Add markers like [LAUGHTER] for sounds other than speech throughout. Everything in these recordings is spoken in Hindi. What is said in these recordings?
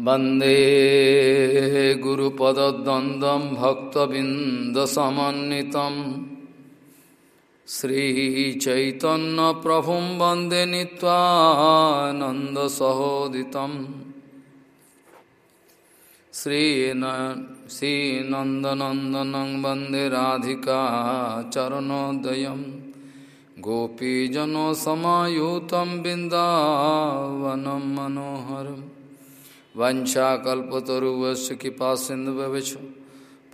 वंदे गुरुपदद्वन्द्वं भक्तबिन्दसमन्वितम् श्रीचैतन्यप्रभुं वंदे नीत्वानन्दसहोदितम् श्रीन श्रीनन्दनन्दनं वंदे राधिका चरणोदयं। गोपीजनसमायुतं बिन्दावनं मनोहरम्। वंशाकल्पतरुवश कृपा सिंधुवच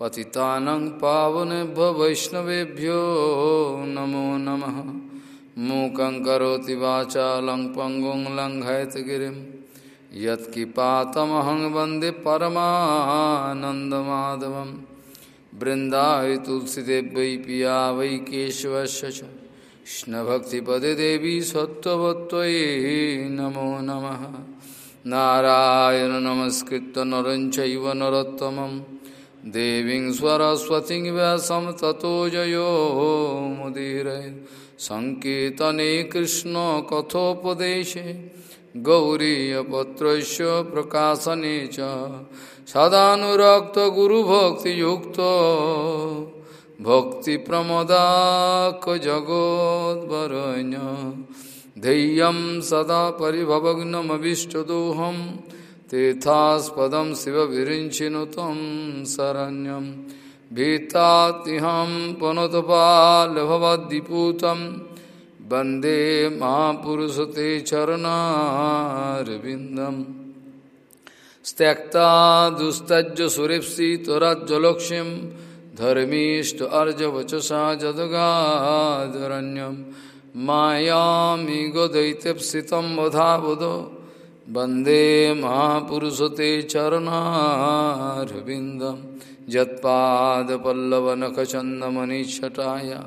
पतितानं पावनेभ्य वैष्णवेभ्यो नमो नमः। मूकं करोति वाचालं पङ्गुं लङ्घयतगिरिं यत्किपातमहं वंदे परमानन्दमाधवं। बृन्दाय तुलसीदेव पिया वै केशवस्य देवी सत्त्ववत्त्वयि नमो नमः। नारायण नमस्कृत नर चैव नरोत्तमं। देवीं सरस्वतीं व्यासं ततो जयो मुदीरये सङ्कीर्तने कृष्णकथोपदेशे गौरीयपत्रस्य प्रकाशने च। सदानुरक्तगुरुभक्तियुक्तो भक्तिप्रमदाकजगोद्वरण्य धैर्यं सदा परिभवग्नमभीष्टदोहं, तीर्थास्पदं शिवविरिञ्चिनु तं शरण्यं। भीतातिहं पुनतपालभवद्दिपूतं वंदे महापुरुषते चरणारविन्दं। त्यक्ता दुस्तज्ज सुरेप्सितराज्जलक्ष्यं धर्मीष्ट अर्जवचसा जदगाधरण्यम् मायामिगो दैत्यप्सितं वधावुदो। वंदे महापुरुषते चरणारविन्दं। यत्पादपल्लवनखचन्दमनिच्छटाय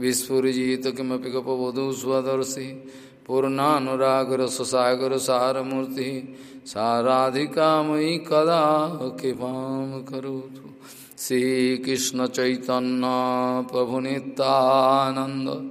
विस्फुरिजित किमपि गपवधू स्वदर्शि। पूर्णानुरागरससागरसारमूर्तिः। साराधिका मयि कदा कृपां करोतु श्रीकृष्णचैतन्यप्रभुनितानन्द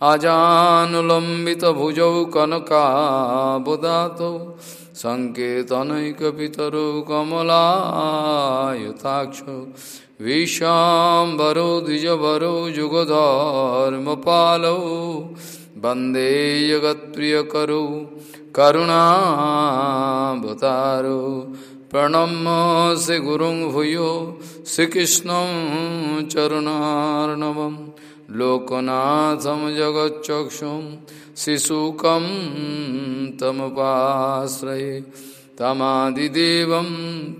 आजानुलम्बितभुजौ कनकाबुदातौ सङ्केतनैकपितरौ कमलायुताक्षौ विशाम्बरौ द्विजवरौ जुगधर्मपालौ वंदे जगत्प्रियकरौ करुणावतारौ प्रणम्य श्रीगुरुं भूयो श्रीकृष्णं चरुणार्णवम् लोकनाथं जगच्चक्षुं शिशुकं तमुपाश्रये तमादिदेवं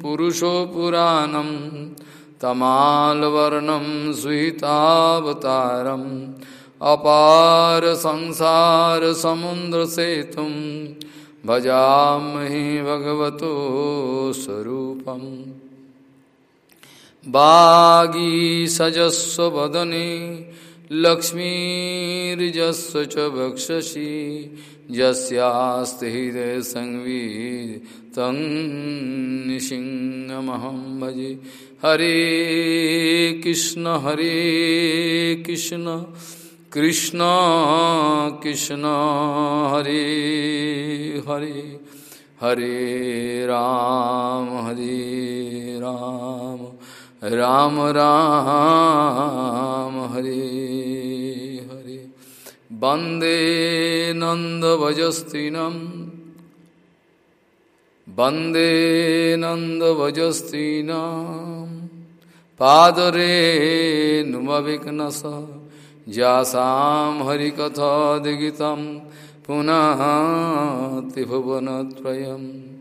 पुरुषो पुराणं तमालवर्णं सुहितावतारम् अपार संसारसमुद्रसेतुं भजामहि भगवतो स्वरूपम्। बागीसजस्व वदने लक्ष्मीर्जस्व च यस्यास्ति हृदयसंवी तं भजे। हरे कृष्ण हरे कृष्ण कृष्ण कृष्ण, हरे हरे हरे राम हरे राम। राम राम हरे हरे। वंदे नन्दभजस्तिनं वंदे नन्दभजस्तिनां पादरे नुमविघ्नस। जासां हरिकथादिगितं पुनः त्रिभुवनत्रयम्।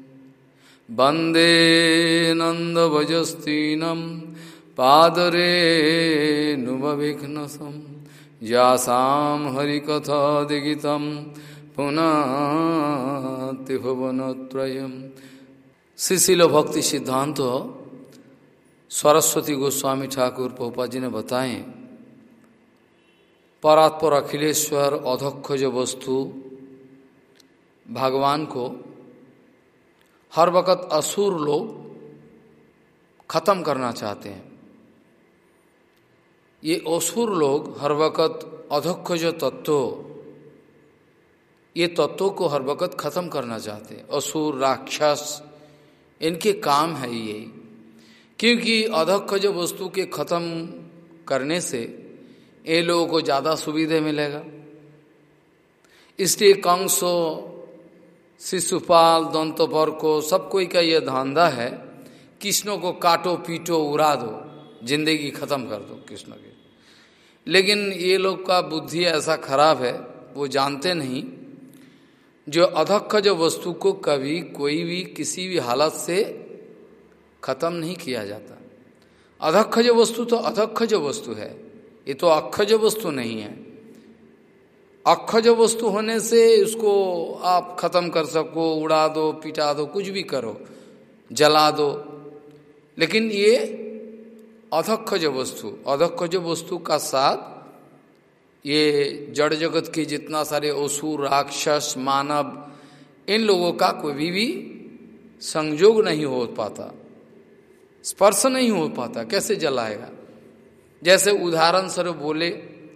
वंदे नन्दभजस्तीनं पादरे नुमविघ्नसं यासां हरिकथादिगितं पुनः त्रिभुवनत्रयम् शिशिलो भक्ति सिद्धांत, सरस्वती गोस्वामी ठाकुर पोपा जी ने बताए, परात्पर अखिलेश्वर अधक्ष जो वस्तु भगवान को हर वक्त असुर लोग खत्म करना चाहते हैं। ये असुर लोग हर वक्त अधक्ष जो तत्व, ये तत्वों को हर वक्त खत्म करना चाहते हैं। असुर, राक्षस, इनके काम है ये। क्योंकि अधक्ष जो वस्तु के खत्म करने से ये लोगों को ज़्यादा सुविधा मिलेगा। इसलिए कंसो शिशुपाल दंतोपर को सब कोई का यह धांधा है कृष्ण को काटो, पीटो, उड़ा दो, ज़िंदगी खत्म कर दो कृष्ण की। लेकिन ये लोग का बुद्धि ऐसा खराब है, वो जानते नहीं, जो अधक्ष जो वस्तु को कभी कोई भी, किसी भी हालत से खत्म नहीं किया जाता। अधक्ष जो वस्तु तो अधक्ष जो वस्तु है, ये तो अक्षज वस्तु नहीं है। अक्षज वस्तु होने से उसको आप खत्म कर सको, उड़ा दो, पिटा दो, कुछ भी करो, जला दो। लेकिन ये अधक्षज वस्तु अधक्षज वस्तु का साथ ये जड़ जगत के जितना सारे असुर, राक्षस, मानव, इन लोगों का कोई भी संयोग नहीं हो पाता, स्पर्श नहीं हो पाता, कैसे जलाएगा? जैसे उदाहरण स्वरूप बोले,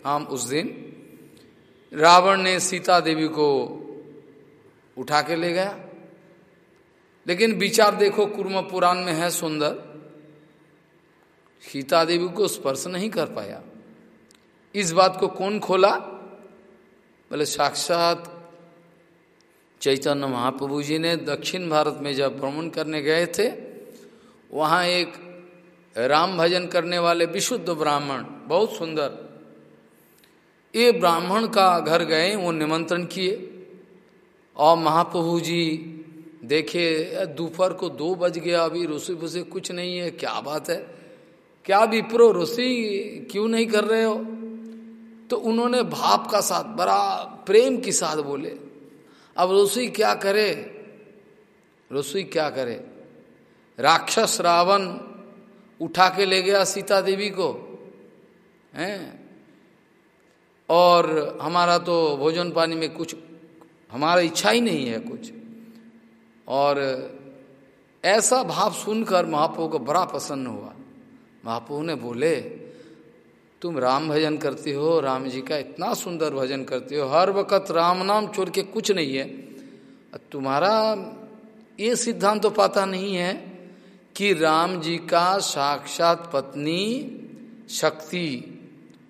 हम उस दिन रावण ने सीता देवी को उठा के ले गया। लेकिन विचार देखो, कुर्म पुराण में है सुंदर। सीता देवी को स्पर्श नहीं कर पाया। इस बात को कौन खोला? बोले, साक्षात चैतन्य महाप्रभु जी ने दक्षिण भारत में जब भ्रमण करने गए थे, वहाँ एक राम भजन करने वाले विशुद्ध ब्राह्मण, बहुत सुंदर ये ब्राह्मण का घर गए, वो निमंत्रण किए। और महाप्रभु जी देखे दोपहर को दो बज गया, अभी रसोई फुसे कुछ नहीं है, क्या बात है? क्या विप्रो रसोई क्यों नहीं कर रहे हो? तो उन्होंने भाप का साथ, बड़ा प्रेम के साथ बोले, अब रसोई क्या करे? रसोई क्या करे? राक्षस रावण उठा के ले गया सीता देवी को, हैं? और हमारा तो भोजन पानी में कुछ, हमारा इच्छा ही नहीं है कुछ। और ऐसा भाव सुनकर महाप्रभु को बड़ा प्रसन्न हुआ। महाप्रभु ने बोले, तुम राम भजन करते हो, राम जी का इतना सुंदर भजन करते हो, हर वक्त राम नाम छोड़ के कुछ नहीं है। तुम्हारा ये सिद्धांत तो पता नहीं है कि राम जी का साक्षात पत्नी शक्ति,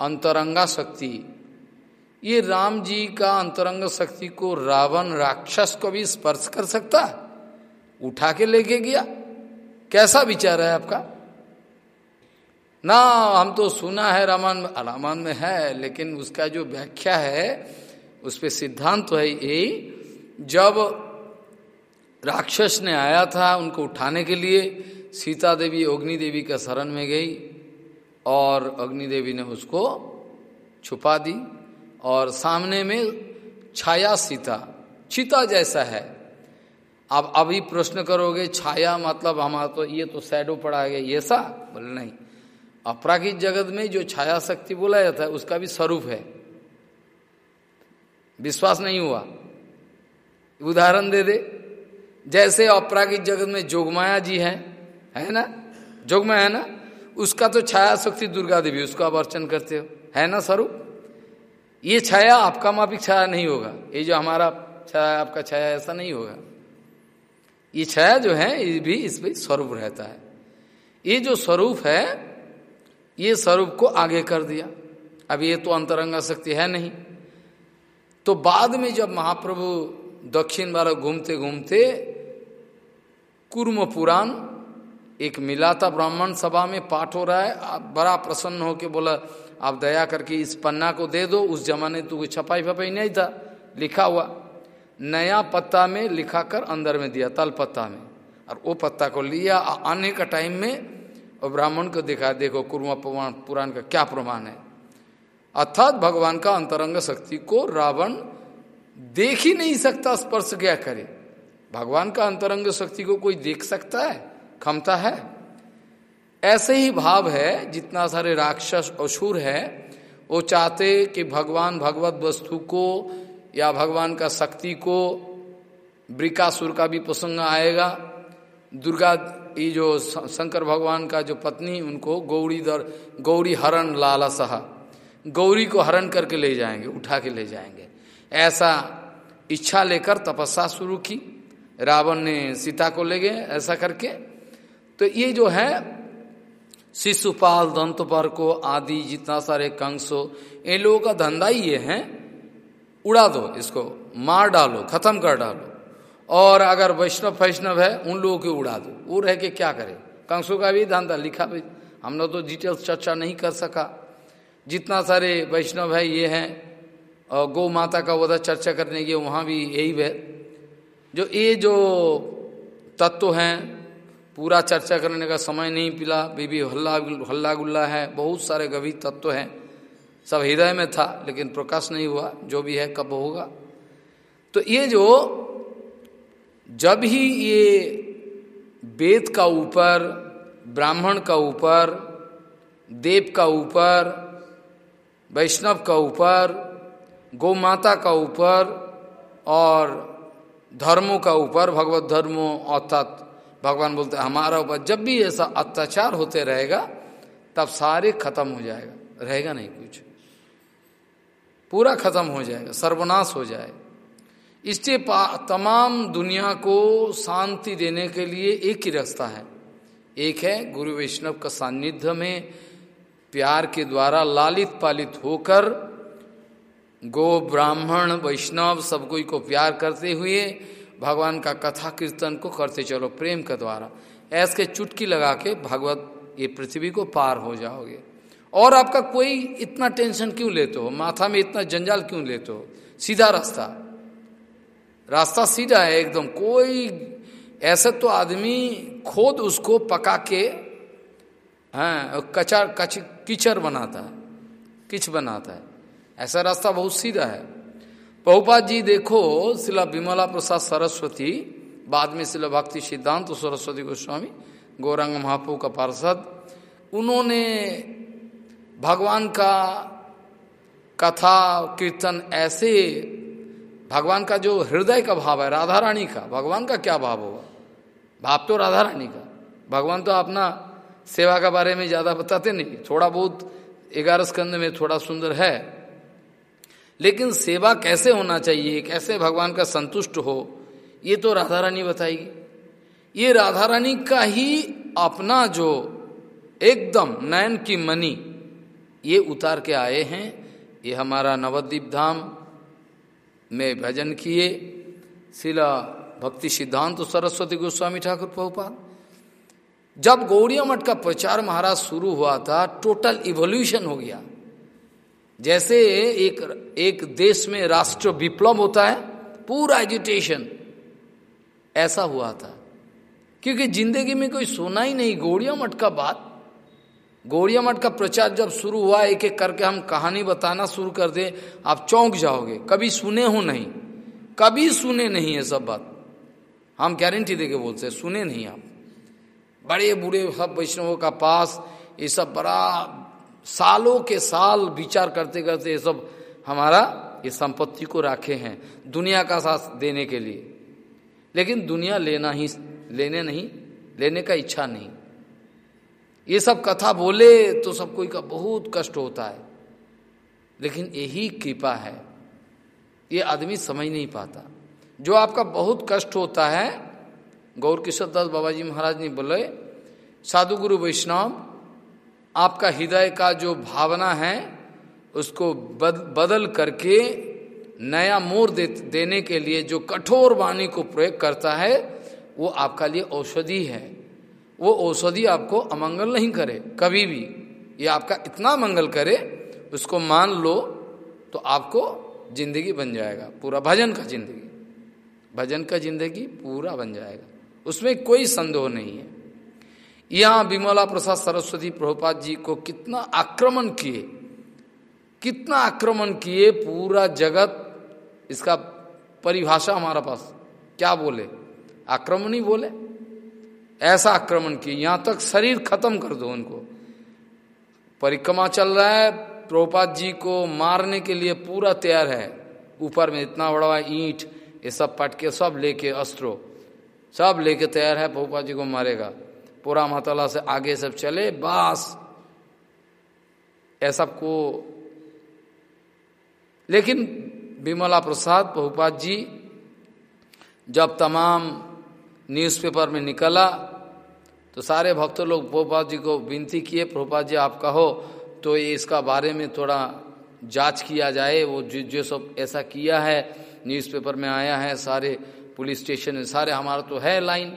अंतरंगा शक्ति ये राम जी का अंतरंग शक्ति को रावण राक्षस को भी स्पर्श कर सकता है? उठा के लेके गया। कैसा विचार है आपका? ना, हम तो सुना है में, रामायण में है, लेकिन उसका जो व्याख्या है, उस पर सिद्धांत तो है यही जब राक्षस ने आया था उनको उठाने के लिए, सीता देवी अग्नि देवी का शरण में गई, और अग्नि देवी ने उसको छुपा दी। और सामने में छाया सीता, चिता जैसा है। अब अभी प्रश्न करोगे, छाया मतलब हमारा तो ये तो सैडो पड़ा गया, ये सा? बोले, नहीं। अपराकित जगत में जो छाया शक्ति बोला जाता है, उसका भी स्वरूप है। विश्वास नहीं हुआ। उदाहरण दे दे। जैसे अपराकित जगत में जोगमाया जी हैं, है ना? जोगमाया है ना? उसका तो छाया शक्ति दुर्गा देवी, उसको आप अर्चन करते हो, है ना, स्वरूप? ये छाया आपका मापिक छाया नहीं होगा। ये जो हमारा छाया, आपका छाया, ऐसा नहीं होगा। ये छाया जो है, ये भी इसमें स्वरूप रहता है। ये जो स्वरूप है, ये स्वरूप को आगे कर दिया। अब ये तो अंतरंगा शक्ति है नहीं। तो बाद में जब महाप्रभु दक्षिण वाला घूमते घूमते कुर्म पुराण, एक मिला था ब्राह्मण सभा में पाठ हो रहा है बड़ा प्रसन्न हो के बोला आप दया करके इस पन्ना को दे दो, उस जमाने तो कोई छपाई फपाई नहीं था। लिखा हुआ, नया पत्ता में लिखा कर अंदर में दिया, तल पत्ता में। और वो पत्ता को लिया आने का टाइम में, और ब्राह्मण को दिखा देखो कुर्मा पुराण पुराण का क्या प्रमाण है। अर्थात भगवान का अंतरंग शक्ति को रावण देख ही नहीं सकता, स्पर्श क्या करे। भगवान का अंतरंग शक्ति को कोई देख सकता है क्षमता है? ऐसे ही भाव है, जितना सारे राक्षस असुर है, वो चाहते कि भगवान भगवत वस्तु को या भगवान का शक्ति को ब्रिकासुर का भी प्रसंग आएगा। दुर्गा ये जो शंकर भगवान का जो पत्नी, उनको गौरी दर, गौरी हरण लाला सहा गौरी को हरण करके ले जाएँगे, उठा के ले जाएँगे। ऐसा इच्छा लेकर तपस्या शुरू की। रावण ने सीता को ले गए, ऐसा करके। तो ये जो है शिशुपाल दंतपर को आदि, जितना सारे कंस हो, इन लोगों का धंधा ही ये है। उड़ा दो इसको, मार डालो, खत्म कर डालो। और अगर वैष्णव वैष्णव है, उन लोगों को उड़ा दो। वो रह के क्या करे? कंसों का भी धंधा लिखा भी। हम लोग तो डिटेल्स चर्चा नहीं कर सका। जितना सारे वैष्णव है, ये हैं, और गौ माता का उधर चर्चा करने की, वहाँ भी यही है। जो, ये जो तत्व हैं पूरा चर्चा करने का समय नहीं पिला बीबी हल्ला हल्ला गुल्ला है। बहुत सारे गंभीर तत्व हैं। सब हृदय में था, लेकिन प्रकाश नहीं हुआ। जो भी है, कब होगा? तो ये जो जब ही ये वेद का ऊपर, ब्राह्मण का ऊपर, देव का ऊपर, वैष्णव का ऊपर गौ माता का ऊपर और धर्मों का ऊपर, भगवत धर्मों, अर्थात भगवान बोलते, हमारा ऊपर जब भी ऐसा अत्याचार होते रहेगा, तब सारे खत्म हो जाएगा। रहेगा नहीं कुछ। पूरा खत्म हो जाएगा, सर्वनाश हो जाए इससे तमाम दुनिया को शांति देने के लिए एक ही रास्ता है। एक है गुरु वैष्णव का सानिध्य में प्यार के द्वारा लालित पालित होकर गो ब्राह्मण वैष्णव सब कोई को प्यार करते हुए भगवान का कथा कीर्तन को करते चलो प्रेम के द्वारा। ऐस के चुटकी लगा के भगवत ये पृथ्वी को पार हो जाओगे। और आपका कोई इतना टेंशन क्यों लेते हो? माथा में इतना जंजाल क्यों लेते हो? सीधा रास्ता। रास्ता सीधा है एकदम। कोई ऐसा तो आदमी खुद उसको पका के हाँ कचर, कच, कीचड़ बनाता है। किच बनाता है। ऐसा रास्ता बहुत सीधा है। बहुपात जी देखो शिला विमला प्रसाद सरस्वती, बाद में शिला भक्ति सिद्धांत तो सरस्वती गोस्वामी, गौरंग महापू का पार्षद, उन्होंने भगवान का कथा, कीर्तन ऐसे, भगवान का जो हृदय का भाव है राधा रानी का, भगवान का क्या भाव होगा? भाव तो राधा रानी का। भगवान तो अपना सेवा के बारे में ज़्यादा बताते नहीं, थोड़ा बहुत ग्यारह स्कंद में थोड़ा सुंदर है। लेकिन सेवा कैसे होना चाहिए? कैसे भगवान का संतुष्ट हो? ये तो राधा रानी बताएगी। ये राधा रानी का ही अपना जो एकदम नयन की मनी ये उतार के आए हैं। ये हमारा नवद्वीप धाम में भजन किए शिला भक्ति सिद्धांत तो सरस्वती गोस्वामी ठाकुर पहुपा जब गौड़िया मठ का प्रचार महाराज शुरू हुआ था टोटल इवोल्यूशन हो गया। जैसे एक एक देश में राष्ट्र विप्लव होता है, पूरा एजुटेशन ऐसा हुआ था। क्योंकि ज़िंदगी में कोई सोना ही नहीं, गौड़िया मठ का बात। गौड़िया मठ का प्रचार जब शुरू हुआ एक एक करके हम कहानी बताना शुरू कर दे, आप चौंक जाओगे। कभी सुने हो नहीं। कभी सुने नहीं है सब बात। हम गारंटी देके बोलते सुने नहीं आप। बड़े बूढ़े सब वैष्णवों का पास, ये सब बड़ा सालों के साल विचार करते करते ये सब हमारा ये संपत्ति को रखे हैं, दुनिया का साथ देने के लिए। लेकिन दुनिया लेना ही, लेने नहीं, लेने का इच्छा नहीं। ये सब कथा बोले तो सब कोई का बहुत कष्ट होता है। लेकिन यही कृपा है। ये आदमी समझ नहीं पाता। जो आपका बहुत कष्ट होता है गौर किशोर दास बाबा जी महाराज ने बोले, साधु गुरु वैष्णव आपका हृदय का जो भावना है उसको बद, बदल करके नया मोर दे, देने के लिए जो कठोर वाणी को प्रयोग करता है वो आपका लिए औषधि है। वो औषधि आपको अमंगल नहीं करे कभी भी। ये आपका इतना मंगल करे उसको मान लो तो आपको ज़िंदगी बन जाएगा पूरा भजन का ज़िंदगी। भजन का ज़िंदगी पूरा बन जाएगा। उसमें कोई संदेह नहीं है। यहाँ विमला प्रसाद सरस्वती प्रभुपाद जी को कितना आक्रमण किए, कितना आक्रमण किए पूरा जगत, इसका परिभाषा हमारा पास। क्या बोले? आक्रमण ही बोले? ऐसा आक्रमण किए, यहाँ तक शरीर खत्म कर दो उनको। परिक्रमा चल रहा है, प्रभुपाद जी को मारने के लिए पूरा तैयार है। ऊपर में इतना बड़ा ईंट, ये सब पटके सब लेके अस्त्रो, सब लेके तैयार है, प्रभुपाद जी को मारेगा। पूरा मतला से आगे सब चले, बस। ऐसा को लेकिन विमला प्रसाद प्रभुपाद जी, जब तमाम न्यूज़पेपर में निकला तो सारे भक्तों लोग प्रभुपाद जी को विनती किए प्रभुपाद जी, आप कहो तो ये इसका बारे में थोड़ा जाँच किया जाए, वो जो जो सब ऐसा किया है, न्यूज़पेपर में आया है, सारे पुलिस स्टेशन में, सारे हमारा तो है लाइन।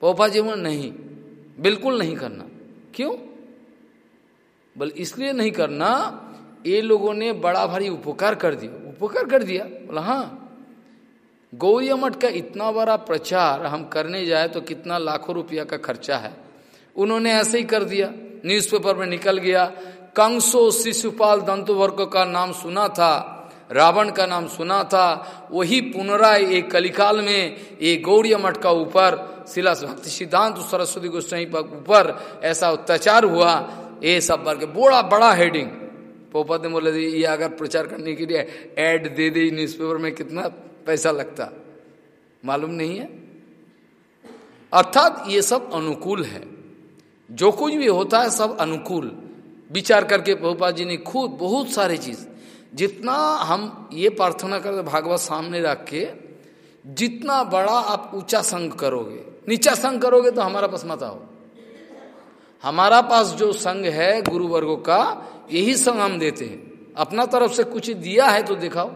पोपा जी बोले, नहीं, बिल्कुल नहीं करना। क्यों? बोले, इसलिए नहीं करना, ये लोगों ने बड़ा भारी उपकार कर दिया। उपकार कर दिया? बोला हाँ। गौरी मठ का इतना बड़ा प्रचार हम करने जाए तो कितना लाखों रुपया का खर्चा है। उन्होंने ऐसे ही कर दिया। न्यूज़पेपर में निकल गया। कंसो शिशुपाल दंतवर्ग का नाम सुना था। रावण का नाम सुना था, वही पुनराय एक कलिकाल में, एक गौरी मठ का ऊपर, शिला भक्ति सिद्धांत सरस्वती गोस्वामी पर ऊपर ऐसा अत्याचार हुआ, ये सब वर्ग बड़ा बड़ा हेडिंग पोपत ने बोले ये अगर प्रचार करने के लिए एड दे दी न्यूज़पेपर में, कितना पैसा लगता? मालूम नहीं है। अर्थात ये सब अनुकूल है। जो कुछ भी होता है, सब अनुकूल। विचार करके प्रभुपा जी ने खुद बहुत सारे चीज़ जितना हम ये प्रार्थना करते भागवत सामने रख के, जितना बड़ा आप ऊँचा संघ करोगे, नीचा संघ करोगे तो हमारा पास मत आओ। हमारा पास जो संघ है गुरु वर्गो का, यही संघ हम देते हैं। अपना तरफ़ से कुछ दिया है तो दिखाओ।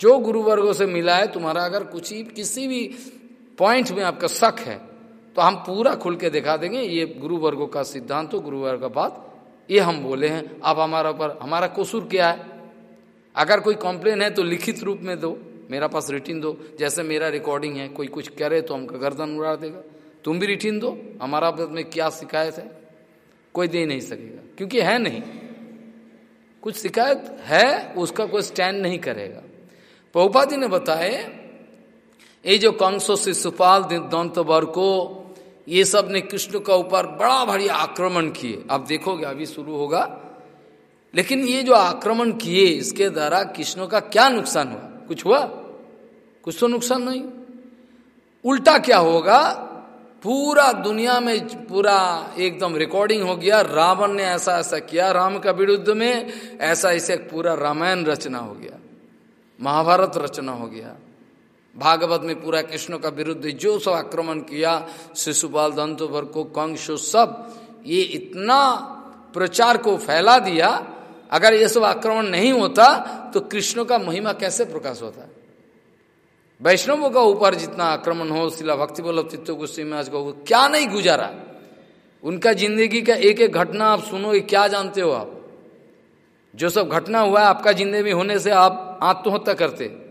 जो गुरु वर्गो से मिला है, तुम्हारा अगर कुछ ही किसी भी पॉइंट में आपका शक है तो हम पूरा खुल के दिखा देंगे, ये गुरु वर्गो का सिद्धांत हो गुरु वर्ग का बात ये हम बोले हैं, आप हमारा ऊपर हमारा कसूर क्या है? अगर कोई कंप्लेन है तो लिखित रूप में दो, मेरा पास रिटिन दो, जैसे मेरा रिकॉर्डिंग है, कोई कुछ करे तो हमका गर्दन उड़ा देगा। तुम भी रिटिन दो, हमारा में क्या शिकायत है? कोई दे नहीं सकेगा, क्योंकि है नहीं। कुछ शिकायत है, उसका कोई स्टैंड नहीं करेगा। पहुपा जी ने बताए ये जो कंसो शिशुपाल दंत को ये सबने कृष्ण का ऊपर बड़ा भारी आक्रमण किए। अब देखोगे, अभी शुरू होगा। लेकिन ये जो आक्रमण किए, इसके द्वारा कृष्ण का क्या नुकसान हुआ? कुछ हुआ? कुछ तो नुकसान नहीं। उल्टा क्या होगा? पूरा दुनिया में पूरा एकदम रिकॉर्डिंग हो गया। रावण ने ऐसा ऐसा किया, राम का विरुद्ध में। ऐसा ऐसे पूरा रामायण रचना हो गया। महाभारत रचना हो गया। भागवत में पूरा कृष्ण का विरुद्ध जो सब आक्रमण किया, शिशुपाल, दंतोवर को कंश सब, ये इतना प्रचार को फैला दिया, अगर ये सब आक्रमण नहीं होता तो कृष्ण का महिमा कैसे प्रकाश होता? वैष्णवों का ऊपर जितना आक्रमण हो, शिला भक्ति बोलब चित्तो गुस्से में आज क्या नहीं गुजारा? उनका ज़िंदगी का एक एक घटना आप सुनो, ये क्या जानते हो आप? जो सब घटना हुआ है, आपका ज़िंदगी होने से आप आत्महत्या करते।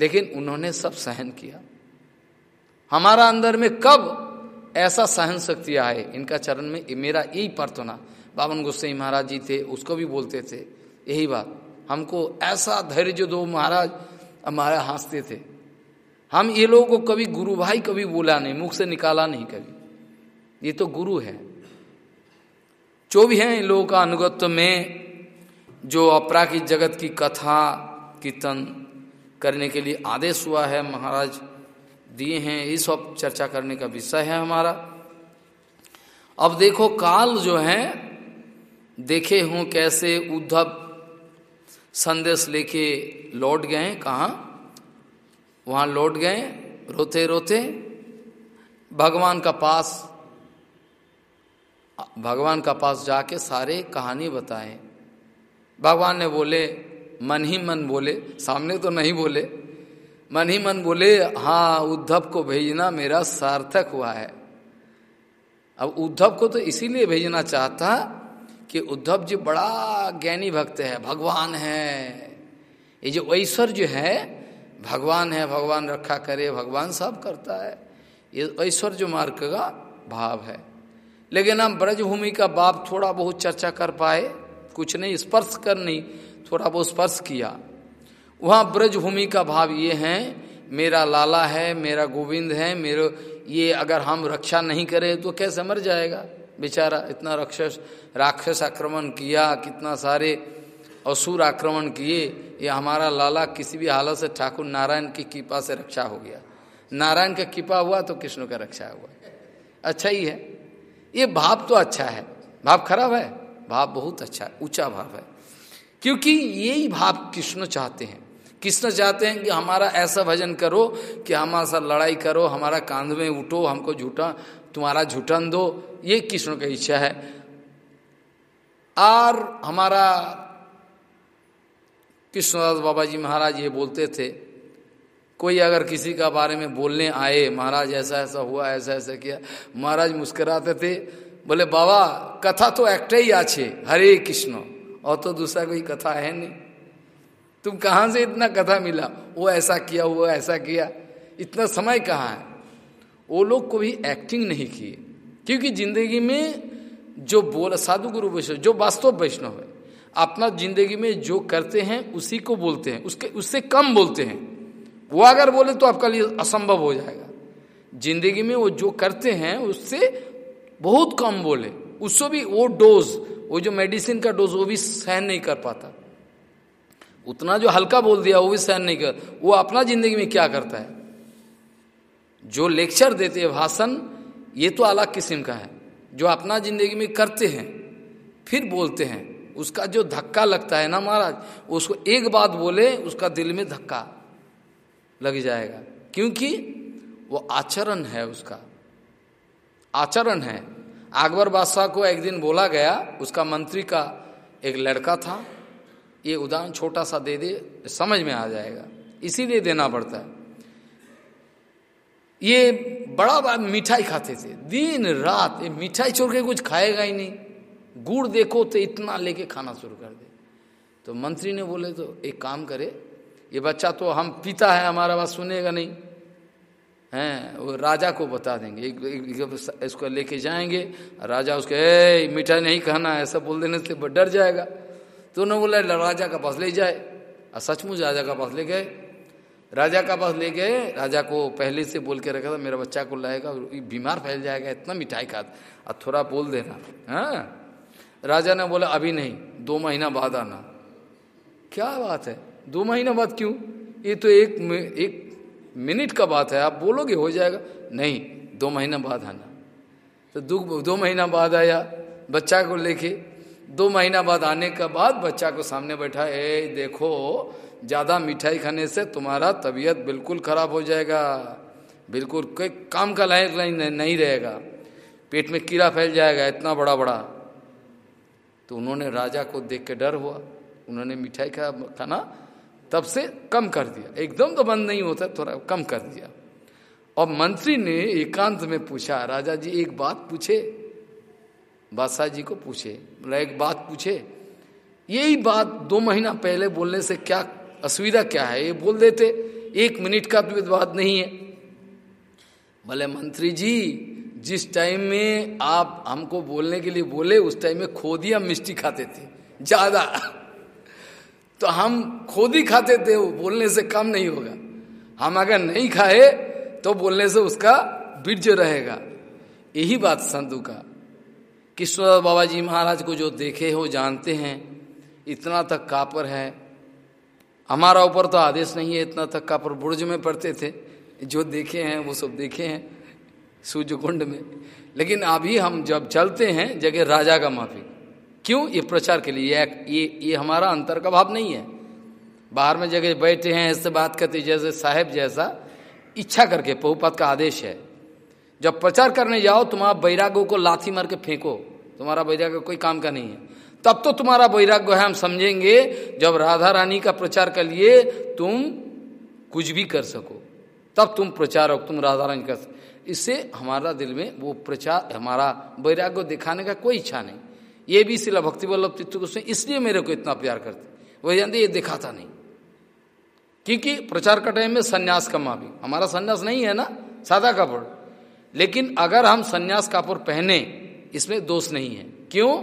लेकिन उन्होंने सब सहन किया। हमारा अंदर में कब ऐसा सहन शक्ति आए? इनका चरण में मेरा यही प्रार्थना बावन गोस्वाई महाराज जी थे, उसको भी बोलते थे, यही बात, हमको ऐसा धैर्य दो महाराज हमारे हँसते थे। हम ये लोगों को कभी गुरु भाई कभी बोला नहीं, मुख से निकाला नहीं कभी। ये तो गुरु है। जो भी है इन लोगों का अनुगत्व में, जो अपराकित जगत की कथा, कीर्तन करने के लिए आदेश हुआ है, महाराज, दिए हैं ये सब चर्चा करने का विषय है हमारा। अब देखो, काल जो है, देखे हूँ कैसे उद्धव संदेश लेके लौट गए, कहा? वहाँ लौट गए, रोते रोते, भगवान का पास, भगवान का पास जाके सारे कहानी बताए। भगवान ने बोले मन ही मन बोले, सामने तो नहीं बोले। मन ही मन बोले हाँ उद्धव को भेजना मेरा सार्थक हुआ है। अब उद्धव को तो इसीलिए भेजना चाहता कि उद्धव जी बड़ा ज्ञानी भक्त है, भगवान है। ये जो ऐश्वर्य है, भगवान है, भगवान रखा करे, भगवान सब करता है। ये ऐश्वर्य मार्ग का भाव है। लेकिन हम ब्रजभूमि का बाप थोड़ा बहुत चर्चा कर पाए, कुछ नहीं, स्पर्श कर नहीं। थोड़ा बहुत स्पर्श किया। वहाँ ब्रजभूमि का भाव ये है, मेरा लाला है, मेरा गोविंद है, मेरे, ये अगर हम रक्षा नहीं करें तो कैसे मर जाएगा? बेचारा इतना राक्षस राक्षस आक्रमण किया, कितना सारे असुर आक्रमण किए, ये हमारा लाला किसी भी हालत से ठाकुर नारायण की कृपा से रक्षा हो गया। नारायण का कृपा हुआ तो कृष्ण का रक्षा हुआ। अच्छा ही है। ये भाव तो अच्छा है। भाव खराब है? भाव बहुत अच्छा है। ऊँचा भाव है। क्योंकि यही भाव कृष्ण चाहते हैं। कृष्ण चाहते हैं कि हमारा ऐसा भजन करो कि हमारा साथ लड़ाई करो, हमारा कांध में उठो, हमको झूठा, तुम्हारा झूठन दो। ये कृष्ण की इच्छा है। और हमारा कृष्णदास बाबा जी महाराज ये बोलते थे, कोई अगर किसी का बारे में बोलने आए, महाराज ऐसा ऐसा हुआ, ऐसा ऐसा किया, महाराज मुस्कुराते थे, बोले, बाबा, कथा तो एक ही आछे, हरे कृष्ण। और तो दूसरा कोई कथा है नहीं। तुम कहाँ से इतना कथा मिला? वो ऐसा किया, वो ऐसा किया। इतना समय कहाँ है? वो लोग को भी एक्टिंग नहीं किए। क्योंकि ज़िंदगी में जो बोल साधु गुरु वैष्णव, जो वास्तव वैष्णव है, अपना ज़िंदगी में जो करते हैं, उसी को बोलते हैं। उसके, उससे कम बोलते हैं। वो अगर बोले तो आपका लिए असंभव हो जाएगा। ज़िंदगी में वो जो करते हैं, उससे बहुत कम बोले। उससे भी वो डोज वो जो मेडिसिन का डोज वो भी सहन नहीं कर पाता। उतना जो हल्का बोल दिया वो भी सहन नहीं कर, वो अपना ज़िंदगी में क्या करता है? जो लेक्चर देते हैं, भाषण, ये तो अलग किस्म का है। जो अपना ज़िंदगी में करते हैं, फिर बोलते हैं, उसका जो धक्का लगता है ना महाराज, उसको एक बात बोले, उसका दिल में धक्का लग जाएगा। क्योंकि वो आचरण है उसका। आचरण है। अकबर बादशाह को एक दिन बोला गया, उसका मंत्री का एक लड़का था, ये उदाहरण छोटा सा दे दे, समझ में आ जाएगा इसीलिए देना पड़ता है। ये बड़ा बड़ा मिठाई खाते थे, दिन रात ये मिठाई छोड़ के कुछ खाएगा ही नहीं, गुड़ देखो तो इतना लेके खाना शुरू कर दे। तो मंत्री ने बोले तो एक काम करे, ये बच्चा तो हम पिता है, हमारा बात सुनेगा नहीं। हैं वो राजा को बता देंगे। एक, एक, इसको लेके जाएँगे राजा उसके ए मिठाई नहीं खाना ऐसा बोल देने से डर जाएगा। तो उन्होंने बोला राजा का पास ले जाए। और सचमुच राजा का पास ले गए। राजा का पास ले गए राजा को पहले से बोल के रखा था मेरा बच्चा को लाएगा बीमार फैल जाएगा इतना मिठाई खा और थोड़ा बोल देना। हाँ। राजा ने बोला अभी नहीं दो महीना बाद आना। क्या बात है? दो महीना बाद क्यों? ये तो एक एक मिनट का बात है, आप बोलोगे, हो जाएगा। नहीं, दो महीना बाद आना। तो दो दो महीना बाद आया, बच्चा को लेके। दो महीना बाद आने के बाद बच्चा को सामने बैठा, ए, देखो, ज़्यादा मिठाई खाने से तुम्हारा तबीयत बिल्कुल खराब हो जाएगा। बिल्कुल कोई काम का लायक नहीं रहेगा। पेट में कीड़ा फैल जाएगा, इतना बड़ा बड़ा तो उन्होंने राजा को देख के डर हुआ। उन्होंने मिठाई का खाना तब से कम कर दिया। एकदम तो बंद नहीं होता, थोड़ा कम कर दिया। और मंत्री ने एकांत में पूछा, राजा जी एक बात पूछे, बादशाह जी को पूछे, बोला, एक बात पूछे, यही बात दो महीना पहले बोलने से क्या असुविधा क्या है? ये बोल देते, एक मिनट का भी बात नहीं है। बोले, मंत्री जी, जिस टाइम में आप हमको बोलने के लिए बोले, उस टाइम में खोदिया मिष्टी खाते थे, ज़्यादा। तो हम खुद ही खाते थे, वो बोलने से कम नहीं होगा। हम अगर नहीं खाए तो बोलने से उसका बीर्ज रहेगा। यही बात संतु का। कृष्णदास बाबा जी महाराज को जो देखे हो, जानते हैं, इतना तक कापर है। हमारा ऊपर तो आदेश नहीं है, इतना तक कापर बुर्ज में पड़ते थे। जो देखे हैं, वो सब देखे हैं सूर्य कुंड में। लेकिन अभी हम जब चलते हैं, जगह राजा का माफ़ी। क्यों? ये प्रचार के लिए ये ये हमारा अंतर का भाव नहीं है। बाहर में जगह बैठे हैं ऐसे बात करते जैसे साहेब जैसा, इच्छा करके पहुपत का आदेश है। जब प्रचार करने जाओ, तुम्हारा बैराग्यों को लाथी मार के फेंको। तुम्हारा वैराग्य कोई काम का नहीं है। तब तो तुम्हारा वैराग्य है हम समझेंगे, जब राधा रानी का प्रचार कर लिए तुम कुछ भी कर सको, तब तुम प्रचारक, तुम राधा रानी कर इससे हमारा दिल में वो प्रचार, हमारा वैराग्य दिखाने का कोई इच्छा नहीं। ये भी शिला भक्ति वल्लभ चित्त गोस्वामी इसलिए मेरे को इतना प्यार करते। वह जानते ये दिखाता नहीं। क्योंकि प्रचार का टाइम में संन्यास का भी हमारा संन्यास नहीं है ना? सादा कापड़। लेकिन अगर हम संन्यास कापड़ पहने, इसमें दोष नहीं है। क्यों?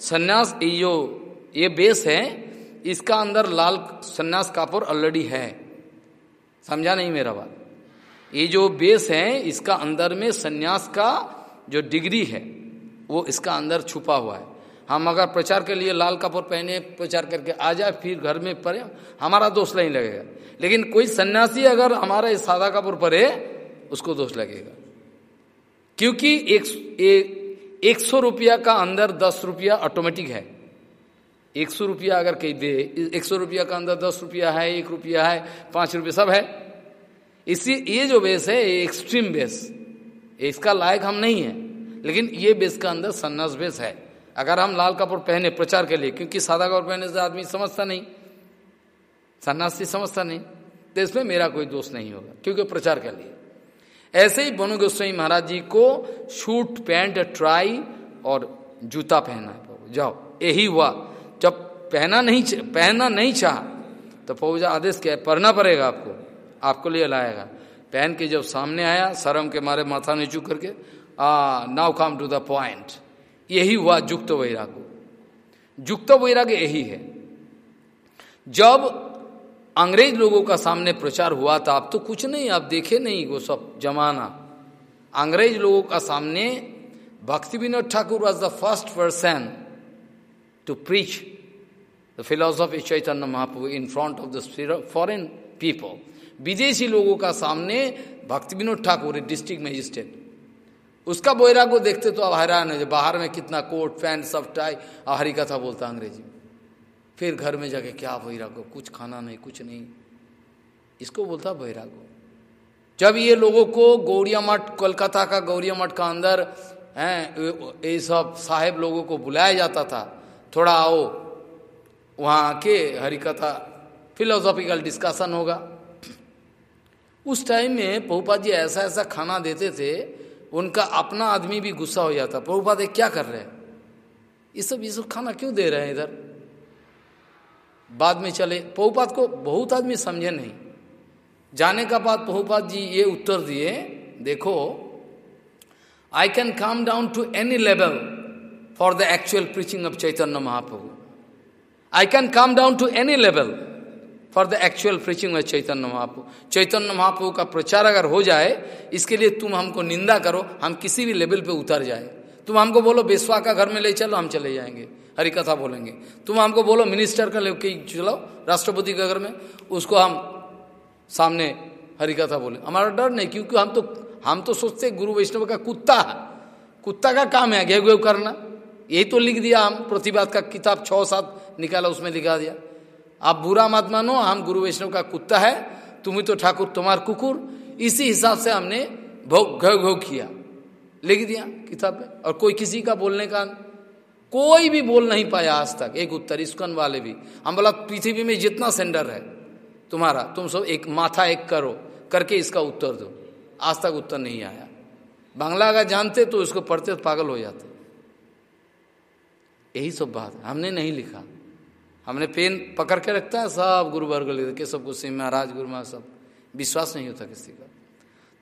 संन्यास जो, ये बेस है, इसका अंदर लाल संन्यास कापुर ऑलरेडी है। समझा नहीं मेरा बात? ये जो बेस है, इसका अंदर में संन्यास का जो डिग्री है, वो इसका अंदर छुपा हुआ है। हम अगर प्रचार के लिए लाल कपूर पहने, प्रचार करके आ जाए, फिर घर में पड़े, हमारा दोष नहीं लगेगा। लेकिन कोई सन्यासी अगर हमारा इस सादा कपूर परे उसको दोष लगेगा। क्योंकि एक एक एक सौ रुपया का अंदर दस रुपया ऑटोमेटिक है। एक सौ रुपया अगर कहीं दे, एक सौ रुपया का अंदर दस रुपया है, एक रुपया है, पाँच रुपया सब है। इसी, ये जो बेस है, ये एक्सट्रीम बेस। इसका लायक हम नहीं है। लेकिन ये बेस का अंदर सन्नस बेस है। अगर हम लाल कपड़ पहने प्रचार के लिए, क्योंकि सादा कपड़ पहने से आदमी समझता नहीं, सन्यासी समझता नहीं तो इसमें मेरा कोई दोष नहीं होगा, क्योंकि प्रचार के लिए। ऐसे ही बनु गोस्वाई महाराज जी को शूट पैंट, ट्राई और जूता पहना है प्रभु। जाओ, यही हुआ। जब पहना नहीं पहनना नहीं चाह तो फौजा आदेश क्या है पढ़ना पड़ेगा आपको आपको लिए लाएगा। पहन के जब सामने आया, शर्म के मारे माथा नीचू करके, आ, now come to the point यही हुआ जुक्त वैराग जुक्त वैराग यही है। जब अंग्रेज़ लोगों का सामने प्रचार हुआ था, अब तो कुछ नहीं आप देखे नहीं वो सब जमाना। अंग्रेज़ लोगों का सामने Bhakti Vinod Thakur was the first person to preach the philosophy Chaitanya Mahaprabhu in front of the foreign people विदेशी लोगों का सामने भक्ति विनोद ठाकुर डिस्ट्रिक्ट मजिस्ट्रेट उसका बोयरा को देखते तो अब हैरान है बाहर में कितना कोट, पैंट, सब टाई। हरी कथा बोलता अंग्रेज़ी में। फिर घर में जाके क्या को? कुछ खाना नहीं, कुछ नहीं। इसको बोलता को। जब ये लोगों को गौरिया मठ, कोलकाता का गौरिया मठ का अंदर, है, ये सब साहेब लोगों को बुलाया जाता था। थोड़ा आओ, वहाँ आके हरिकथा फिलोसॉफिकल डिस्कशन होगा। उस टाइम में पहुपा जी ऐसा ऐसा खाना देते थे उनका अपना आदमी भी गुस्सा हो जाता। पहुपा दे क्या कर रहे हैं? ये सब ये सब खाना क्यों दे रहे हैं इधर? बाद में चले। पहुपात को बहुत आदमी समझे नहीं। जाने का बाद पहुपात जी ये उत्तर दिए, देखो I can come down to any level for the actual preaching of Chaitanya Mahaprabhu I can come down to any level for the actual preaching of Chaitanya Mahaprabhu. Chaitanya Mahaprabhu का प्रचार अगर हो जाए, इसके लिए तुम हमको निंदा करो, हम किसी भी लेवल पे उतर जाए। तुम हमको बोलो, बेसवा का घर में ले चलो, हम चले जाएँगे। हरी कथा बोलेंगे। तुम हमको बोलो मिनिस्टर का लेके चलो राष्ट्रपति के घर में, उसको हम सामने हरी कथा बोले। हमारा डर नहीं, क्योंकि हम तो हम तो सोचते गुरु वैष्णव का कुत्ता है। कुत्ता का काम है घेव घेव करना। यही तो लिख दिया हम, प्रतिवाद का किताब छः सात निकाला, उसमें लिखा दिया। आप बुरा मत मानो, हम गुरु वैष्णव का कुत्ता है तुम्हें तो ठाकुर, तुम्हार कुकुर। इसी हिसाब से हमने भोग घव घव किया। लिख दिया किताब में। और कोई किसी का बोलने का कोई भी बोल नहीं पाया आज तक। एक उत्तर स्कन वाले भी। हम बोला, पृथ्वी में जितना सेंडर है, तुम्हारा, तुम सब एक माथा एक करो, करके इसका उत्तर दो। आज तक उत्तर नहीं आया। बांग्ला अगर जानते तो उसको पढ़ते तो पागल हो जाते। यही सब बात। हमने नहीं लिखा। हमने पेन पकड़ के रखता है, सब गुरु वर्ग लिख के सबको सिंह महाराज, गुरु महाराज, सब। विश्वास नहीं होता किसी का।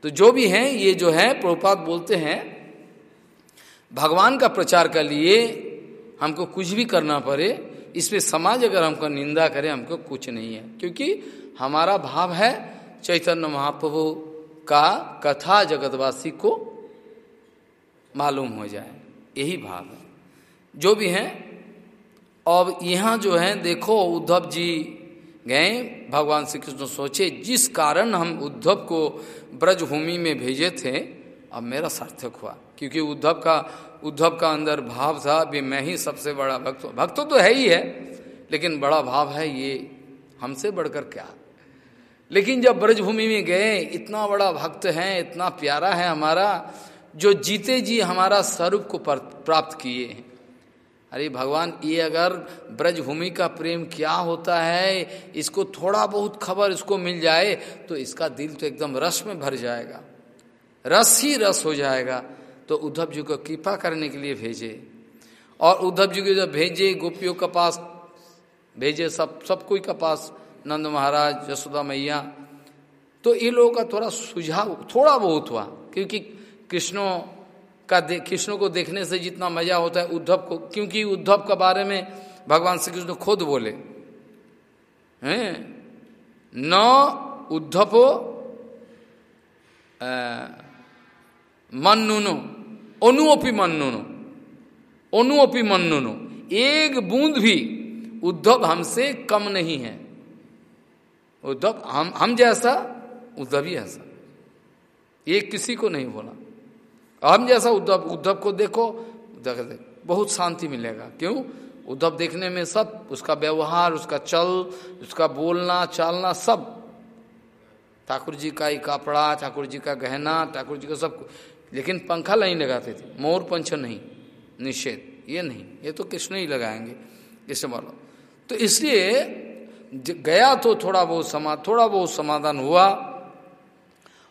तो जो भी है, ये जो है प्रभुपात बोलते हैं, भगवान का प्रचार के लिए, हमको कुछ भी करना पड़े, इसमें समाज अगर हमको निंदा करे, हमको कुछ नहीं है। क्योंकि हमारा भाव है चैतन्य महाप्रभु का कथा जगतवासी को मालूम हो जाए। यही भाव है। जो भी है अब यहाँ जो है, देखो उद्धव जी गए, भगवान श्री कृष्ण सोचे, जिस कारण हम उद्धव को ब्रजभूमि में भेजे थे, अब मेरा सार्थक हुआ। क्योंकि उद्धव का उद्धव का अंदर भाव था भी मैं ही सबसे बड़ा भक्त भक्त तो है ही है, लेकिन बड़ा भाव है ये हमसे बढ़कर क्या? लेकिन जब ब्रजभूमि में गए, इतना बड़ा भक्त है, इतना प्यारा है हमारा, जो जीते जी हमारा स्वरूप को प्राप्त किए हैं। अरे भगवान, ये अगर ब्रजभूमि का प्रेम क्या होता है, इसको थोड़ा बहुत खबर इसको मिल जाए तो इसका दिल तो एकदम रस में भर जाएगा। रस ही रस हो जाएगा। तो उद्धव जी को कृपा करने के लिए भेजे। और उद्धव जी को जब भेजे, गोपियों के पास, भेजे सब सब कोई के पास, नंद महाराज, यशोदा मैया तो ये लोगों का थोड़ा सुझाव, थोड़ा बहुत हुआ। क्योंकि कृष्णों का कृष्ण को देखने से जितना मज़ा होता है उद्धव को, क्योंकि उद्धव के बारे में भगवान श्री कृष्ण खुद बोले। हैं? न उद्धवो मन्नुनो अनुपी मन्नुनो अनुपी मन्नुनो। एक बूंद भी उद्धव हमसे कम नहीं है। उद्धव, हम हम जैसा, उद्धव ही ऐसा। ये किसी को नहीं बोला। हम जैसा उद्धव उद्धव को देखो बहुत शांति मिलेगा। क्यों? उद्धव देखने में सब, उसका व्यवहार, उसका चल, उसका बोलना, चालना, सब। ठाकुर जी का ही कपड़ा, ठाकुर जी का गहना, ठाकुर जी का सब लेकिन पंखा नहीं लगाते थे। मोर पंच नहीं, निषेध। ये नहीं, ये तो कृष्ण ही लगाएँगे। इसे बोलो। तो इसलिए गया तो थोड़ा बहुत समा, थोड़ा बहुत समाधान हुआ।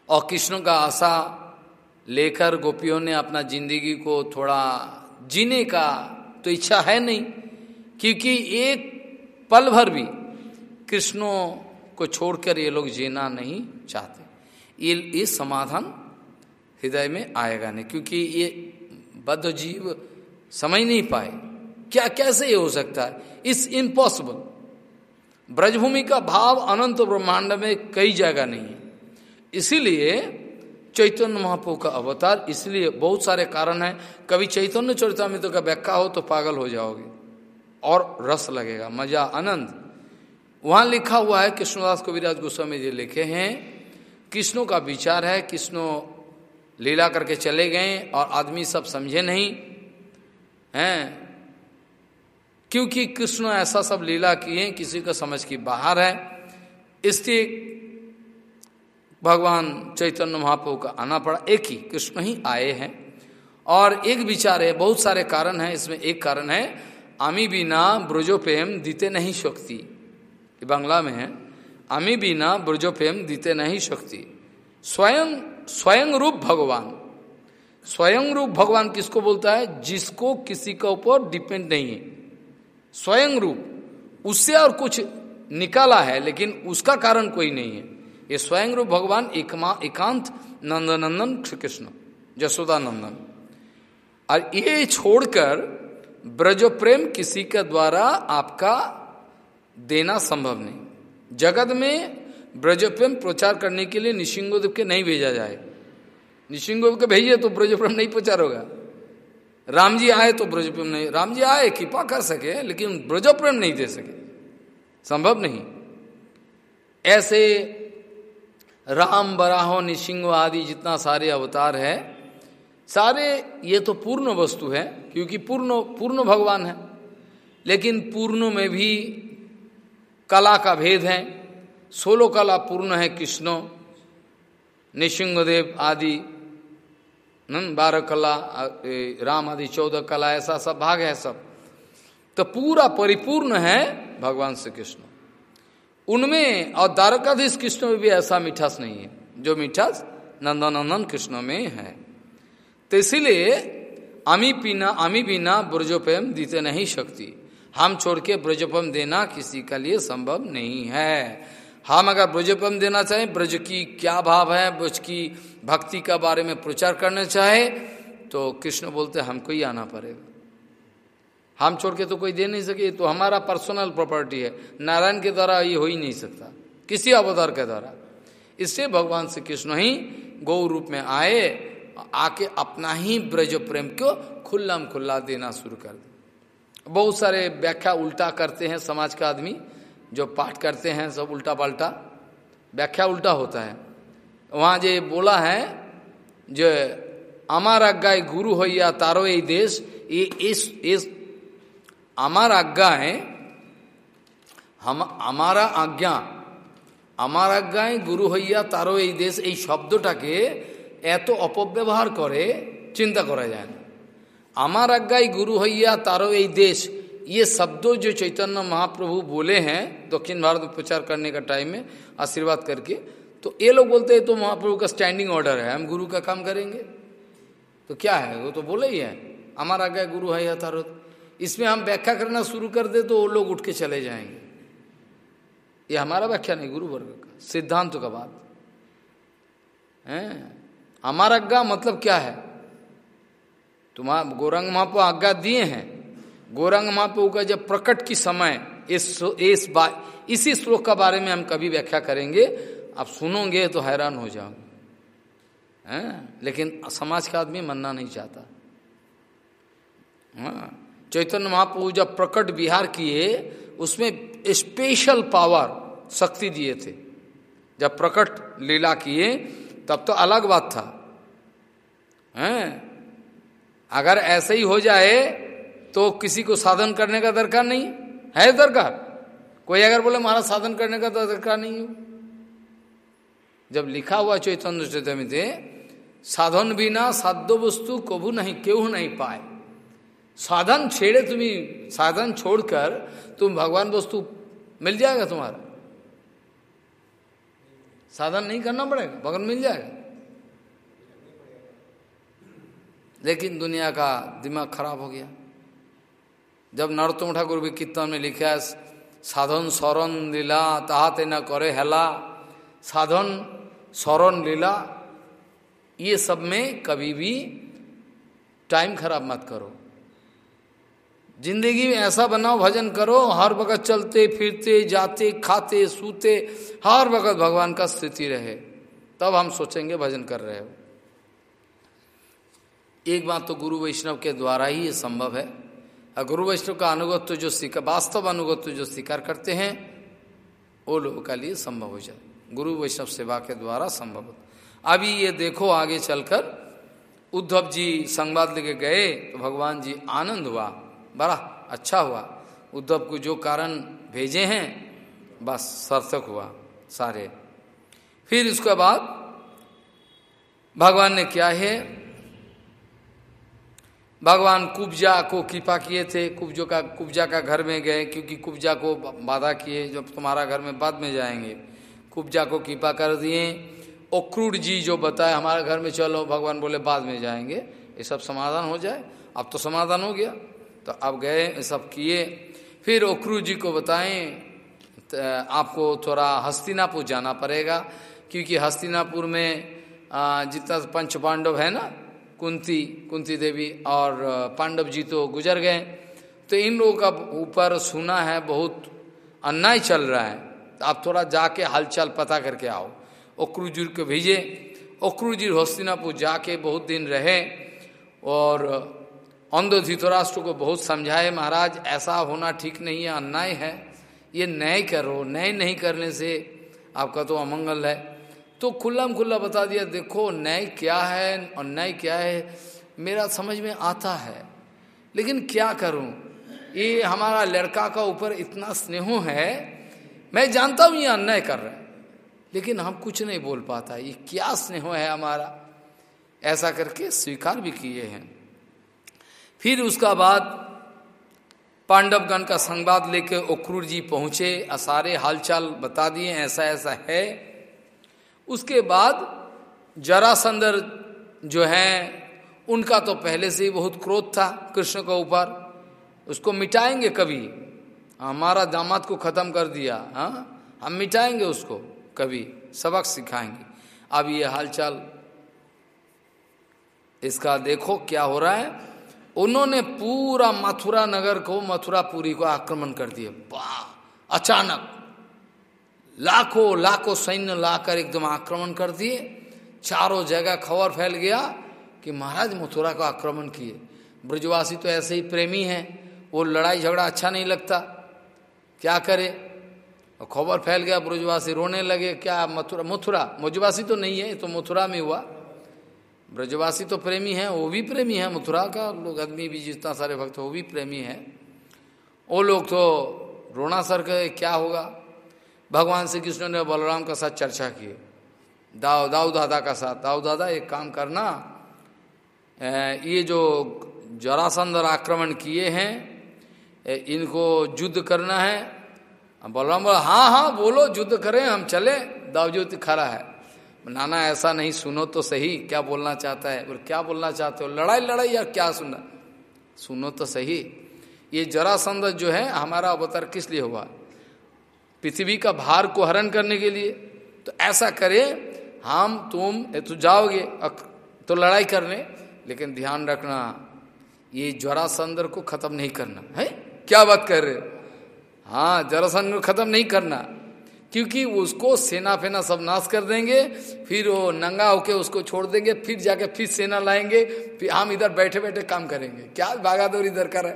और कृष्ण का आशा लेकर गोपियों ने अपना ज़िंदगी को थोड़ा जीने का तो इच्छा है नहीं, क्योंकि एक पल भर भी कृष्णों को छोड़कर ये लोग जीना नहीं चाहते। ये ये समाधान हृदय में आएगा नहीं, क्योंकि ये बद्ध जीव समझ नहीं पाए। क्या, कैसे ये हो सकता है? इट्स इम्पॉसिबल ब्रजभूमि का भाव अनंत ब्रह्मांड में कई जगह नहीं है। इसीलिए चैतन्य महाप्रभु का अवतार। इसलिए बहुत सारे कारण हैं। कभी चैतन्य चरितमित्र का व्याख्या हो तो पागल हो जाओगे। और रस लगेगा, मज़ा, आनंद। वहाँ लिखा हुआ है, कृष्णदास कविराज गोस्वामी जी लिखे हैं, कृष्णों का विचार है, कृष्णों लीला करके चले गए और आदमी सब समझे नहीं। हैं? क्योंकि कृष्ण ऐसा सब लीला किए किसी को समझ की बाहर है। इसलिए भगवान चैतन्य महाप्रभु का आना पड़ा। एक ही कृष्ण ही आए हैं। और एक विचार है, बहुत सारे कारण हैं, इसमें एक कारण है, आमी बिना ब्रजोपेम दीते नहीं शक्ति। बांग्ला में है। आमी बिना ब्रजोपेम दीते नहीं शक्ति। स्वयं स्वयं रूप भगवान। स्वयं रूप भगवान किसको बोलता है? जिसको किसी के ऊपर डिपेंड नहीं है। स्वयं रूप। उससे और कुछ निकाला है, लेकिन उसका कारण कोई नहीं है। ये स्वयं रूप भगवान एकमा एकांत नंदनंदन श्री कृष्ण जसोदा नंदन और ये छोड़कर ब्रज प्रेम किसी के द्वारा आपका देना संभव नहीं। जगत में ब्रज प्रेम प्रचार करने के लिए निशिंगोदेव के नहीं भेजा जाए। निशिंगोदेव के भेजिए तो ब्रज प्रेम नहीं प्रचार होगा। राम जी आए तो ब्रज प्रेम नहीं। राम जी आए, कृपा कर सके, लेकिन ब्रज प्रेम नहीं दे सके। संभव नहीं। ऐसे राम, बराहो, निशिंग आदि जितना सारे अवतार है, सारे ये तो पूर्ण वस्तु है, क्योंकि पूर्ण पूर्ण भगवान है। लेकिन पूर्ण में भी कला का भेद है, सोलो कला पूर्ण है, कृष्णो, निशिंगदेव आदि बारह कला राम आदि, चौदह कला, ऐसा सब भाग है सब। तो पूरा परिपूर्ण है भगवान श्री कृष्ण। उनमें और द्वारकाधीश कृष्ण में भी ऐसा मिठास नहीं है, जो मिठास नंदनंदन कृष्ण में है। तो इसीलिए अमी पीना अमी बिना ब्रजोपम दीते नहीं शक्ति। हम छोड़ के ब्रजोपम देना किसी का लिए संभव नहीं है। हम अगर ब्रजोपम देना चाहें, ब्रज की क्या भाव है, ब्रज की भक्ति का बारे में प्रचार करना चाहे तो कृष्ण बोलते, हमको ही आना पड़ेगा। हम छोड़ के तो कोई दे नहीं सके तो हमारा पर्सनल प्रॉपर्टी है। नारायण के द्वारा ये हो ही नहीं सकता, किसी अवतार के द्वारा। इससे भगवान श्री कृष्ण ही गौ रूप में आए, आके अपना ही ब्रज प्रेम को खुल्लम खुल्ला देना शुरू कर दे बहुत सारे व्याख्या उल्टा करते हैं समाज का आदमी, जो पाठ करते हैं सब उल्टा पल्टा। व्याख्या उल्टा होता है। वहाँ जो बोला है, जो, अमार गाय गुरु हो या तारो ये देश, ये इस इस আমার আজ্ঞায় আমার আজ্ঞা আমার আজ্ঞায় গুরু হইয়া তারও এই দেশ এই শব্দটাকে এত অপব্যবহার করে চিন্তা করা যায় না আমার আজ্ঞায় গুরু হইয়া तारो এই देश ये शब्दों जो चैतन्य महाप्रभु बोले हैं दक्षिण भारत में प्रचार करने का टाइम में आशीर्वाद करके तो ये लोग बोलते हैं तो महाप्रभु का स्टैंडिंग ऑर्डर है हम गुरु का काम करेंगे तो क्या है वो तो बोले ही है हमारा आज्ञा गुरु है या तारो इसमें हम व्याख्या करना शुरू कर दे तो वो लोग उठ के चले जाएँगे। ये हमारा व्याख्या नहीं गुरु वर्ग का, सिद्धांत का बात। है? हमारा आज्ञा मतलब क्या है? तुम्हारा गौरंग महापो आज्ञा दिए हैं। गौरंग महापो का जब प्रकट की समय, इस इस बा, इसी श्लोक का बारे में हम कभी व्याख्या करेंगे, आप सुनोगे तो हैरान हो जाओगे। हैं? लेकिन समाज का आदमी मनना नहीं चाहता। हाँ। चैतन्य महाप्रभु जब प्रकट विहार किए, उसमें स्पेशल पावर शक्ति दिए थे। जब प्रकट लीला किए, तब तो अलग बात था। हैं? अगर ऐसे ही हो जाए तो किसी को साधन करने का दरकार नहीं। है दरकार? कोई अगर बोले, महाराज, साधन करने का तो दरकार नहीं है। जब लिखा हुआ चैतन्य चैतन्य साधन बिना साध्य वस्तु कभू नहीं क्यों नहीं पाए। साधन छेड़े तुम्हें, साधन छोड़कर तुम भगवान वस्तु मिल जाएगा तुम्हारा। साधन नहीं करना पड़ेगा, भगवान मिल जाएगा। लेकिन दुनिया का दिमाग खराब हो गया। जब नरोत्तम ठाकुर भी कीर्तन में लिखा साधन शरण लीला, ताहाते न करे हेला, साधन शरण लीला, ये सब में कभी भी टाइम खराब मत करो। ज़िंदगी में ऐसा बनाओ, भजन करो, हर वक्त चलते, फिरते, जाते, खाते, सूते, हर वक्त भगवान का स्थिति रहे। तब हम सोचेंगे भजन कर रहे हो। एक बात तो गुरु वैष्णव के द्वारा ही ये संभव है। और गुरु वैष्णव का अनुगत्व जो स्वीकार, वास्तव अनुगत्व जो स्वीकार करते हैं, वो लोगों का लिए संभव हो जाए। गुरु वैष्णव सेवा के द्वारा संभव होता अभी ये देखो आगे चलकर, उद्धव जी संवाद लेके गए तो भगवान जी आनंद हुआ। बड़ा अच्छा हुआ। उद्धव को जो कारण भेजे हैं, बस सार्थक हुआ सारे। फिर उसके बाद भगवान ने क्या है? भगवान कुब्जा को कृपा किए थे। कुब्जो का, कुब्जा का घर में गए, क्योंकि कुब्जा को बाधा किए, जब तुम्हारा घर में बाद में जाएँगे। कुब्जा को कृपा कर दिए। ओक्रूड जी जो बताए, हमारे घर में चलो। भगवान बोले, बाद में जाएँगे। ये सब समाधान हो जाए। अब तो समाधान हो गया। तो अब गए, सब किए। फिर ओक्रू जी को बताएँ तो आपको थोड़ा हस्तिनापुर जाना पड़ेगा, क्योंकि हस्तिनापुर में जितना पंच पांडव है ना, कुंती कुंती देवी और पांडव जी तो गुजर गए। तो इन लोगों का ऊपर सुना है, बहुत अन्याय चल रहा है। तो आप थोड़ा जाके हालचाल पता करके आओ। ओक्रूजी को भेजे। ओक्रूजी हस्तिनापुर जाके बहुत दिन रहे और अंधो धृतराष्ट्र को बहुत समझाए, महाराज, ऐसा होना ठीक नहीं है, अन्याय है। ये न्याय करो, न्याय नहीं करने से आपका तो अमंगल है। तो खुल्ला खुल्ला बता दिया, देखो, न्याय क्या है और न्याय क्या है, मेरा समझ में आता है। लेकिन क्या करूँ? ये हमारा लड़का का ऊपर इतना स्नेह है, मैं जानता हूँ ये अन्याय कर रहा है। लेकिन हम कुछ नहीं बोल पाता, ये क्या स्नेह है हमारा? ऐसा करके स्वीकार भी किए हैं। फिर उसका बाद पांडवगण का संवाद लेकर ओक्रूर जी पहुँचे सारे हालचाल बता दिए, ऐसा ऐसा है। उसके बाद जरासंदर जो है, उनका तो पहले से ही बहुत क्रोध था कृष्ण के ऊपर। उसको मिटाएँगे कभी? हमारा दामाद को खत्म कर दिया हाँ? हम मिटाएँगे उसको कभी? सबक सिखाएँगे। अब ये हालचाल, इसका देखो क्या हो रहा है। उन्होंने पूरा मथुरा नगर को, मथुरापुरी को आक्रमण कर दिया। वाह! अचानक लाखों लाखों सैन्य लाकर एकदम आक्रमण कर दिए। चारों जगह खबर फैल गया कि महाराज मथुरा को आक्रमण किए। ब्रजवासी तो ऐसे ही प्रेमी हैं, वो लड़ाई झगड़ा अच्छा नहीं लगता। क्या करे? खबर फैल गया, ब्रजवासी रोने लगे, क्या मथुरा मथुरा? ब्रजवासी तो नहीं है तो मथुरा में हुआ। ब्रजवासी तो प्रेमी है, वो भी प्रेमी है, मथुरा का लोग आदमी भी जितना सारे भक्त वो भी प्रेमी है। वो लोग तो रोना सर के क्या होगा? भगवान श्री कृष्ण ने बलराम का साथ चर्चा की। दाऊ दाऊ दादा का साथ दाऊ दादा, एक काम करना ये जो जरासंदर आक्रमण किए हैं इनको युद्ध करना है। बलराम बोला हाँ हाँ बोलो, युद्ध करें, हम चले। दावज्योति खड़ा है। नाना, ऐसा नहीं, सुनो तो सही, क्या बोलना चाहता है? और क्या बोलना चाहते हो? लड़ाई लड़ाई या क्या सुनना? सुनो तो सही। ये जरासंद जो है, हमारा अवतार किस लिए हुआ? पृथ्वी का भार को हरण करने के लिए। तो ऐसा करे, हम, तुम तो जाओगे तो लड़ाई करने। लेकिन ध्यान रखना, ये जरासंदर को खत्म नहीं करना। है? क्या बात कर रहे हो? हाँ जरासंद को खत्म नहीं करना। क्योंकि उसको सेना फेना सब नाश कर देंगे, फिर वो नंगा होके उसको छोड़ देंगे, फिर जाके फिर सेना लाएँगे, फिर हम इधर बैठे बैठे काम करेंगे। क्या भागादौड़ इधर कर है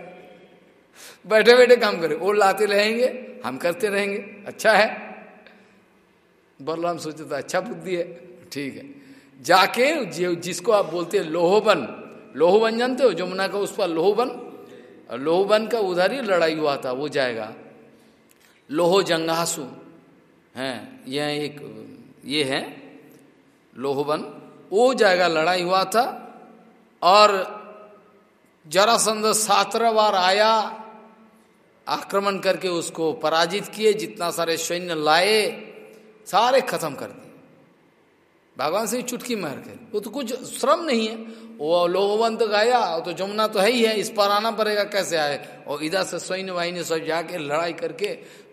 बैठे बैठे काम करें, वो लाते रहेंगे, हम करते रहेंगे। अच्छा है? बलराम सोचे तो अच्छा बुद्धि है, ठीक है। जाके जिसको आप बोलते हैं लोहोबन लोहोबन जानते हो? जमुना का उस पर लोहोबन? लोहोबन का उधर ही लड़ाई हुआ था, वो जाएगा। लोहो जंगासु हैं, यह एक, ये है, लोहबन। वो जाएगा, लड़ाई हुआ था, और जरासंध सातरा बार आया, आक्रमण करके उसको पराजित किए, जितना सारे सैन्य लाए, सारे खत्म कर दिए। भगवान से चुटकी मार के। वो तो कुछ श्रम नहीं है। वो लोहवन तो गया तो जमुना तो है ही है, इस पर आना पड़ेगा, कैसे आए? और इधर से सैन्य वाहिनी सब जाके लड़ाई करके,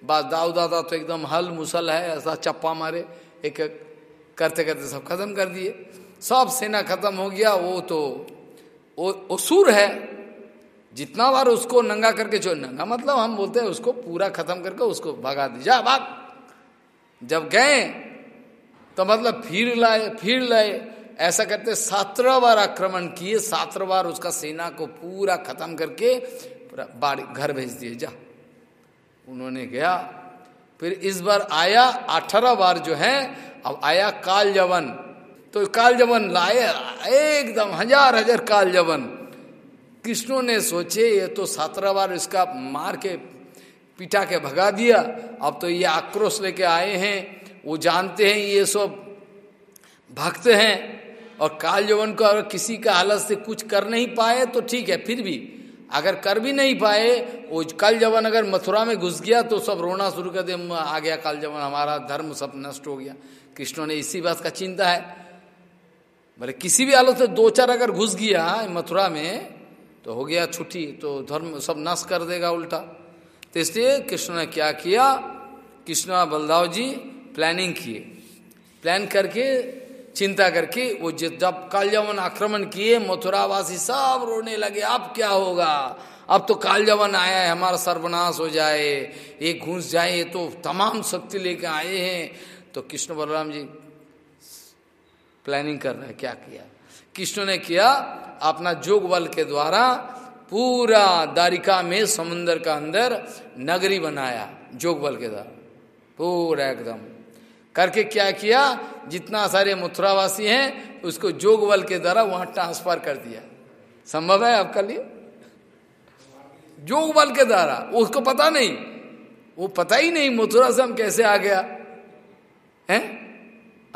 बस दाऊ दादा तो एकदम हल मुसल है, ऐसा चप्पा मारे, एक एक करते करते सब खत्म कर दिए। सब सेना खत्म हो गया, वो तो वो सुर है। जितना बार उसको नंगा करके छोड़ नंगा मतलब हम बोलते हैं, उसको पूरा खत्म करके उसको भगा दी जा भाग। जब गए तो मतलब फिर लाए फिर लाए। ऐसा करते सत्रह बार आक्रमण किए सत्रह बार उसका सेना को पूरा खत्म करके घर भेज दिए, जा। उन्होंने गया फिर इस बार आया, अठारह बार जो है, अब आया काल जवन। तो काल जवन लाए, एकदम हज़ार हज़ार काल जवन। कृष्णों ने सोचे, ये तो सत्रह बार इसका मार के, पिटा के भगा दिया। अब तो ये आक्रोश लेके आए हैं। वो जानते हैं ये सब, भक्त हैं और काल जवन को अगर किसी का हालत से कुछ कर नहीं पाए तो ठीक है, फिर भी अगर कर भी नहीं पाए, वो कल जवन अगर मथुरा में घुस गया तो सब रोना शुरू कर दे आ गया काल जवन हमारा धर्म सब नष्ट हो गया। कृष्ण ने इसी बात का चिंता है। बोले किसी भी हालत से दो चार अगर घुस गया मथुरा में तो हो गया छुट्टी तो धर्म सब नष्ट कर देगा उल्टा। तो इसलिए कृष्ण ने क्या किया? कृष्ण बलदाव जी प्लानिंग किए। प्लान करके, चिंता करके, वो जब कालजवन आक्रमण किए, मथुरावासी सब रोने लगे, अब क्या होगा? अब तो कालजवन आया है, हमारा सर्वनाश हो जाए ये घुस जाए तो तमाम शक्ति लेके आए हैं। तो कृष्ण बलराम जी प्लानिंग कर रहे हैं, क्या किया? कृष्ण ने किया, अपना जोग बल के द्वारा पूरा दारिका में समुन्द्र का अंदर नगरी बनाया, जोग बल के द्वारा। पूरा एकदम। करके क्या किया? जितना सारे मथुरावासी हैं, उसको जोग बल के द्वारा वहाँ ट्रांसफ़र कर दिया। संभव है आपका लिए? जोग बल के द्वारा। उसको पता नहीं। वो पता ही नहीं मथुरा से हम कैसे आ गया। हैं?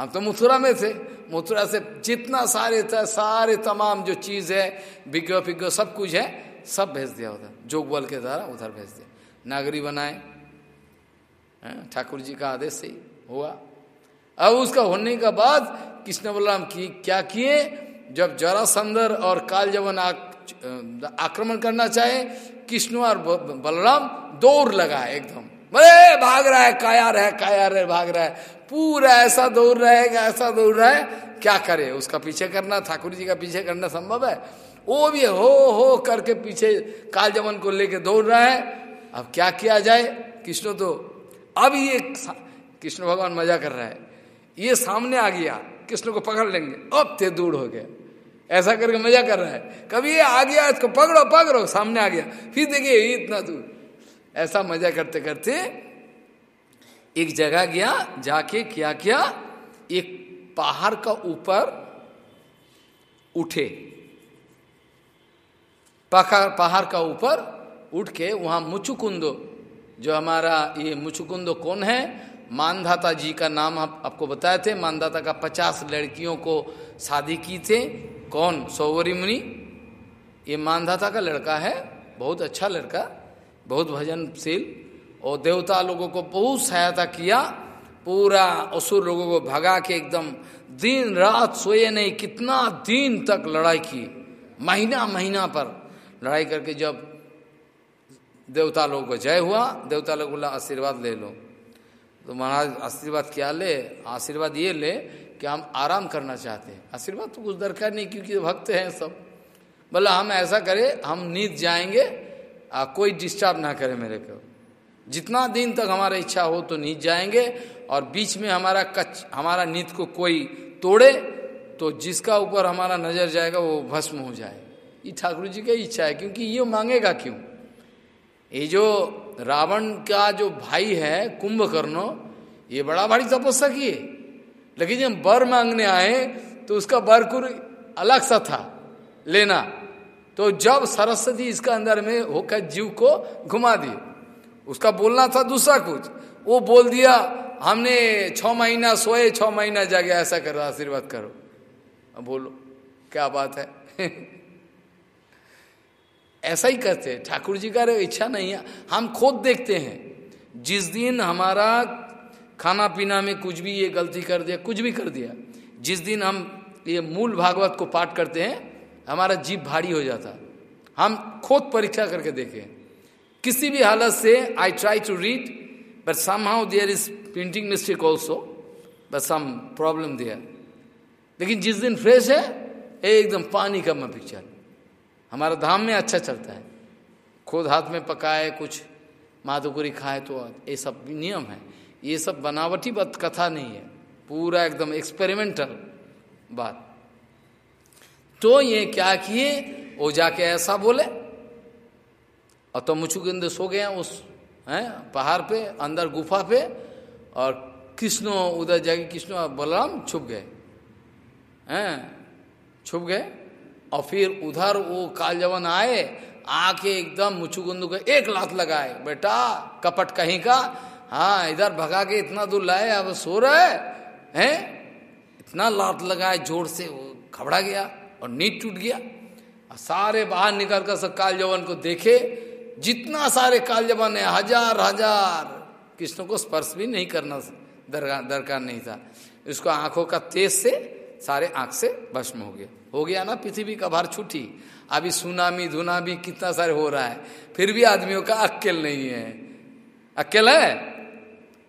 हम तो मथुरा में थे। मथुरा से जितना सारे था, सारे तमाम जो चीज़ है विज्ञ विज्ञ सब कुछ है, सब भेज दिया उधर। जोग बल के द्वारा उधर भेज दिया। नागरी बनाए। ठाकुर जी का आदेश से हुआ। अब उसका होने के बाद कृष्ण बलराम की क्या किए? जब जरा जरासंदर और काल जवन आक्रमण करना चाहे, कृष्ण और बलराम दौड़ लगा एकदम। बड़े भाग रहा है, काया रहे काया रहे भाग रहा है। पूरा ऐसा दौड़ रहेगा ऐसा दौड़ रहा है, क्या करे? उसका पीछे करना, ठाकुर जी का पीछे करना संभव है? वो भी हो हो करके पीछे काल जमन को लेके दौड़ रहा है। अब क्या किया जाए? कृष्ण तो अब ये कृष्ण भगवान मज़ा कर रहा है। ये सामने आ गया कृष्ण को पकड़ लेंगे? अब ते दूर हो गए। ऐसा करके मज़ा कर रहा है। कभी ये आ गया इसको पकड़ो पकड़ो, सामने आ गया। फिर देखिए इतना दूर। ऐसा मज़ा करते करते एक जगह गया, जाके क्या किया? एक पहाड़ का ऊपर उठे। पहाड़ का ऊपर उठ के वहाँ मुचुकुंदो, जो हमारा ये मुचुकुंदो कौन है? मानधाता जी का नाम आप, आपको बताए थे। मानधाता का पचास लड़कियों को शादी की थे। कौन? सौवरी मुनि। ये मानधाता का लड़का है। बहुत अच्छा लड़का बहुत भजनशील। और देवता लोगों को बहुत सहायता किया। पूरा असुर लोगों को भगा के एकदम दिन रात सोए नहीं कितना दिन तक लड़ाई की। महीना महीना पर लड़ाई करके जब देवता लोगों को जय हुआ देवता लोग बोला आशीर्वाद ले लो। तो महाराज आशीर्वाद क्या ले? आशीर्वाद ये ले कि हम आराम करना चाहते हैं। आशीर्वाद तो कुछ दरकार नहीं क्योंकि भक्त हैं सब। बोला हम ऐसा करें हम नींद जाएँगे आ, कोई डिस्टर्ब ना करे मेरे को। जितना दिन तक हमारा इच्छा हो तो नीच जाएँगे और बीच में हमारा कच हमारा नीत को कोई तोड़े तो जिसका ऊपर हमारा नज़र जाएगा वो भस्म हो जाए। ये ठाकुर जी का इच्छा है क्योंकि ये मांगेगा क्यों? ये जो रावण का जो भाई है, कुंभकर्ण, ये बड़ा भारी तपस्या किए लेकिन जब बर मांगने आए तो उसका बर कुर अलग सा था, लेना। तो जब सरस्वती इसका अंदर में होकर जीव को घुमा दी, उसका बोलना था दूसरा कुछ। वो बोल दिया, हमने छ महीना सोए छ महीना जागे, ऐसा करो, आशीर्वाद करो। बोलो, क्या बात है? [LAUGHS] ऐसा ही करते हैं। ठाकुर जी का इच्छा नहीं है। हम खुद देखते हैं। जिस दिन हमारा खाना पीना में कुछ भी ये गलती कर दिया, कुछ भी कर दिया, जिस दिन हम ये मूल भागवत को पाठ करते हैं, हमारा जीव भारी हो जाता। हम खुद परीक्षा करके देखें। किसी भी हालत से I try to read but somehow there is printing mistake also but some problem there लेकिन जिस दिन फ्रेश है, एकदम पानी का मैं पिक्चर हमारा धाम में अच्छा चलता है। खुद हाथ में पकाए, कुछ माधुकुरी खाए तो ये सब नियम है। ये सब बनावटी बात, कथा नहीं है। पूरा एकदम एक्सपेरिमेंटल बात। तो ये क्या किए? वो जाके ऐसा बोले और तो मुचुकिंद सो गए उस, हैं, पहाड़ पे, अंदर गुफा पे, और कृष्ण उधर जाके कृष्ण बलराम छुप गए। हैं, छुप गए। और फिर उधर वो कालजवन आए, आके एकदम मुचुकुंदू को एक लात लगाए, बेटा, कपट कहीं का? हाँ इधर भगा के इतना दूर लाए, अब सो रहे हैं इतना लात लगाए, ज़ोर से वो खबड़ा गया और नीट टूट गया। और सारे बाहर निकल कर सब काल जवान को देखे। जितना सारे काल जवान है, हज़ार हज़ार। कृष्ण को स्पर्श भी नहीं करना दरकार नहीं था। उसको आँखों का तेज से सारे आँख से भस्म हो गया। हो गया ना पृथ्वी का भार छूटी अभी सुनामी, धुनामी कितना सारे हो रहा है। फिर भी आदमियों का अक्केल नहीं है। अक्केल है?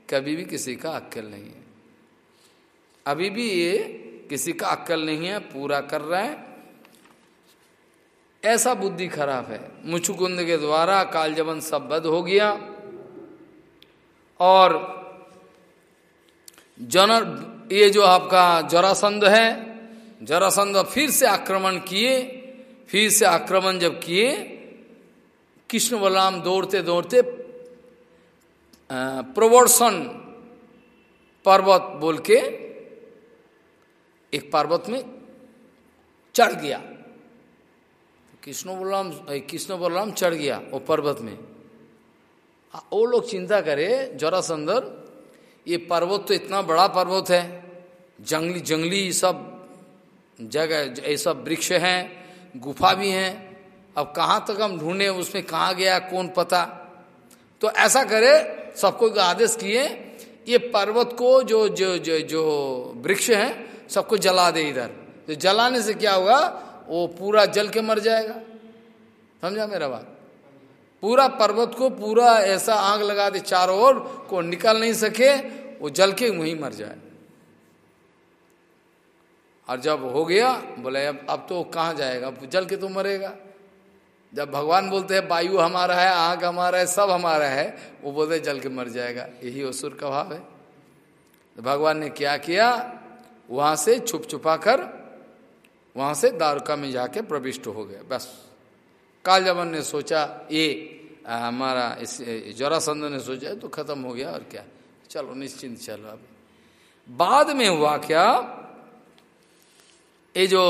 कभी भी किसी का अक्कल नहीं है। अभी भी ये किसी का अक्कल नहीं है, पूरा कर रहा है। ऐसा बुद्धि खराब है। मुचुकुंद के द्वारा कालजबन सब बद हो गया। और जनर, ये जो आपका जरासंध है जरासंध फिर से आक्रमण किए, फिर से आक्रमण जब किए, कृष्ण बलराम दौड़ते दौड़ते प्रवर्सन पर्वत बोल के एक पर्वत में चढ़ गया। कृष्ण बलराम कृष्ण बलराम चढ़ गया वो पर्वत में। वो लोग चिंता करे जरा संदर ये पर्वत तो इतना बड़ा पर्वत है, जंगली जंगली सब जगह ये सब वृक्ष हैं, गुफा भी हैं। अब कहाँ तक हम ढूंढे, उसमें कहाँ गया, कौन पता? तो ऐसा करे, सबको आदेश किए, ये पर्वत को जो जो जो जो वृक्ष है, सबको जला दे इधर। तो जलाने से क्या होगा? वो पूरा जल के मर जाएगा। समझा मेरा बात? पूरा पर्वत को पूरा ऐसा आग लगा दे, चारों ओर को निकल नहीं सके, वो जल के वहीं मर जाए। और जब हो गया, बोले, अब अब तो कहाँ जाएगा? जल के तो मरेगा। जब भगवान बोलते हैं, वायु हमारा है, आग हमारा है, सब हमारा है, वो बोलते जल के मर जाएगा। यही असुर का भाव है। तो भगवान ने क्या किया? वहाँ से छुप छुपा कर, वहाँ से दारुका में जाके प्रविष्ट हो गए बस। कालजबन ने सोचा, ये हमारा इस जरासंध ने सोचा तो खत्म हो गया और क्या? चलो, निश्चिंत चलो अब। बाद में हुआ क्या? ये जो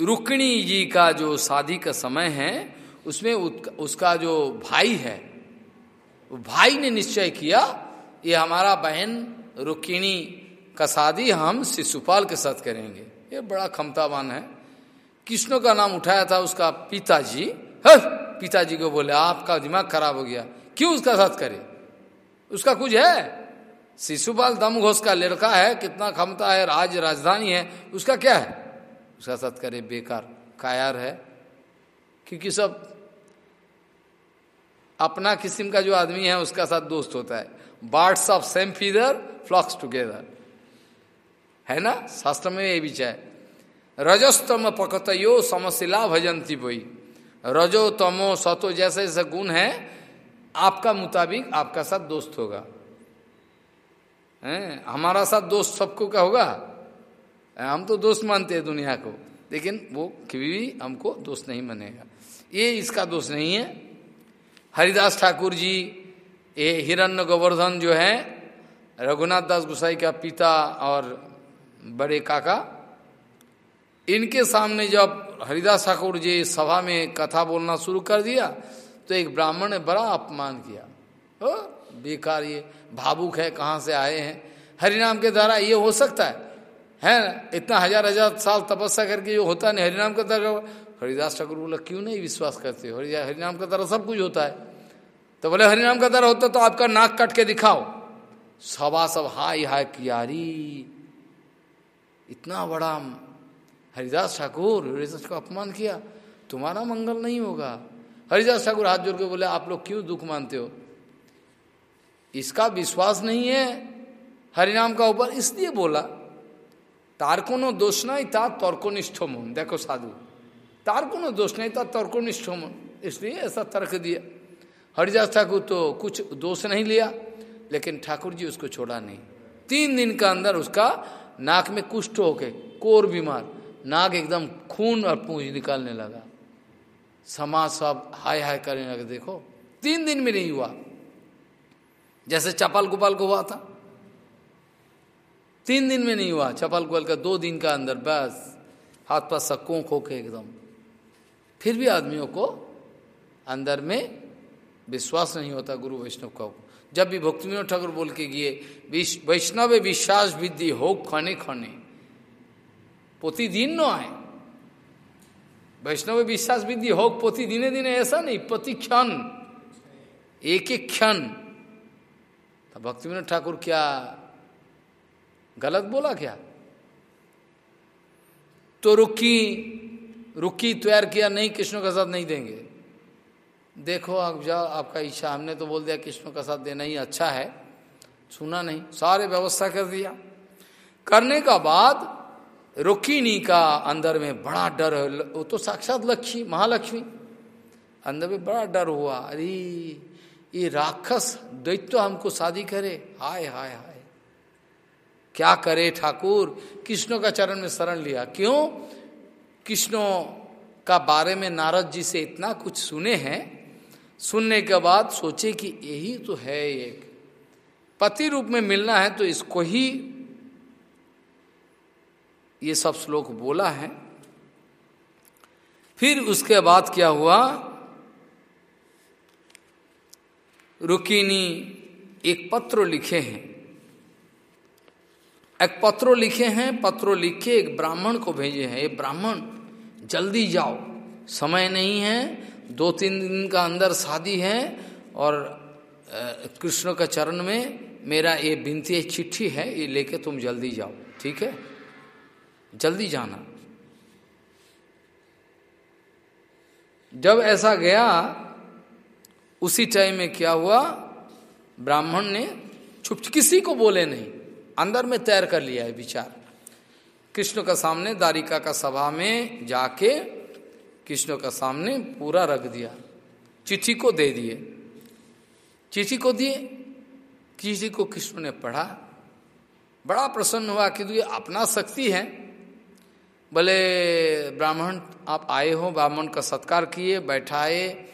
रुक्णी जी का जो शादी का समय है, उसमें उसका जो भाई है भाई ने निश्चय किया, ये हमारा बहन रुक्णी का शादी हम शिशुपाल के साथ करेंगे। ये बड़ा क्षमतावान है। कृष्ण का नाम उठाया था उसका पिताजी। पिताजी को बोले, आपका दिमाग खराब हो गया, क्यों उसका साथ करे? उसका कुछ है? शिशुपाल दम घोष का लड़का है, कितना क्षमता है, राज राजधानी है, उसका क्या है? उसका साथ करे बेकार, कायर है। क्योंकि सब अपना किस्म का जो आदमी है, उसका साथ दोस्त होता है। Birds of same feather flocks together है ना? शास्त्र में ये विचार रजस्तम पकतयो समशिला भजंती बोई। रजो तमो सतो जैसे जैसे गुण है, आपका मुताबिक आपका साथ दोस्त होगा। हैं? हमारा साथ दोस्त सबको क्या होगा? हम तो दोस्त मानते हैं दुनिया को, लेकिन वो कभी भी हमको दोस्त नहीं मानेगा। ये इसका दोष नहीं है। हरिदास ठाकुर जी, ये हिरण्य गोवर्धन जो है, रघुनाथ दास गुसाई का पिता और बड़े काका, इनके सामने जब हरिदास ठाकुर जी सभा में कथा बोलना शुरू कर दिया तो एक ब्राह्मण ने बड़ा अपमान किया। ओ, बेकार ये। भावुक है, कहाँ से आए हैं? हरिनाम के द्वारा ये हो सकता है। है? ना इतना हज़ार हज़ार साल तपस्या करके ये होता नहीं। हरिनाम के द्वारा हरिदास ठाकुर बोला, क्यों नहीं विश्वास करते हो? हरिनाम का द्वारा सब कुछ होता है। तो बोले, हरिनाम का द्वारा होता तो आपका नाक कट के दिखाओ। सवा सब हाय हाय कियारी। इतना बड़ा हरिदास ठाकुर, हरिदास को अपमान किया। तुम्हारा मंगल नहीं होगा। हरिदास ठाकुर हाथ जोड़ के बोले, आप लोग क्यों दुख मानते हो? इसका विश्वास नहीं है हरिनाम का ऊपर, इसलिए बोला तार को दोष नहीं था तर्कनिष्ठ मन देखो साधु तार को दोष नहीं था तर्कनिष्ठ मन इसलिए ऐसा तर्क दिया। हरिदास ठाकुर तो कुछ दोष नहीं लिया, लेकिन ठाकुर जी उसको छोड़ा नहीं। तीन दिन का अंदर उसका नाक में कुष्ठ होके कोर बीमार, नाक एकदम खून और पूंछ निकालने लगा। समाज सब हाय हाय करने लगे, देखो, तीन दिन में नहीं हुआ। जैसे चपाल गोपाल को हुआ था। तीन दिन में नहीं हुआ, चपाल गोपाल का दो दिन का अंदर बस हाथ पास सक्कों खो के एकदम। फिर भी आदमियों को अंदर में विश्वास नहीं होता गुरु वैष्णव का। जब भी भक्ति विनोद ठाकुर बोल के गए वैष्णव विश्वास विद्धि हो खाने खाने। प्रतिदिन न आए। वैष्णव विश्वास विद्धि हो, प्रतिदिने दिने ऐसा नहीं प्रति क्षण एक एक क्षण। भक्ति विनोद ठाकुर क्या? गलत बोला क्या? तो रुकी रुकी तैयार किया, नहीं, कृष्ण का साथ नहीं देंगे। देखो, आप जाओ, आपका इच्छा, हमने तो बोल दिया कृष्ण का साथ देना ही अच्छा है। सुना नहीं, सारे व्यवस्था कर दिया। करने का बाद रुकिनी का अंदर में बड़ा डर, वो तो साक्षात लक्ष्मी, महालक्ष्मी। अंदर में बड़ा डर हुआ, अरे ये राक्षस दैत्य हमको शादी करे। हाय हाय हाय। क्या करे ठाकुर? कृष्ण का चरण में शरण लिया। क्यों? कृष्ण का बारे में नारद जी से इतना कुछ सुने हैं। सुनने के बाद सोचे कि यही तो है एक। पति रूप में मिलना है तो इसको ही ये सब श्लोक बोला है। फिर उसके बाद क्या हुआ? रुकिनी एक पत्र लिखे हैं। एक पत्र लिखे हैं, पत्र लिख के एक ब्राह्मण को भेजे हैं। ये ब्राह्मण, जल्दी जाओ। समय नहीं है, दो तीन दिन का अंदर शादी है और कृष्ण का चरण में मेरा ये बिनती चिट्ठी है, ये लेके तुम जल्दी जाओ, ठीक है? जल्दी जाना। जब ऐसा गया उसी टाइम में क्या हुआ? ब्राह्मण ने छुप, किसी को बोले नहीं। अंदर में तैर कर लिया है विचार। कृष्ण का सामने, दारिका का सभा में जाके कृष्ण का सामने पूरा रख दिया। चिट्ठी को दे दिए। चिट्ठी को दिए। चिट्ठी को कृष्ण ने पढ़ा। बड़ा प्रसन्न हुआ कि ये अपना शक्ति है। बोले, ब्राह्मण, आप आए हो, ब्राह्मण का सत्कार किए, बैठाए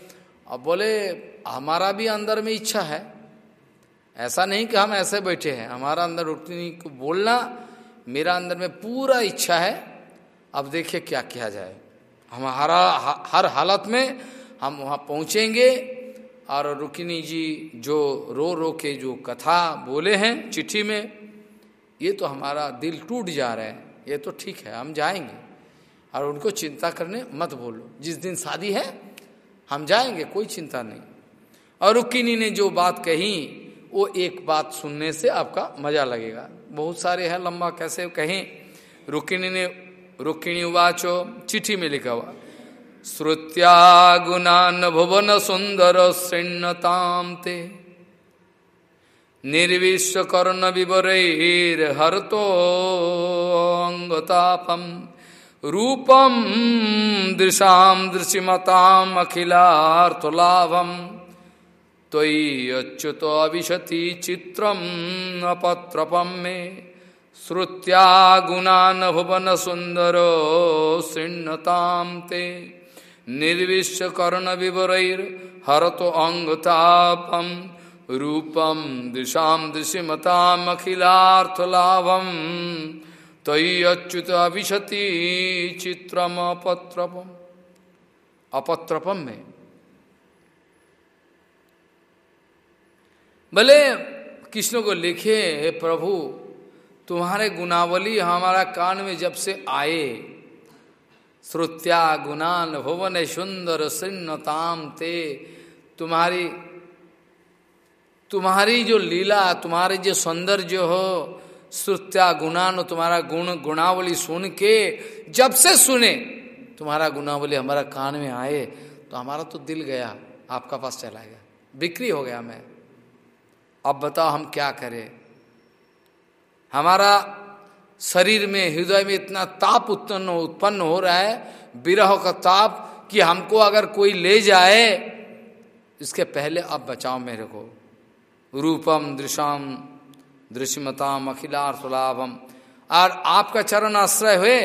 और बोले, हमारा भी अंदर में इच्छा है। ऐसा नहीं कि हम ऐसे बैठे हैं। हमारा अंदर रुक्मिणी को बोलना, मेरा अंदर में पूरा इच्छा है। अब देखिए क्या किया जाए। हमारा हर हालत में हम वहाँ पहुँचेंगे और रुक्मिणी जी जो रो रो के जो कथा बोले हैं चिट्ठी में, ये तो हमारा दिल टूट जा रहा है। ये तो ठीक है, हम जाएँगे। और उनको चिंता करने मत बोलो। जिस दिन शादी है हम जाएँगे, कोई चिंता नहीं। और रुक्मिणी ने जो बात कही, वो एक बात सुनने से आपका मज़ा लगेगा। बहुत सारे हैं, लंबा कैसे कहें? रुक्मिणी ने, रुक्मिणी उवाचो, चिट्ठी में लिखा हुआ, श्रुत्या गुणान भुवन सुंदर श्रृणताम ते। निर्विश्व कर्ण विवरैर हरतो अंगतापम रूपम दृशाम दृशिमताम अखिलार्थलाभम। त्वयि अच्युत अविशति चित्रम अपत्रपम में। श्रुत्या गुणान भुवन सुंदर शृण्यताम ते। निर्विश्य कर्ण विवरैर हरतो अंगतापम रूपम दिशाम दिशिमतामखिलार्थलाभम तयि अच्युत अभिशति चित्रम अपत्रपम अपत्रपम में। भले कृष्ण को लिखे, हे प्रभु, तुम्हारे गुनावली हमारा कान में जब से आए, श्रुत्या गुणान भुवन सुंदर सिन्नताम ते, तुम्हारी तुम्हारी जो लीला, तुम्हारे जो सौंदर्य हो श्रुत्या गुणान तुम्हारा गुण, गुणावली सुन के जब से सुने, तुम्हारा गुनावली हमारा कान में आए तो हमारा तो दिल गया, आपका पास चला गया बिक्री हो गया मैं। अब बताओ हम क्या करें? हमारा शरीर में, हृदय में इतना ताप उत्पन्न उत्पन्न हो रहा है, विरह का ताप, कि हमको अगर कोई ले जाए, इसके पहले अब बचाओ मेरे को। रूपम दृश्यम दृश्यमताम अखिलार्थलाभम और आपका चरण आश्रय हुए।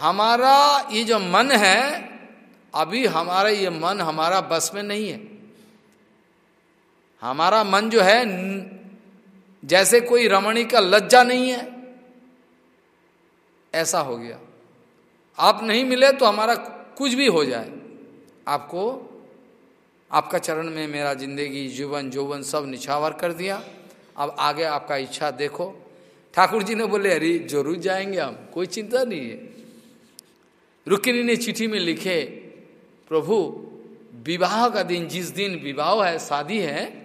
हमारा ये जो मन है, अभी हमारा ये मन हमारा बस में नहीं है। हमारा मन जो है, जैसे कोई रमणी का लज्जा नहीं है। ऐसा हो गया। आप नहीं मिले तो हमारा कुछ भी हो जाए। आपको, आपका चरण में मेरा ज़िंदगी, जीवन, जोवन सब निछावर कर दिया। अब आगे आपका इच्छा देखो। ठाकुर जी ने बोले, अरे, ज़रूर जाएँगे हम, कोई चिंता नहीं है। रुक्मिणी ने चिट्ठी में लिखे, प्रभु, विवाह का दिन, जिस दिन विवाह है, शादी है,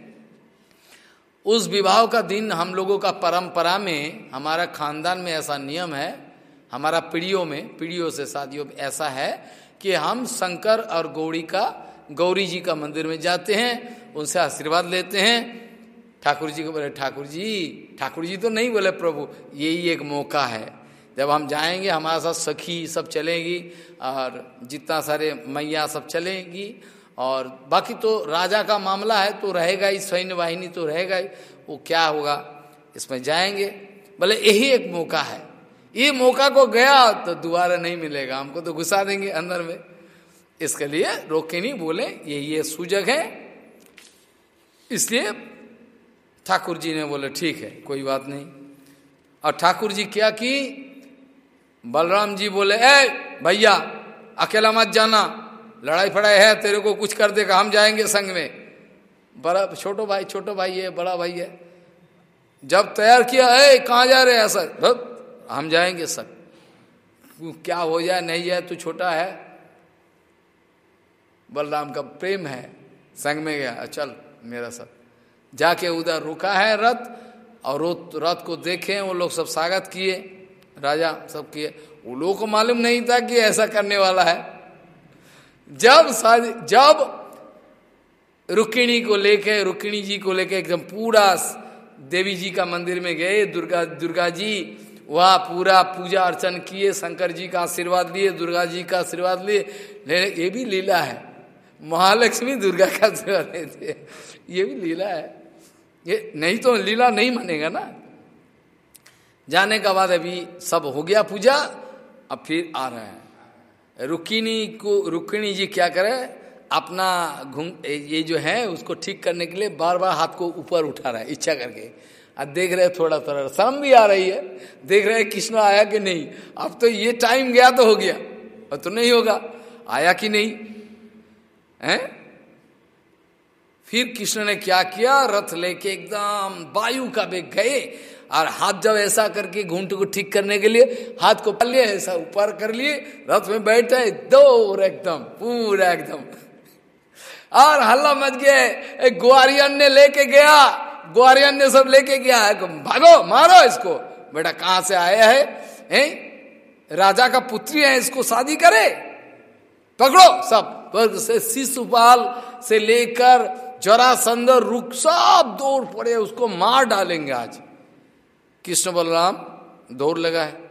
उस विवाह का दिन हम लोगों का परंपरा में, हमारा खानदान में ऐसा नियम है, हमारा पीढ़ियों में, पीढ़ियों से शादियों में ऐसा है कि हम शंकर और गौरी का, गौरी जी का मंदिर में जाते हैं, उनसे आशीर्वाद लेते हैं ठाकुर जी को बोले ठाकुर जी ठाकुर जी तो नहीं बोले प्रभु, यही एक मौका है। जब हम जाएँगे, हमारे साथ सखी सब चलेगी, और जितना सारे मैया सब चलेगी, और बाकी तो राजा का मामला है तो रहेगा ही, सैन्य वाहिनी तो रहेगा ही, वो क्या होगा? इसमें जाएँगे। बोले, यही एक मौका है। ये मौका को गया तो दोबारा नहीं मिलेगा, हमको तो घुसा देंगे अंदर में। इसके लिए रोके नहीं बोले, ये ये सूजग है। इसलिए ठाकुर जी ने बोले, ठीक है, कोई बात नहीं। और ठाकुर जी क्या की? बलराम जी बोले, ए, भैया, अकेला मत जाना, लड़ाई फड़ाई है, तेरे को कुछ कर देगा, हम जाएँगे संग में। बड़ा, छोटो भाई छोटो भाई है, बड़ा भाई है। जब तैयार किया है कहाँ जा रहे हैं ऐसा हम जाएँगे सब क्या हो जाए, नहीं जाए, तू छोटा है। बलराम का प्रेम है, संग में गया, चल, मेरा सब जाके उधर रुका है रथ, और रथ को देखे, वो लोग सब स्वागत किए, राजा सब किए। वो लोगों को मालूम नहीं था कि ऐसा करने वाला है। जब जब रुक्मिणी को लेके, रुक्मिणी जी को लेके एकदम पूरा देवी जी का मंदिर में गए, दुर्गा दुर्गा जी, वहाँ पूरा पूजा अर्चन किए, शंकर जी का आशीर्वाद लिए, दुर्गा जी का आशीर्वाद लिए। ये भी लीला है। महालक्ष्मी दुर्गा का आशीर्वाद लेते ये भी लीला है। ये नहीं तो लीला नहीं मानेगा ना। जाने का बाद अभी सब हो गया पूजा, अब फिर आ रहे हैं। रुक्मिणी को रुक्मिणी जी क्या करे? अपना घूम ये जो है, उसको ठीक करने के लिए बार बार हाथ को ऊपर उठा रहा है, इच्छा करके। अब देख रहे थोड़ा थोड़ा, शर्म भी आ रही है। देख रहे हैं कृष्ण आया कि नहीं? अब तो ये टाइम गया तो हो गया और तो नहीं होगा। आया कि नहीं? है? फिर कृष्ण ने क्या किया? रथ लेके एकदम वायु का बेग गए और हाथ जब ऐसा करके घूंट को ठीक करने के लिए हाथ को पल लिया ऐसा ऊपर कर लिए रथ में बैठे दो एकदम पूरा एकदम। और हल्ला मच गए एक ग्वारियन ने लेके गया ग्वारियन ने सब लेके गया भागो मारो इसको। बेटा कहाँ से आया है, है? राजा का पुत्री है इसको शादी करे। पकड़ो सब शिशुपाल से लेकर जरा संदर रुक सब दौड़ पड़े, उसको मार डालेंगे आज। कृष्ण बलराम दौड़ लगा है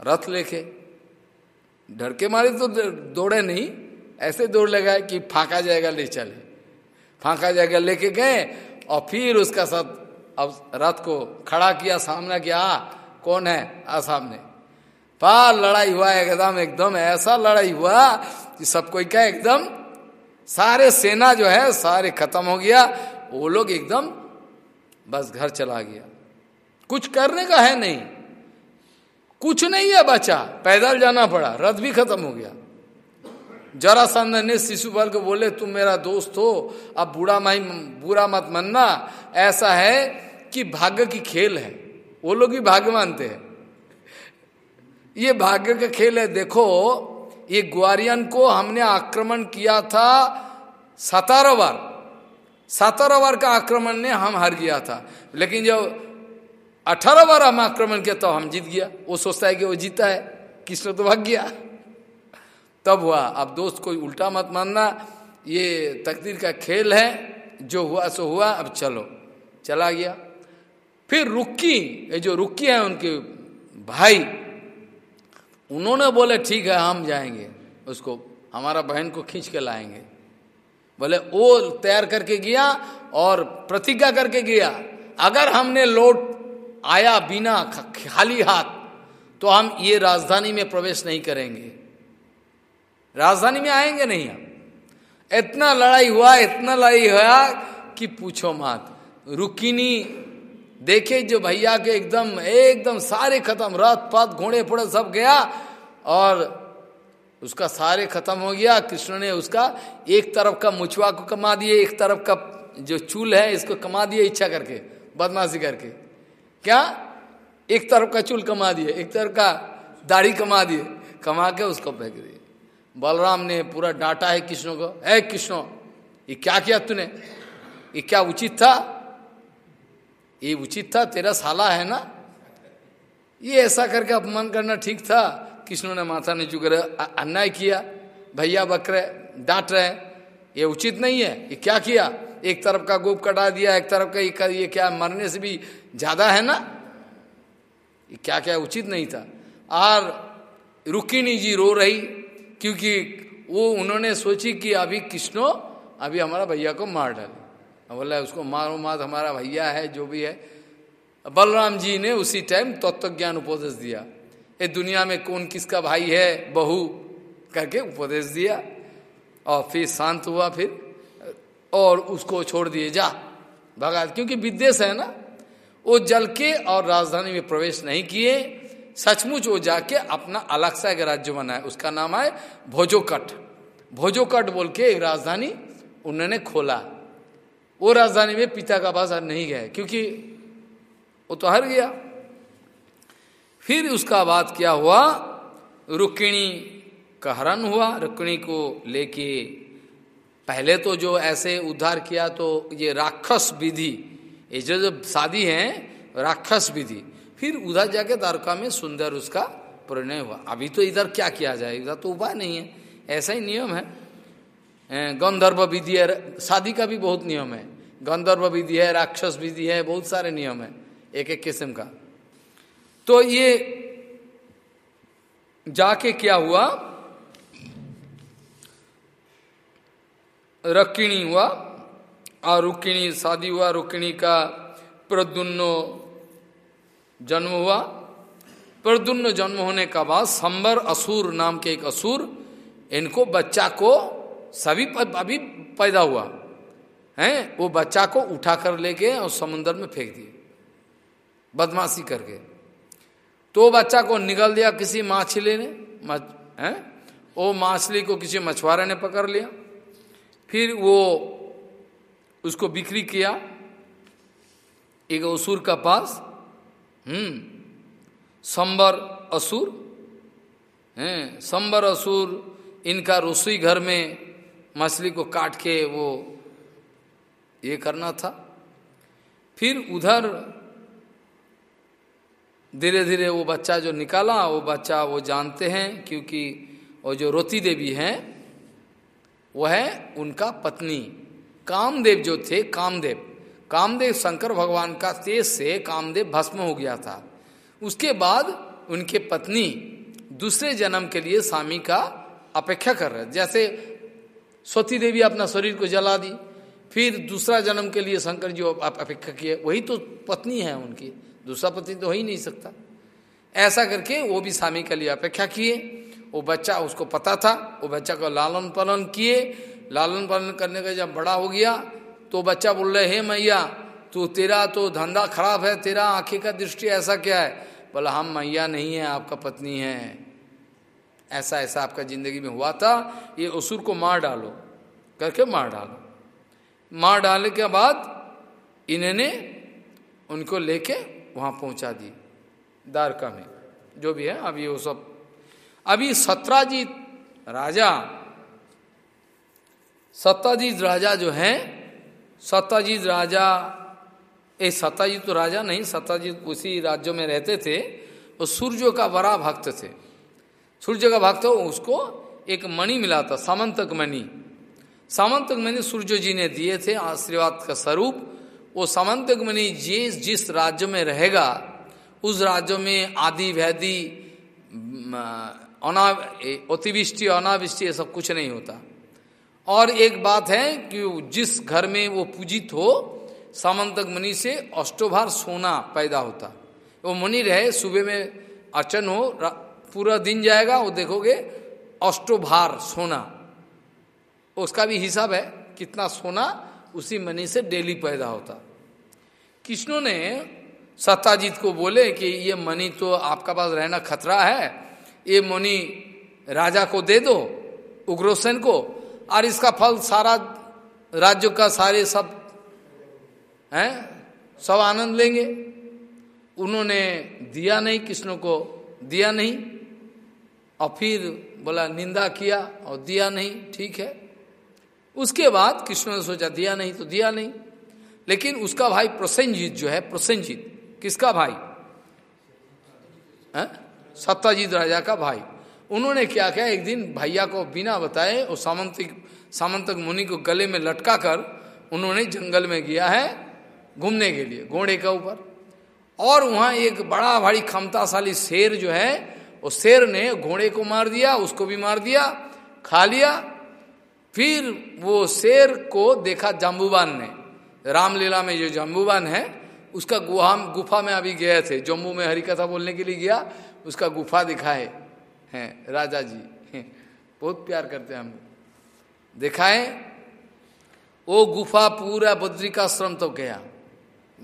रथ लेके डर के मारे तो दौड़े नहीं, ऐसे दौड़ लगा है कि फाका जाएगा, ले चले। फांका जाएगा, लेके गए, और फिर उसका साथ अब रथ को खड़ा किया, सामने किया कौन है? आ, सामने। पार लड़ाई हुआ, एकदम एकदम, ऐसा लड़ाई हुआ कि सब कोई एकदम सारे सेना जो है, सारे खत्म हो गया। वो लोग एकदम बस घर चला गया। कुछ करने का है नहीं। कुछ नहीं है बचा। पैदल जाना पड़ा। रथ भी खत्म हो गया। जरा संद ने शिशुपाल को बोले, तुम मेरा दोस्त हो। अब बूढ़ा माई बुरा मत मनना। ऐसा है कि भाग्य की खेल है। वो लोग भी भाग्य मानते हैं ये भाग्य का खेल है। देखो ये ग्वारियन को हमने आक्रमण किया था सतारह बार। सतारह बार का आक्रमण ने हम हार गया था। लेकिन जब अठारह बार हम आक्रमण किया तो हम जीत गया। वो सोचता है कि वो जीता है। किसने तो भाग गया। तब हुआ। अब दोस्त, कोई उल्टा मत मानना। ये तकदीर का खेल है। जो हुआ, सो हुआ। अब चलो। चला गया। फिर रुक्की, ये जो रुक्की है, उनके भाई उन्होंने बोले, ठीक है, हम जाएँगे। उसको, हमारा बहन को खींच के लाएँगे। बोले, वो तैयार करके गया और प्रतिज्ञा करके गया, अगर हमने लौट आया बिना खाली हाथ तो हम ये राजधानी में प्रवेश नहीं करेंगे। राजधानी में आएँगे नहीं हम। इतना लड़ाई हुआ, इतना लड़ाई हुआ कि पूछो मत, रुकिनी देखे जो भैया के एकदम एकदम सारे खत्म रथ पथ घोड़े फोड़े सब गया और उसका सारे खत्म हो गया। कृष्ण ने उसका एक तरफ़ का मुछुआ को कमा दिए, एक तरफ़ का जो चूल है इसको कमा दिए इच्छा करके, बदमाशी करके। क्या? एक तरफ़ का चूल कमा दिए, एक तरफ़ का दाढ़ी कमा दिए, कमा के उसको फेंक दिए। बलराम ने पूरा डांटा है कृष्ण को, है कृष्ण, ये क्या किया तूने? ये क्या उचित था? ये उचित था, तेरा साला है ना? ये ऐसा करके अपमान करना ठीक था। कृष्ण ने माथा नहीं चुक रहे अन्याय किया। भैया बकरे डांट रहे ये उचित नहीं है। ये क्या किया? एक तरफ़ का गोप कटा दिया, एक तरफ़ का ये क्या, मरने से भी ज़्यादा है ना? ये क्या क्या उचित नहीं था। और रुकिनी जी रो रही, क्योंकि वो, उन्होंने सोची कि अभी कृष्णो, अभी हमारा भैया को मार डाले। बोला, उसको मारो मात, हमारा भैया है, जो भी है। बलराम जी ने उसी टाइम तत्व ज्ञान उपदेश दिया। ये दुनिया में कौन किसका भाई है, बहू? करके उपदेश दिया। और फिर शांत हुआ फिर, और उसको छोड़ दिए, जा, भगा क्योंकि विदेश है ना, वो जल के और राजधानी में प्रवेश नहीं किए। सचमुच वो जाके अपना अलग सा एक राज्य बनाया उसका नाम है भोजोकट। भोजोकट बोल के एक राजधानी उन्होंने खोला। वो राजधानी में पिता का पास नहीं गए क्योंकि वो तो हर गया। फिर उसका बाद क्या हुआ? रुक्णी का हरण हुआ। रुक्णी को लेके पहले तो जो ऐसे उद्धार किया तो ये राक्षस विधि, ये जो जो शादी है, राक्षस विधि। फिर उधर जाके द्वारका में सुंदर उसका परिणय हुआ। अभी तो इधर क्या किया जाए? इधर तो उपाय नहीं है। ऐसा ही नियम है। गंधर्व विधि है, शादी का भी बहुत नियम है। गंधर्व विधि है, राक्षस विधि है, बहुत सारे नियम है एक एक किस्म का। तो ये जाके क्या हुआ? रक्किणी हुआ और रुक्मिणी शादी हुआ रुक्मिणी का प्रद्युन्नो जन्म हुआ। प्रद्युन्न जन्म होने का बाद संबर असुर नाम के एक असुर, इनको बच्चा को सभी अभी पैदा हुआ। है? वो बच्चा को उठा कर ले गए और समुन्द्र में फेंक दिए। बदमाशी करके। तो बच्चा को निकल दिया किसी मछली ने। है? वो माछली को किसी मछुआरे ने पकड़ लिया। फिर वो उसको बिक्री किया। एक असुर का पास। हम्म। संबर असुर। हैं? संबर असुर इनका रसोई घर में मछली को काट के वो ये करना था। फिर उधर धीरे धीरे वो बच्चा जो निकाला, वो बच्चा वो जानते हैं क्योंकि वो जो रोती देवी हैं वो है उनका पत्नी। कामदेव जो थे, कामदेव। कामदेव शंकर भगवान का तेज से कामदेव भस्म हो गया था। उसके बाद उनके पत्नी दूसरे जन्म के लिए स्वामी का अपेक्षा कर रहे जैसे सती देवी अपना शरीर को जला दी, फिर दूसरा जन्म के लिए शंकर जी आप अपेक्षा किए। वही तो पत्नी है उनकी, दूसरा पत्नी तो हो ही नहीं सकता। ऐसा करके वो भी स्वामी के लिए अपेक्षा किए। वो बच्चा, उसको पता था, वो बच्चा को लालन पालन किए। लालन पालन करने का जब बड़ा हो गया तो बच्चा बोल रहे हे मैया, तू तेरा तो धंधा खराब है, तेरा आँखें का दृष्टि ऐसा क्या है? बोला, हम मैया नहीं है, आपका पत्नी है। ऐसा ऐसा आपका ज़िंदगी में हुआ था, ये असुर को मार डालो, करके मार डालो। मार डालने के बाद इन्होंने उनको लेके वहाँ पहुँचा दी, द्वारका में, जो भी है अभी वो सब। अभी सत्राजीत राजा सत्ताजीत राजा जो है सत्ताजीत राजा, ए सत्ताजीत तो राजा नहीं सत्ताजीत उसी राज्यों में रहते थे वो सूर्य का बड़ा भक्त थे। सूर्य का भक्त हो, उसको एक मणि मिला था, सामंतक मणि। सामंतक मणि सूर्य जी ने दिए थे, आशीर्वाद का स्वरूप। वो सामंतक मणि जिस जिस राज्य में रहेगा, उस राज्य में आदि वैदि अना अतिवृष्टि, अनावृष्टि, ये सब कुछ नहीं होता। और एक बात है कि जिस घर में वो पूजित हो, सामंतक मुनि से अष्टोभार सोना पैदा होता। वो मुनि रहे, सुबह में अर्चन हो पूरा दिन जाएगा, वो देखोगे अष्टोभार सोना। उसका भी हिसाब है कितना सोना उसी मनी से डेली पैदा होता। कृष्णों ने सत्ताजीत को बोले कि ये मनी तो आपका पास रहना खतरा है, ये मनी राजा को दे दो, उग्रसेन को, और इसका फल सारा राज्य का सारे सब, हैं, सब आनंद लेंगे। उन्होंने दिया नहीं, कृष्ण को दिया नहीं। और फिर बोला, निंदा किया और दिया नहीं। ठीक है। उसके बाद कृष्ण ने सोचा, दिया नहीं तो दिया नहीं। लेकिन उसका भाई प्रसेंजीत जो है प्रसेंजीत किसका भाई? सत्ताजीत राजा का भाई। उन्होंने क्या किया, एक दिन भैया को बिना बताए और सामंतिक, सामंतक मुनि को गले में लटका कर उन्होंने जंगल में गया है घूमने के लिए, घोड़े के ऊपर। और वहाँ एक बड़ा भारी क्षमताशाली शेर जो है वो शेर ने घोड़े को मार दिया, उसको भी मार दिया, खा लिया। फिर वो शेर को देखा जम्बूबान ने। रामलीला में जो जम्बूबान है, उसका गुहा, गुफा में अभी गए थे। जम्मू में हरी कथा बोलने के लिए गया, उसका गुफा दिखाए हैं। राजा जी। बहुत प्यार करते हैं हम दिखाए वो गुफा पूरा बद्री का बद्रिकाश्रम तो गया।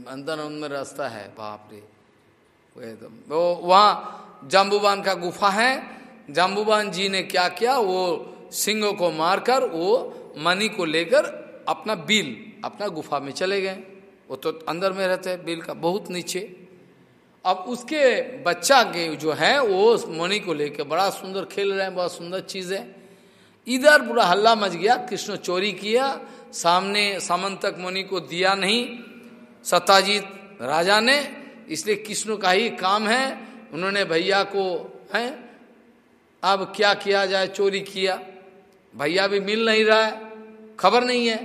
अंदर अंदर रास्ता है, बाप रे। वो वहाँ जाम्बुबान का गुफा है। जाम्बुबान जी ने क्या किया? वो सिंह को मारकर, वो मनी को लेकर अपना बिल, अपना गुफा में चले गए। वो तो अंदर में रहते हैं, बिल का बहुत नीचे। अब उसके बच्चा के जो है, वो मणि को लेकर बड़ा सुंदर खेल रहे हैं बहुत सुंदर चीज़। है इधर पूरा हल्ला मच गया, कृष्ण चोरी किया। सामने सामंतक मुनि को दिया नहीं। सत्ताजीत राजा ने, इसलिए कृष्ण का ही काम है। उन्होंने भैया को, हैं, अब क्या किया जाए, चोरी किया। भैया भी मिल नहीं रहा है, खबर नहीं है,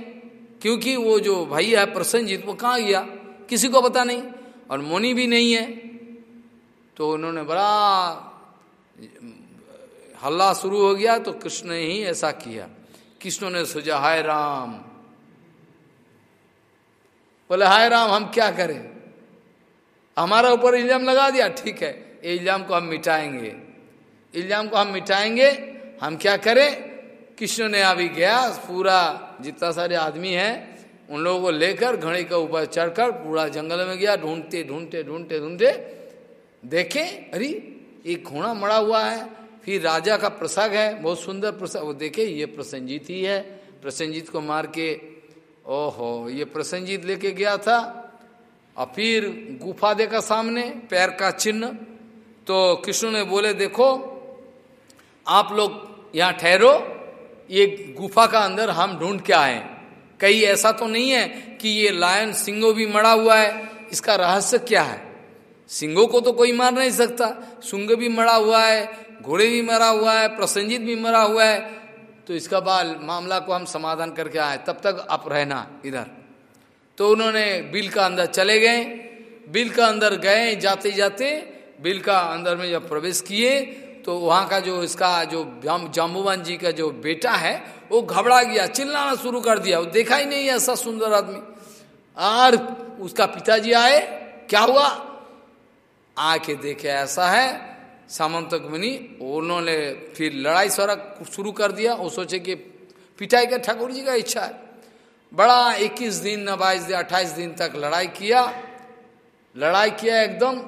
क्योंकि वो जो भैया है, प्रसन्नजीत, वो कहाँ गया? किसी को पता नहीं, और मोनी भी नहीं है। तो उन्होंने बड़ा, हल्ला शुरू हो गया तो कृष्ण ने ही ऐसा किया। कृष्ण ने सोचा, हाय राम। बोले, हाय राम, हम क्या करें? हमारा ऊपर इल्ज़ाम लगा दिया, ठीक है। इल्ज़ाम को हम मिटाएँगे। इल्ज़ाम को हम मिटाएँगे, हम क्या करें? कृष्ण ने अभी गया, पूरा जितना सारे आदमी हैं, उन लोगों को लेकर घड़े के ऊपर चढ़कर पूरा जंगल में गया, ढूंढते ढूंढते ढूंढते ढूंढते, देखे, अरे, एक घोड़ा मरा हुआ है, फिर राजा का प्रसाद है, बहुत सुंदर प्रसाद वो देखे, ये प्रसन्नजीत ही है, प्रसन्नजीत को मार के, ओहो, ये प्रसन्नजीत लेके गया था, और फिर गुफा देखा सामने, पैर का चिन्ह तो कृष्ण ने बोले, देखो, आप लोग यहाँ ठहरो, ये गुफा का अंदर हम ढूंढ के आए कहीं ऐसा तो नहीं है कि ये लायन सिंगो भी मरा हुआ है, इसका रहस्य क्या है? सिंगों को तो कोई मार नहीं सकता। सुंग भी मरा हुआ है, घोड़े भी मरा हुआ है प्रसंजित भी मरा हुआ है। तो इसका बाल, मामला को हम समाधान करके आए तब तक आप रहना इधर। तो उन्होंने बिल का अंदर चले गए। बिल का अंदर गए जाते जाते बिल का अंदर में जब प्रवेश किए तो वहाँ का जो इसका जो जाम्बुवान जी का जो बेटा है, वो घबरा गया, चिल्लाना शुरू कर दिया। वो देखा ही नहीं ऐसा सुंदर आदमी। और उसका पिताजी आए, क्या हुआ? आके देखे, ऐसा है सामंतक मुनि, उन्होंने फिर लड़ाई सड़क शुरू कर दिया। वो सोचे कि पिटाई का ठाकुर जी का इच्छा है। बड़ा 21 दिन न बाईस दिन, अट्ठाईस दिन तक लड़ाई किया। लड़ाई किया एकदम।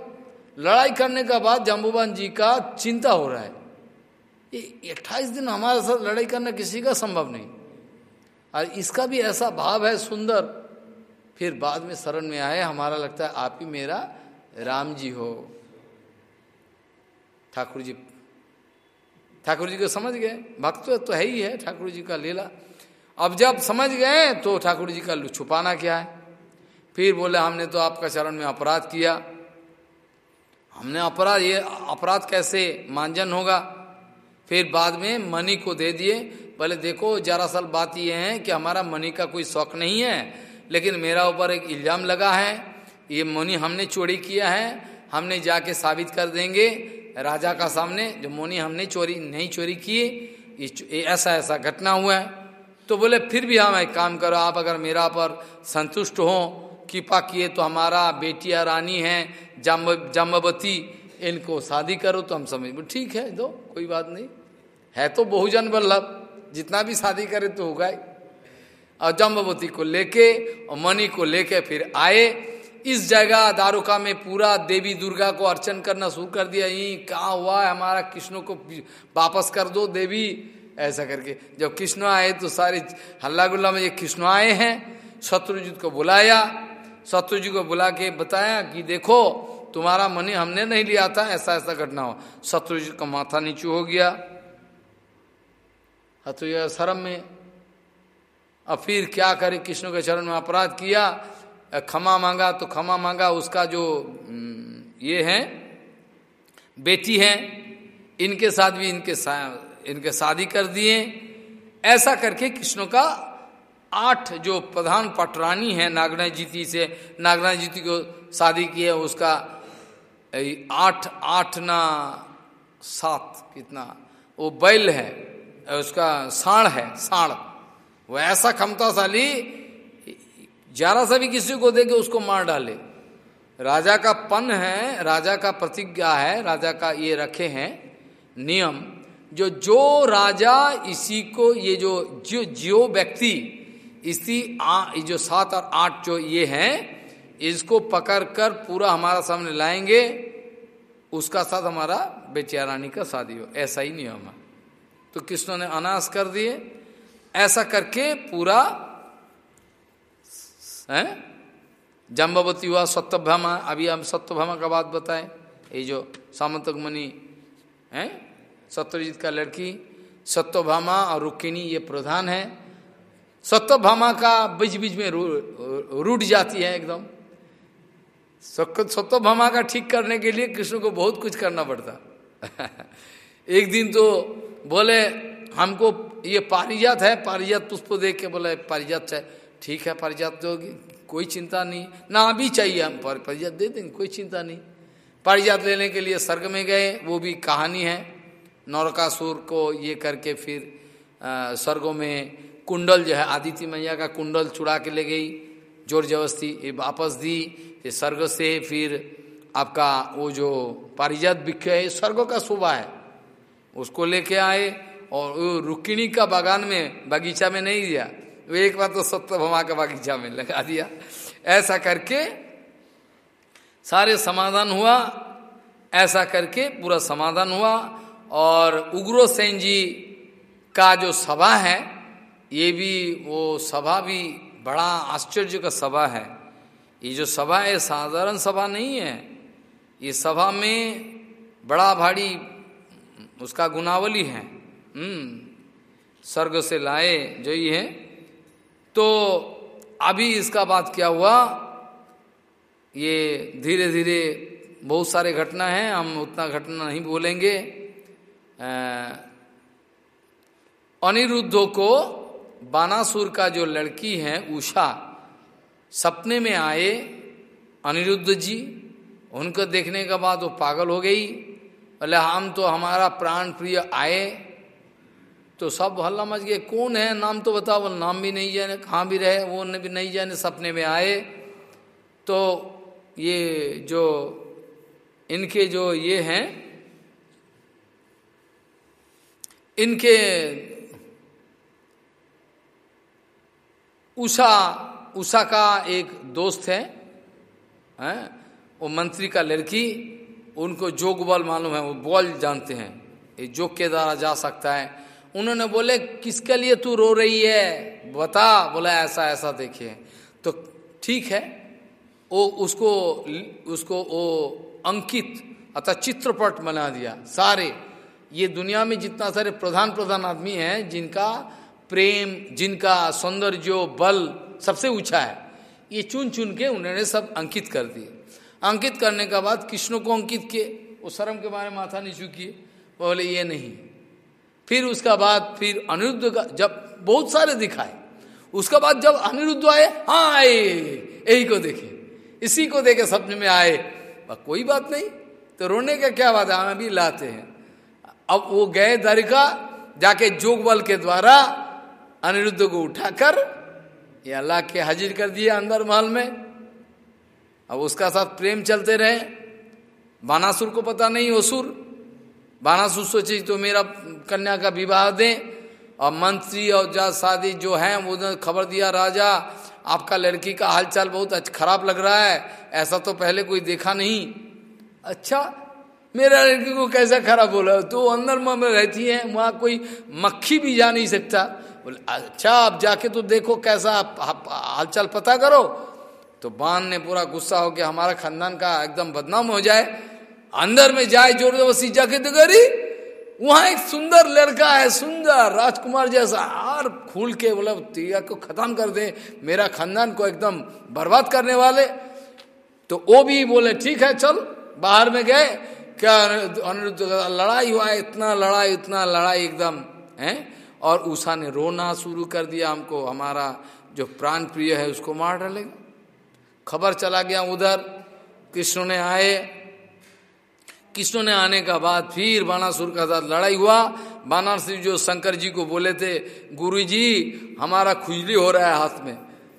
लड़ाई करने के बाद जम्बूबान जी का चिंता हो रहा है। ये अट्ठाईस दिन हमारे साथ लड़ाई करना किसी का संभव नहीं। और इसका भी ऐसा भाव है सुंदर। फिर बाद में शरण में आए, हमारा लगता है आप ही मेरा राम जी हो। ठाकुर जी ठाकुर जी को समझ गए? भक्त तो है ही है ठाकुर जी का लीला। अब जब समझ गए तो ठाकुर जी का छुपाना क्या है? फिर बोले, हमने तो आपका चरण में अपराध किया। हमने अपराध, ये अपराध कैसे मानजन होगा? फिर बाद में मनी को दे दिए। पहले देखो जरा सल बात ये है कि हमारा मनी का कोई शौक नहीं है, लेकिन मेरा ऊपर एक इल्ज़ाम लगा है। ये मनी हमने चोरी किया है, हमने जाके साबित कर देंगे। राजा का सामने जो मोनी हमने चोरी, नहीं चोरी किए ऐसा ऐसा घटना हुआ है। तो बोले, फिर भी हम एक काम करो, आप अगर मेरा पर संतुष्ट हो कृपा किए तो हमारा बेटिया रानी है जम्ब जम्बवती इनको शादी करो तो हम समझ ठीक है, दो, कोई बात नहीं। है तो बहुजन वल्लभ, जितना भी शादी करे तो होगा और जम्बवती को लेके और मणि को लेके फिर आए। इस जगह दारुका में पूरा देवी दुर्गा को अर्चन करना शुरू कर दिया। यही कहा हुआ? है हमारा कृष्ण को वापस कर दो देवी। ऐसा करके, जब कृष्ण आए तो सारे हल्ला गुल्ला में ये कृष्ण आए हैं। शत्रुजीत को बुलाया। शत्रुजी को बुला के बताया कि देखो तुम्हारा मनी हमने नहीं लिया था ऐसा ऐसा घटना हो शत्रु जी का माथा नीचे हो गया। शत्रुजी शर्म में अब फिर क्या करे कृष्ण के चरण में अपराध किया खमा मांगा तो क्षमा मांगा उसका जो ये है बेटी है इनके साथ भी इनके सा, इनके शादी कर दिए। ऐसा करके कृष्ण का आठ जो प्रधान पटरानी है नागना जीती से नागना जीती को शादी की है, उसका आठ आठ ना सात कितना, वो बैल है, उसका साण है, साण। वो ऐसा क्षमताशाली जरा सा भी किसी को देके उसको मार डाले। राजा का पन है, राजा का प्रतिज्ञा है, राजा का ये रखे हैं नियम, जो जो राजा इसी को, ये जो जो जो व्यक्ति इसी जो सात और आठ जो ये हैं, इसको पकड़कर पूरा हमारा सामने लाएँगे, उसका साथ हमारा बेटिया रानी का शादी हो। ऐसा ही नियम है। तो कृष्ण ने अनास कर दिए। ऐसा करके पूरा, है? जम्बावती हुआ सत्यभामा अभी हम सत्यभामा का बात बताएँ। ये जो सामंतक मणि है? सत्यजीत का लड़की सत्यभामा और रुक्किणी ये प्रधान है। सत्यभामा का बीच बीच में रूट जाती है एकदम। सत्यभामा का ठीक करने के लिए कृष्ण को बहुत कुछ करना पड़ता। [LAUGHS] एक दिन तो बोले, हमको ये पारिजात है, पारिजात पुष्प देख के बोले, पारिजात है। ठीक है, पारिजात दोगी, कोई चिंता नहीं। ना भी चाहिए हम पारिजात दे देंगे, कोई चिंता नहीं। पारिजात लेने के लिए स्वर्ग में गए, वो भी कहानी है। नौरकासुर को ये करके फिर स्वर्गों में कुंडल जो है, आदित्य मैया का कुंडल चुरा के ले गई, ज़ोर जबरस्ती ये वापस दी, ये स्वर्ग से फिर आपका वो जो पारिजात बिख है स्वर्ग का शोभा है। उसको लेके आए और रुक्मिणी का बागान में, बगीचा में नहीं दिया। वो एक बार तो सत्यभमा का बगीचा में लगा दिया। ऐसा करके सारे समाधान हुआ, ऐसा करके पूरा समाधान हुआ। और उग्रो सेन जी का जो सभा है ये भी, वो सभा भी बड़ा आश्चर्य का सभा है। ये जो सभा है, साधारण सभा नहीं है। ये सभा में बड़ा भारी उसका गुनावली है। हम्म स्वर्ग से लाए जो ये है। तो अभी इसका बात क्या हुआ? ये धीरे धीरे बहुत सारे घटना हैं, हम उतना घटना नहीं बोलेंगे। अनिरुद्धों को बानासुर का जो लड़की है, उषा, सपने में आए अनिरुद्ध जी। उनको देखने के बाद वो पागल हो गई। बोले, हम तो हमारा प्राण प्रिय आए। तो सब हल्ला मच गए। कौन है? नाम तो बताओ नाम भी नहीं जाने, कहाँ भी रहे, वो भी नहीं जाने, सपने में आए। तो ये जो, इनके जो ये हैं, इनके उषा उषा का एक दोस्त है, हैं? वो मंत्री का लड़की, उनको जोग बल मालूम है, वो बॉल जानते हैं। ये जोग के द्वारा जा सकता है। उन्होंने बोले, किसके लिए तू रो रही है? बता। बोला, ऐसा ऐसा देखिए। तो ठीक है, वो उसको उसको वो अंकित अतः चित्रपट बना दिया। सारे, ये दुनिया में जितना सारे प्रधान प्रधान आदमी हैं, जिनका प्रेम, जिनका सौंदर्य, बल सबसे ऊँचा है, ये चुन चुन के उन्होंने सब अंकित कर दिए। अंकित करने के बाद कृष्ण को अंकित किए। वो शर्म के बारे में माथा नीचू किए बोले, ये नहीं। फिर उसका बाद फिर अनिरुद्ध का जब बहुत सारे दिखाए, उसका बाद जब अनिरुद्ध आए हाँ आए। यही को देखे। इसी को देखे सपने में आए। कोई बात नहीं। तो रोने का क्या बात है? हम अभी लाते हैं। अब वो गए दरिका जाके जोग बल के द्वारा अनिरुद्ध को उठाकर ये अल्लाह के हाजिर कर दिया अंदर महल में। अब उसका साथ प्रेम चलते रहे। बानासुर को पता नहीं असुर बानासुर सोचे तो मेरा कन्या का विवाह दें। और मंत्री और जा शादी जो है, वो खबर दिया, राजा, आपका लड़की का हालचाल बहुत खराब लग रहा है। ऐसा तो पहले कोई देखा नहीं। अच्छा मेरा लड़की को कैसा खराब बोला तो अंदर में रहती है, वहाँ कोई मक्खी भी जा नहीं सकता। बोले अच्छा आप जाके तो देखो कैसा हालचाल पता करो। तो बान ने पूरा गुस्सा हो गया, हमारा खानदान का एकदम बदनाम हो जाए। अंदर में जाए ज़ोर ज़बरदस्ती जाके तो करी वहाँ एक सुंदर लड़का है, सुंदर, राजकुमार जैसा। और खुल के बोला तिया को खत्म कर दे। मेरा खानदान को एकदम बर्बाद करने वाले। तो वो भी बोले, ठीक है, चल, बाहर में गए। क्या अनिरुद्ध, लड़ाई हुआ, इतना लड़ाई इतना लड़ाई एकदम, है? और उषा ने रोना शुरू कर दिया हमको। हमारा जो प्राण प्रिय है उसको मार डालेगा खबर चला गया उधर, कृष्ण ने आए। कृष्ण ने आने का बाद फिर बानासुर का साथ लड़ाई हुआ। बानासुर जो शंकर जी को बोले थे गुरु जी हमारा खुजली हो रहा है हाथ में।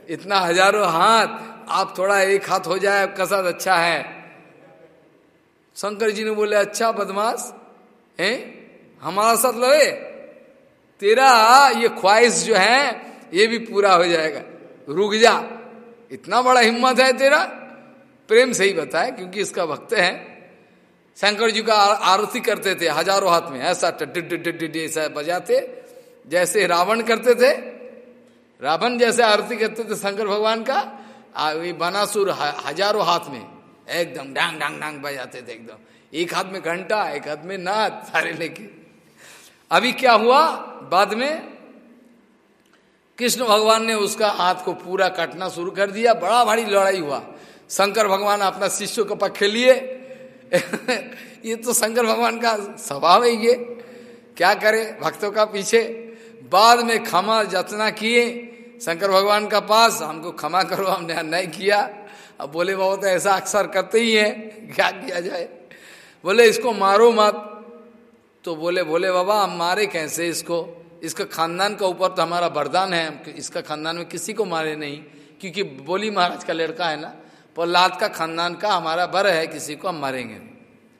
इतना हज़ारों हाथ, आप थोड़ा एक हाथ हो जाए, आपका साथ अच्छा है। शंकर जी ने बोले अच्छा बदमाश, है? हमारा साथ लड़े? तेरा ये ख्वाहिश जो है, ये भी पूरा हो जाएगा। रुक जा। इतना बड़ा हिम्मत है तेरा। प्रेम से ही बताए, क्योंकि इसका भक्त है। शंकर जी का आरती करते थे, हज़ारों हाथ में, ऐसा ऐसा बजाते, जैसे रावण करते थे। रावण जैसे आरती करते थे शंकर भगवान का बनासुर हज़ारों हाथ में, एकदम डांग डांग डांग बजाते थे, एकदम। एक हाथ में घंटा, एक हाथ में नाथ सारे लेके। अभी क्या हुआ? बाद में कृष्ण भगवान ने उसका हाथ को पूरा काटना शुरू कर दिया। बड़ा भारी लड़ाई हुआ। शंकर भगवान अपना शिष्य को पक्के लिए। [LAUGHS] ये तो शंकर भगवान का स्वभाव है ये। क्या करे? भक्तों का पीछे। बाद में क्षमा जतना किए। शंकर भगवान का पास। हमको क्षमा करो, हमने अन्याय किया। अब बोले बाबा तो ऐसा अक्सर करते ही है। [LAUGHS] क्या किया जाए? बोले, इसको मारो मत। तो बोले बोले, बाबा, हम मारे कैसे इसको? इसका खानदान का ऊपर तो हमारा वरदान है इसका खानदान में किसी को मारे नहीं, क्योंकि बोली महाराज का लड़का है ना प्रहलाद का खानदान का हमारा बर है, किसी को हम मारेंगे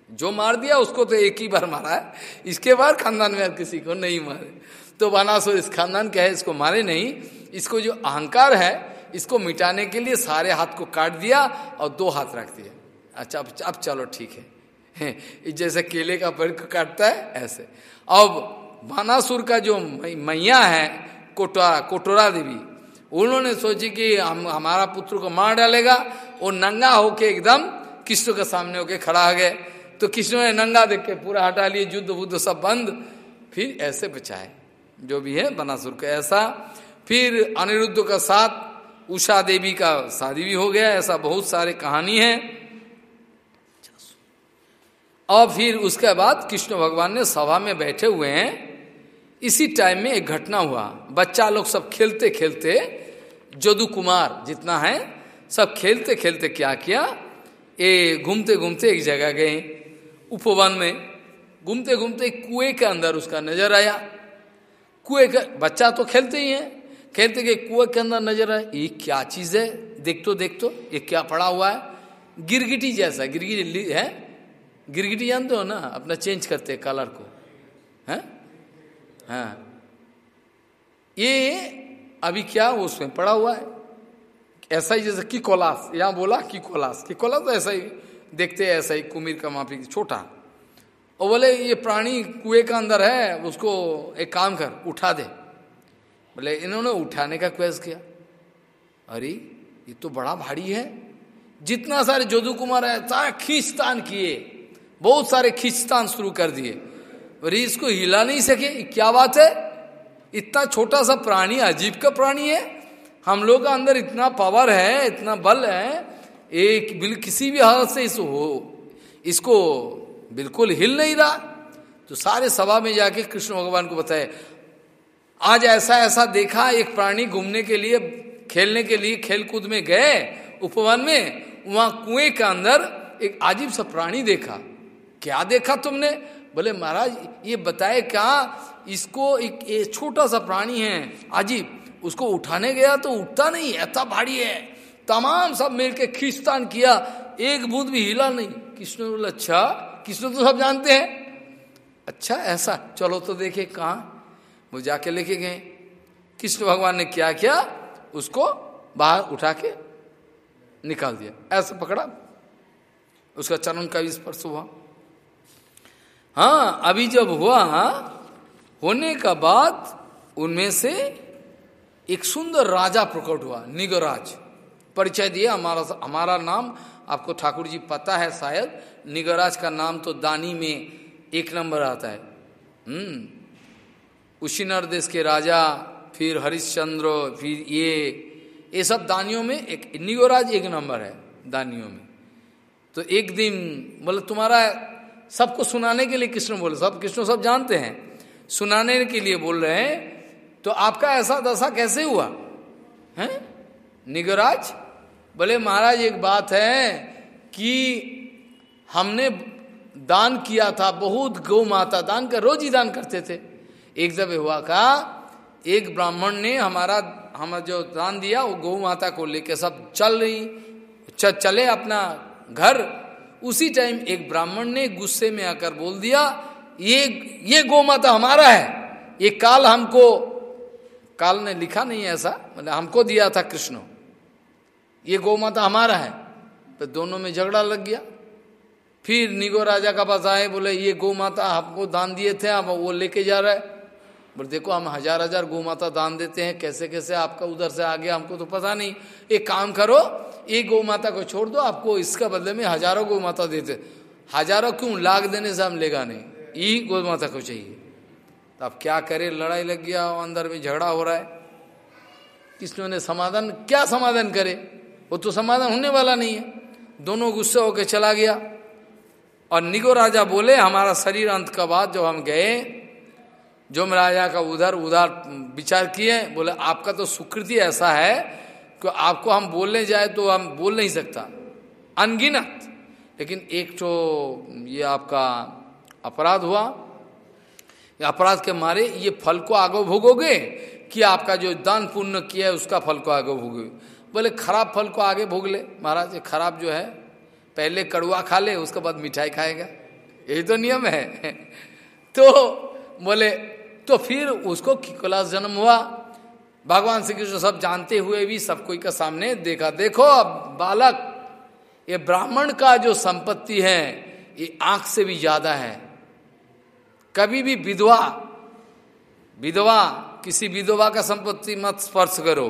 जो मार दिया, उसको तो एक ही बार मारा है, इसके बाद खानदान में किसी को नहीं मारे। तो बनासुर, इस खानदान क्या है, इसको मारे नहीं, इसको जो अहंकार है, इसको मिटाने के लिए सारे हाथ को काट दिया और दो हाथ रख दिया अच्छा अब चलो, ठीक है। जैसे केले का पेड़ को काटता है, ऐसे। अब बानासुर का जो मैया है कोटोरा कोटोरा देवी, उन्होंने सोची कि हम, हमारा पुत्र को मार डालेगा वो नंगा होके एकदम कृष्ण के सामने होके खड़ा हो गए। तो कृष्ण ने नंगा देख के पूरा हटा लिए, युद्ध बुद्ध सब बंद, फिर ऐसे बचाए, जो भी है बनासुर का ऐसा। फिर अनिरुद्ध का साथ उषा देवी का शादी भी हो गया, ऐसा बहुत सारे कहानी है। और फिर उसके बाद कृष्ण भगवान ने सभा में बैठे हुए हैं। इसी टाइम में एक घटना हुआ। बच्चा लोग सब खेलते खेलते, जदू कुमार जितना है, सब खेलते खेलते क्या किया? ये घूमते घूमते एक जगह गए। उपवन में घूमते घूमते कुएँ के अंदर उसका नज़र आया। कुएँ का, बच्चा तो खेलते ही है। खेलते गए कुएँ के अंदर नज़र आया। ये क्या चीज़ है? देख तो देख तो ये क्या पड़ा हुआ है? गिरगिटी जैसा, गिरगिटी है गिरगिटी जानते हो ना, अपना चेंज करते कलर को। है? हाँ। ये अभी क्या उसमें? पड़ा हुआ है। ऐसा ही जैसे की कोलास, यहाँ बोला की कोलास। की कोलास तो ऐसा ही, देखते हैं ऐसा ही, कुमीर का माफ़ी, छोटा। और बोले, ये प्राणी कुएँ का अंदर है, उसको एक काम कर, उठा दे। बोले, इन्होंने उठाने का क्वेस किया। अरे, ये तो बड़ा भारी है। जितना सारे जोधु कुमार है खींचतान किए। बहुत सारे खींचतान शुरू कर दिए। अरे इसको हिला नहीं सके। क्या बात है? इतना छोटा सा प्राणी, अजीब का प्राणी है। हम लोग का अंदर इतना पावर है, इतना बल है। एक बिल, किसी भी हालत से इस हो, इसको बिल्कुल हिल नहीं रहा। तो सारे सभा में जाके कृष्ण भगवान को बताए, आज ऐसा ऐसा देखा, एक प्राणी घूमने के लिए, खेलने के लिए खेल कूद में गए, उपवन में, वहाँ कुएँ के अंदर एक अजीब सा प्राणी देखा। क्या देखा तुमने? बोले, महाराज, ये बताए क्या? इसको एक छोटा सा प्राणी है अजीब उसको उठाने गया तो उठता नहीं, ऐसा भारी है। तमाम सब मिलके खींचतान किया। एक बूंद भी हिला नहीं। कृष्ण बोले अच्छा कृष्ण तो सब जानते हैं? अच्छा ऐसा। चलो तो देखे कहा। वो जाके लेके गए। कृष्ण भगवान ने क्या किया? उसको बाहर उठा के निकाल दिया। ऐसे पकड़ा। उसका चरण का भी स्पर्श हुआ। हाँ अभी जब हुआ होने का बाद उनमें से एक सुंदर राजा प्रकट हुआ, निगराज। परिचय दिया, हमारा हमारा नाम आपको ठाकुर जी पता है शायद, निगराज का नाम तो दानी में एक नंबर आता है। हम्म उशीनर देश के राजा, फिर हरिश्चंद्र, फिर ये ये सब दानियों में एक, निगोराज एक नंबर है, दानियों में। तो एक दिन बोले, तुम्हारा सबको सुनाने के लिए कृष्ण बोले सब कृष्ण सब जानते हैं। सुनाने के लिए बोल रहे हैं तो आपका ऐसा दशा कैसे हुआ? है? निगराज? बोले महाराज एक बात है कि हमने दान किया था बहुत गौ माता दान का रोज ही दान करते थे। एक जब हुआ का एक ब्राह्मण ने हमारा हम जो दान दिया वो गौ माता को लेकर सब चल रही च, चले अपना घर उसी टाइम एक ब्राह्मण ने गुस्से में आकर बोल दिया, ये ये गौ माता हमारा है। ये काल हमको, काल ने लिखा नहीं ऐसा मतलब हमको दिया था कृष्ण। ये गौ माता हमारा है। तो दोनों में झगड़ा लग गया। फिर निगो राजा का पास आए, बोले, ये गौ माता आपको दान दिए थे आप वो लेके जा रहा है। बोले, देखो, हम हज़ार हज़ार गौ माता दान देते हैं, कैसे कैसे आपका उधर से आ गया हमको तो पता नहीं। एक काम करो, एक गौ माता को छोड़ दो, आपको इसका बदले में हज़ारों गौ माता देते। हज़ारों क्यों? लाख देने से हम लेगा नहीं। यही गौ माता को चाहिए। तो अब क्या करे? लड़ाई लग गया, अंदर में झगड़ा हो रहा है। कृष्ण ने समाधान, क्या समाधान करे? वो तो समाधान होने वाला नहीं है। दोनों गुस्से होकर चला गया। और निगो राजा बोले, हमारा शरीर अंत का बाद जब हम गए जो राजा का उधर उधर विचार किए, बोले, आपका तो सुकृति ऐसा है कि आपको हम बोलने जाए तो हम बोल नहीं सकता। अनगिनत। लेकिन एक तो ये आपका अपराध हुआ। अपराध के मारे ये फल को आगे भोगोगे कि आपका जो दान पुण्य किया है उसका फल को आगे भोगे बोले, खराब फल को आगे भोग ले। महाराज खराब जो है, पहले कड़ुआ खा ले, उसके बाद मिठाई खाएगा। यही तो नियम है। [LAUGHS] तो बोले तो फिर उसको किकोलास जन्म हुआ। भगवान श्री कृष्ण सब जानते हुए भी सब कोई का सामने देखा। देखो अब बालक, ये ब्राह्मण का जो संपत्ति है, ये आँख से भी ज़्यादा है। कभी भी विधवा विधवा, किसी विधवा का संपत्ति मत स्पर्श करो।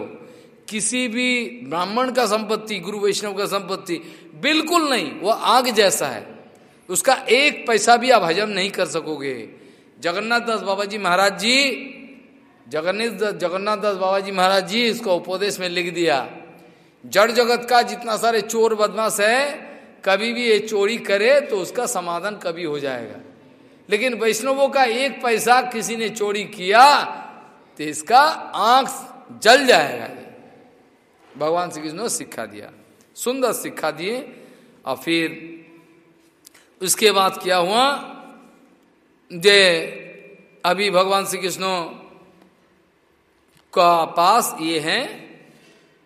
किसी भी ब्राह्मण का संपत्ति, गुरु वैष्णव का संपत्ति, बिल्कुल नहीं, वो आग जैसा है। उसका एक पैसा भी आप हजम नहीं कर सकोगे। जगन्नाथ दास बाबा जी महाराज जी जगन्नाथ जगन्नाथ दास बाबा जी महाराज जी इसको उपदेश में लिख दिया, जड़ जगत का जितना सारे चोर बदमाश है, कभी भी ये चोरी करे तो उसका समाधान कभी हो जाएगा। लेकिन वैष्णवों का एक पैसा किसी ने चोरी किया तो इसका आँख जल जाएगा। भगवान श्री कृष्ण ने सिखा दिया, सुंदर सिखा दिए, और फिर उसके बाद क्या हुआ? जे अभी भगवान श्री कृष्ण का पास ये है,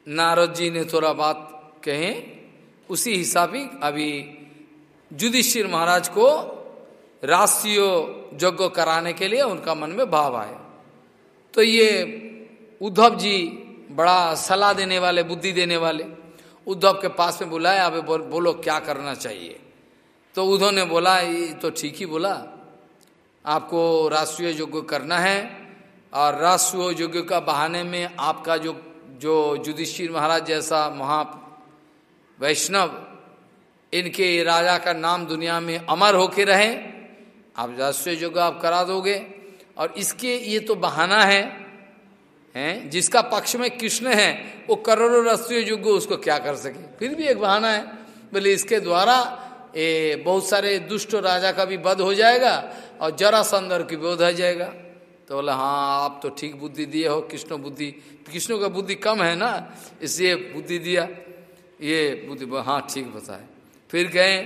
नारद जी ने थोड़ा बात कहे, उसी हिसाब ही अभी युधिष्ठिर महाराज को राष्ट्रीय यज्ञ कराने के लिए उनका मन में भाव आया। तो ये उद्धव जी बड़ा सलाह देने वाले, बुद्धि देने वाले, उद्धव के पास में बुलाया, अभी बोलो क्या करना चाहिए? तो उद्धव ने बोला, ये तो ठीक ही बोला। आपको राष्ट्रीय यज्ञ करना है और राष्ट्रीय यज्ञ का बहाने में आपका जो जो युधिष्ठिर महाराज जैसा महा वैष्णव, इनके राजा का नाम दुनिया में अमर होके रहे, आप राष्ट्रीय यज्ञ आप करा दोगे। और इसके ये तो बहाना है, हैं, जिसका पक्ष में कृष्ण है, वो करोड़ों राष्ट्रीय युग उसको क्या कर सके? फिर भी एक बहाना है। बोले इसके द्वारा ये बहुत सारे दुष्ट राजा का भी वध हो जाएगा और जरा संदर की बोध हो जाएगा। तो बोला हाँ आप तो ठीक बुद्धि दिए हो, कृष्ण बुद्धि, कृष्ण का बुद्धि कम है ना, इसलिए बुद्धि दिया। ये बुद्धि हाँ ठीक बताए। फिर गए।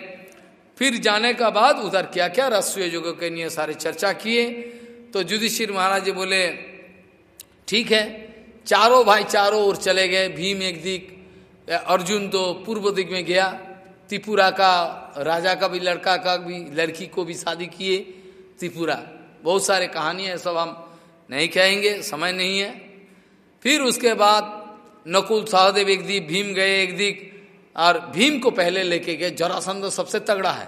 फिर जाने का बाद उधर क्या क्या राष्ट्रीय युग के लिए सारे चर्चा किए। तो युधिष्ठिर महाराज जी बोले, ठीक है। चारों भाई चारों ओर चले गए। भीम एक दिक, अर्जुन तो पूर्व दिक में गया। त्रिपुरा का राजा का भी, लड़का का भी, लड़की को भी शादी किए त्रिपुरा। बहुत सारे कहानियाँ सब हम नहीं कहेंगे, समय नहीं है। फिर उसके बाद नकुल सहदेव एक दिक, भीम गए एक दिक, और भीम को पहले लेके गए। जरासंद सबसे तगड़ा है।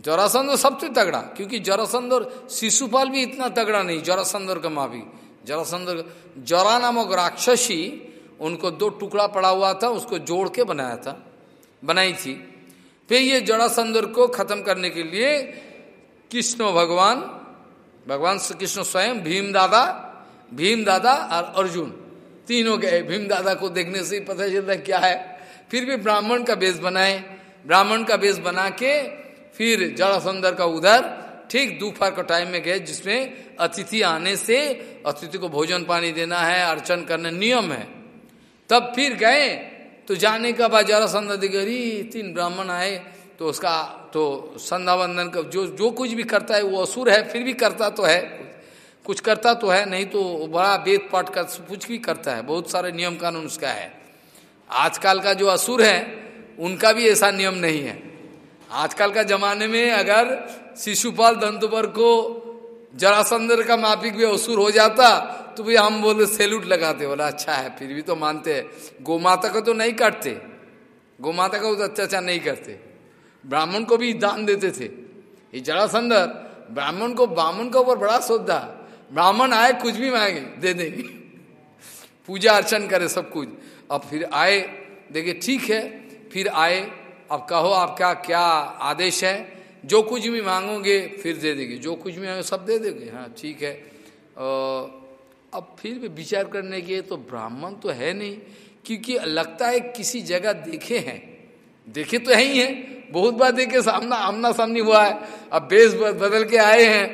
जरासंद सबसे तगड़ा, क्योंकि जरासंद और शिशुपाल भी इतना तगड़ा नहीं जरासंदर का माँ भी। जरासंदर जरा नामक राक्षसी, उनको दो टुकड़ा पड़ा हुआ था, उसको जोड़ के बनाया था, बनाई थी। फिर ये जरासंदर को खत्म करने के लिए कृष्ण भगवान भगवान श्री कृष्ण स्वयं, भीम दादा भीम दादा और अर्जुन, तीनों गए। भीम दादा को देखने से ही पता चलता क्या है। फिर भी ब्राह्मण का बेस बनाए। ब्राह्मण का बेस बना के फिर जरासंदर का उधर ठीक दोपहर का टाइम में गए, जिसमें अतिथि आने से अतिथि को भोजन पानी देना है, अर्चन करना, नियम है। तब फिर गए तो जाने का बाद जरा संधिगरी तीन ब्राह्मण आए तो उसका तो संध्या वंदन का जो जो कुछ भी करता है, वो असुर है, फिर भी करता तो है, कुछ करता तो है, नहीं तो बड़ा वेद पाठ कर कुछ भी करता है, बहुत सारे नियम कानून उसका है। आजकल का जो असुर है, उनका भी ऐसा नियम नहीं है। आजकल का जमाने में अगर शिशुपाल दंतोपर को जरासंदर का मापिक भी असुर हो जाता तो भी हम बोले सेल्यूट लगाते, बोला अच्छा है, फिर भी तो मानते हैं। गोमाता को तो नहीं काटते। गोमाता का तो अत्याचार नहीं करते। ब्राह्मण को भी दान देते थे। ये जरासंदर ब्राह्मण को ब्राह्मण के ऊपर बड़ा श्रद्धा। ब्राह्मण आए, कुछ भी मांगे, दे देंगे। पूजा अर्चन करे सब कुछ। अब फिर आए देखे ठीक है, फिर आए, अब कहो आपका क्या आदेश है? जो कुछ भी मांगोगे, फिर दे देंगे। जो कुछ भी मांगो सब दे देंगे। हाँ ठीक है। अब फिर भी विचार करने के तो ब्राह्मण तो है नहीं, क्योंकि लगता है किसी जगह देखे हैं। देखे तो है ही है। बहुत बार देखे, सामना, आमना सामनी हुआ है। अब बेस बदल के आए हैं।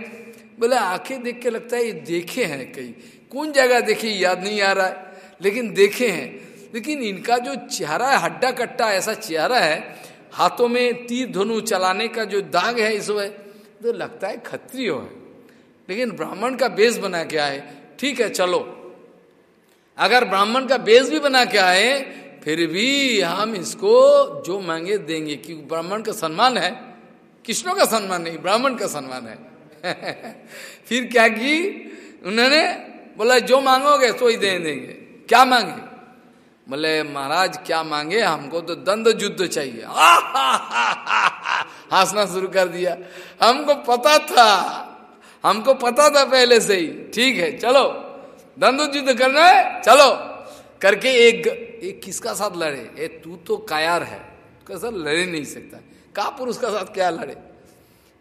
बोले, आँखें देख के लगता है ये देखे हैं कहीं। कौन जगह देखे, याद नहीं आ रहा है। लेकिन देखे हैं। लेकिन इनका जो चेहरा है, हड्डा कट्टा ऐसा चेहरा है हाथों में तीर धनु चलाने का जो दाग है इस वह तो लगता है खत्रिय है। लेकिन ब्राह्मण का बेस बना के आए ठीक है, चलो। अगर ब्राह्मण का बेस भी बना के आए फिर भी हम इसको जो मांगे देंगे क्योंकि ब्राह्मण का सम्मान है। कृष्णों का सम्मान नहीं, ब्राह्मण का सम्मान है। [LAUGHS] फिर क्या की? उन्होंने बोला, जो मांगोगे तो ही दे देंगे। क्या मांगे? बोले महाराज, क्या मांगे? हमको तो दंड युद्ध चाहिए। [LAUGHS] हंसना शुरू कर दिया। हमको पता था। हमको पता था पहले से ही। ठीक है, चलो। दंड युद्ध करना है, चलो। करके एक एक किसका साथ लड़े? ए, तू तो कायर है। कैसा लड़े नहीं सकता। का पुरुष का साथ क्या लड़े?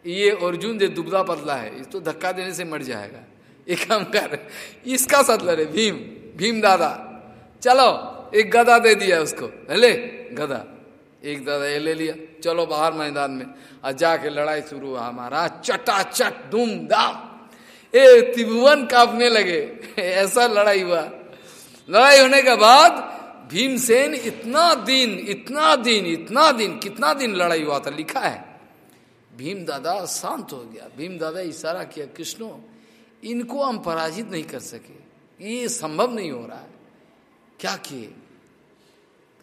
ये अर्जुन जो दुबदा पतला है, इस तो धक्का देने से मर जाएगा। [LAUGHS] एक काम कर, इसका साथ लड़े, भीम। भीम दादा। चलो। एक गदा दे दिया उसको ले? गदा एक दादा ये ले लिया। चलो बाहर मैदान में। और जाके लड़ाई शुरू हुआ हमारा चटा चट धूम धाम ए त्रिभुवन कांपने लगे। [LAUGHS] ऐसा लड़ाई हुआ। लड़ाई होने के बाद भीमसेन इतना दिन इतना दिन इतना दिन, कितना दिन लड़ाई हुआ था, लिखा है। भीम दादा शांत हो गया। भीम दादा इशारा किया, कृष्णो, इनको हम पराजित नहीं कर सके। ये संभव नहीं हो रहा है। क्या किए?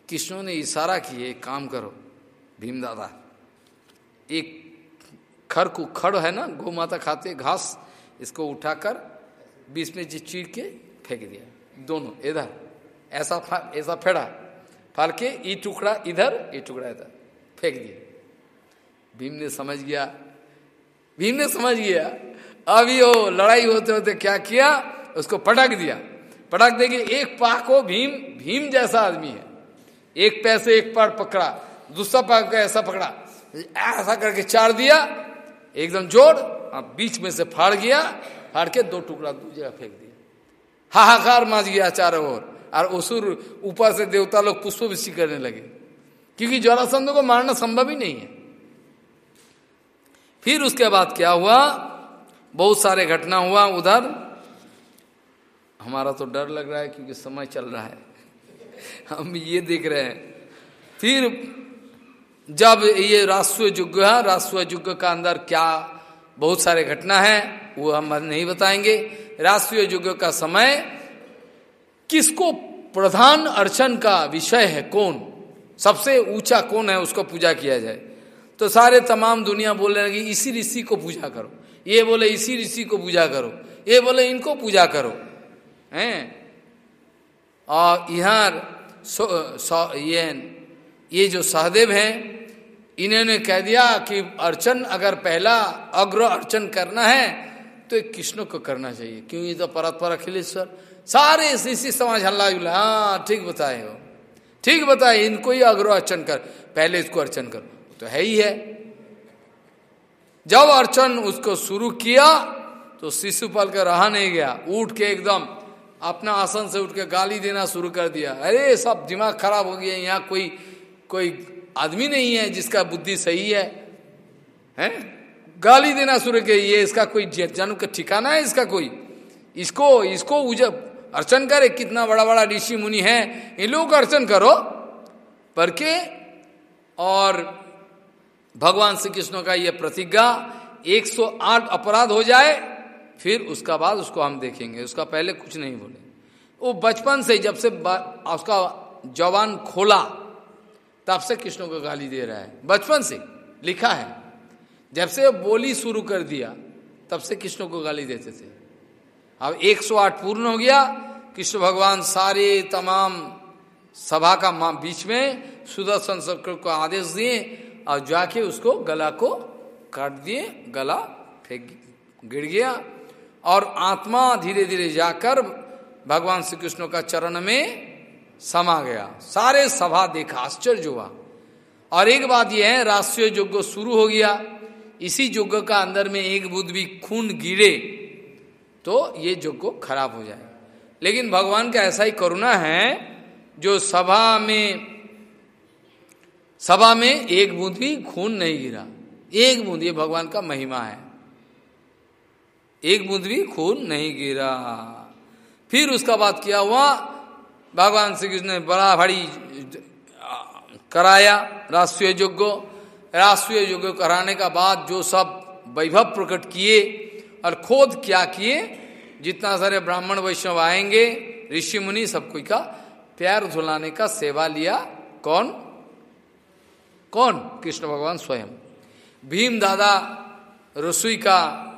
कृष्णों ने इशारा किए? काम करो भीम दादा एक खर को खड़ है ना गौ माता खाते घास, इसको उठाकर बीच में जी चीर के फेंक दिया। दोनों, इधर, ऐसा ऐसा फेड़ा फाल के ये टुकड़ा इधर ये टुकड़ा इधर, फेंक दिया। भीम ने समझ गया। भीम ने समझ गया। अभी वो लड़ाई होते होते क्या किया? उसको पटक दिया। पटक देगी, एक पा को भीम भीम जैसा आदमी है। एक पैसे, एक पार पकड़ा, दूसरा पार को ऐसा पकड़ा, ऐसा करके चार दिया, एकदम जोड़ और बीच में से फाड़ गया, फाड़ के दो टुकड़ा दूसरी फेंक दिया। हाहाकार मच गया चारों ओर, और असुर ऊपर से देवता लोग पुष्प वृष्टि करने लगे। क्योंकि जरासंध को मारना संभव ही नहीं है। फिर उसके बाद क्या हुआ? बहुत सारे घटना हुआ उधर। हमारा तो डर लग रहा है क्योंकि समय चल रहा है। हम ये देख रहे हैं। फिर जब ये राष्ट्रीय युग है, राष्ट्रीय युग का अंदर क्या बहुत सारे घटना है, वो हम नहीं बताएँगे। राष्ट्रीय युग का समय किसको प्रधान अर्चन का विषय है? कौन? सबसे ऊँचा कौन है उसको पूजा किया जाए? तो सारे तमाम दुनिया बोलने लगी, इसी ऋषि को पूजा करो। ये बोले, इसी ऋषि को पूजा करो। ये बोले, इनको पूजा करो। हैं? और यहाँ ये ये जो सहदेव हैं, इन्होंने कह दिया कि अर्चन अगर पहला अग्र अर्चन करना है तो कृष्ण को करना चाहिए। क्यों? ये तो परत पर अखिलेश्वर। सारे इसी समाज हल्ला जुला हाँ ठीक बताए हो। ठीक बताए, इनको ही अग्र अर्चन कर। पहले इसको अर्चन कर। तो है ही है। जब अर्चन उसको शुरू किया तो शिशुपाल का रहा नहीं गया। उठ के एकदम अपना आसन से उठ के गाली देना शुरू कर दिया। अरे, सब दिमाग खराब हो गया यहाँ कोई कोई आदमी नहीं है जिसका बुद्धि सही है। हैं? गाली देना शुरू किया, ये इसका कोई जन्म का ठिकाना है इसका कोई? इसको इसको उजब, अर्चन करे, कितना बड़ा बड़ा ऋषि मुनि है, इन लोगों का अर्चन करो। पर के? और भगवान श्री कृष्ण का यह प्रतिज्ञा 108 अपराध हो जाए फिर उसका बाद उसको हम देखेंगे, उसका पहले कुछ नहीं बोले। वो बचपन से जब से उसका जवान खोला, तब से कृष्ण को गाली दे रहा है। बचपन से लिखा है। जब से बोली शुरू कर दिया, तब से कृष्ण को गाली देते थे। अब 108 पूर्ण हो गया। कृष्ण भगवान सारे तमाम सभा का बीच में सुदर्शन चक्र को आदेश दिए और जाके उसको गला को काट दिए, गला फेंक, गिर गया। और आत्मा धीरे धीरे जाकर भगवान श्री कृष्ण का चरण में समा गया। सारे सभा देखा, आश्चर्य हुआ। और एक बात यह है, राष्ट्रीय युग शुरू हो गया। इसी युग का अंदर में एक बुद्ध भी खून गिरे तो ये युग खराब हो जाए। लेकिन भगवान का ऐसा ही करुणा है, जो सभा में सभा में एक बूंद भी खून नहीं गिरा। एक बूंद ये भगवान का महिमा है। एक बूंद भी खून नहीं गिरा। फिर उसका बात किया हुआ? भगवान श्री कृष्ण ने बड़ा भारी कराया राष्ट्रीय यज्ञ। राष्ट्रीय यज्ञ कराने का बाद जो सब वैभव प्रकट किए और खोद क्या किए? जितना सारे ब्राह्मण वैष्णव आएँगे, ऋषि मुनि सब कोई का प्यार धुलाने का सेवा लिया। कौन? कौन? कृष्ण भगवान स्वयं। भीम दादा रसोई का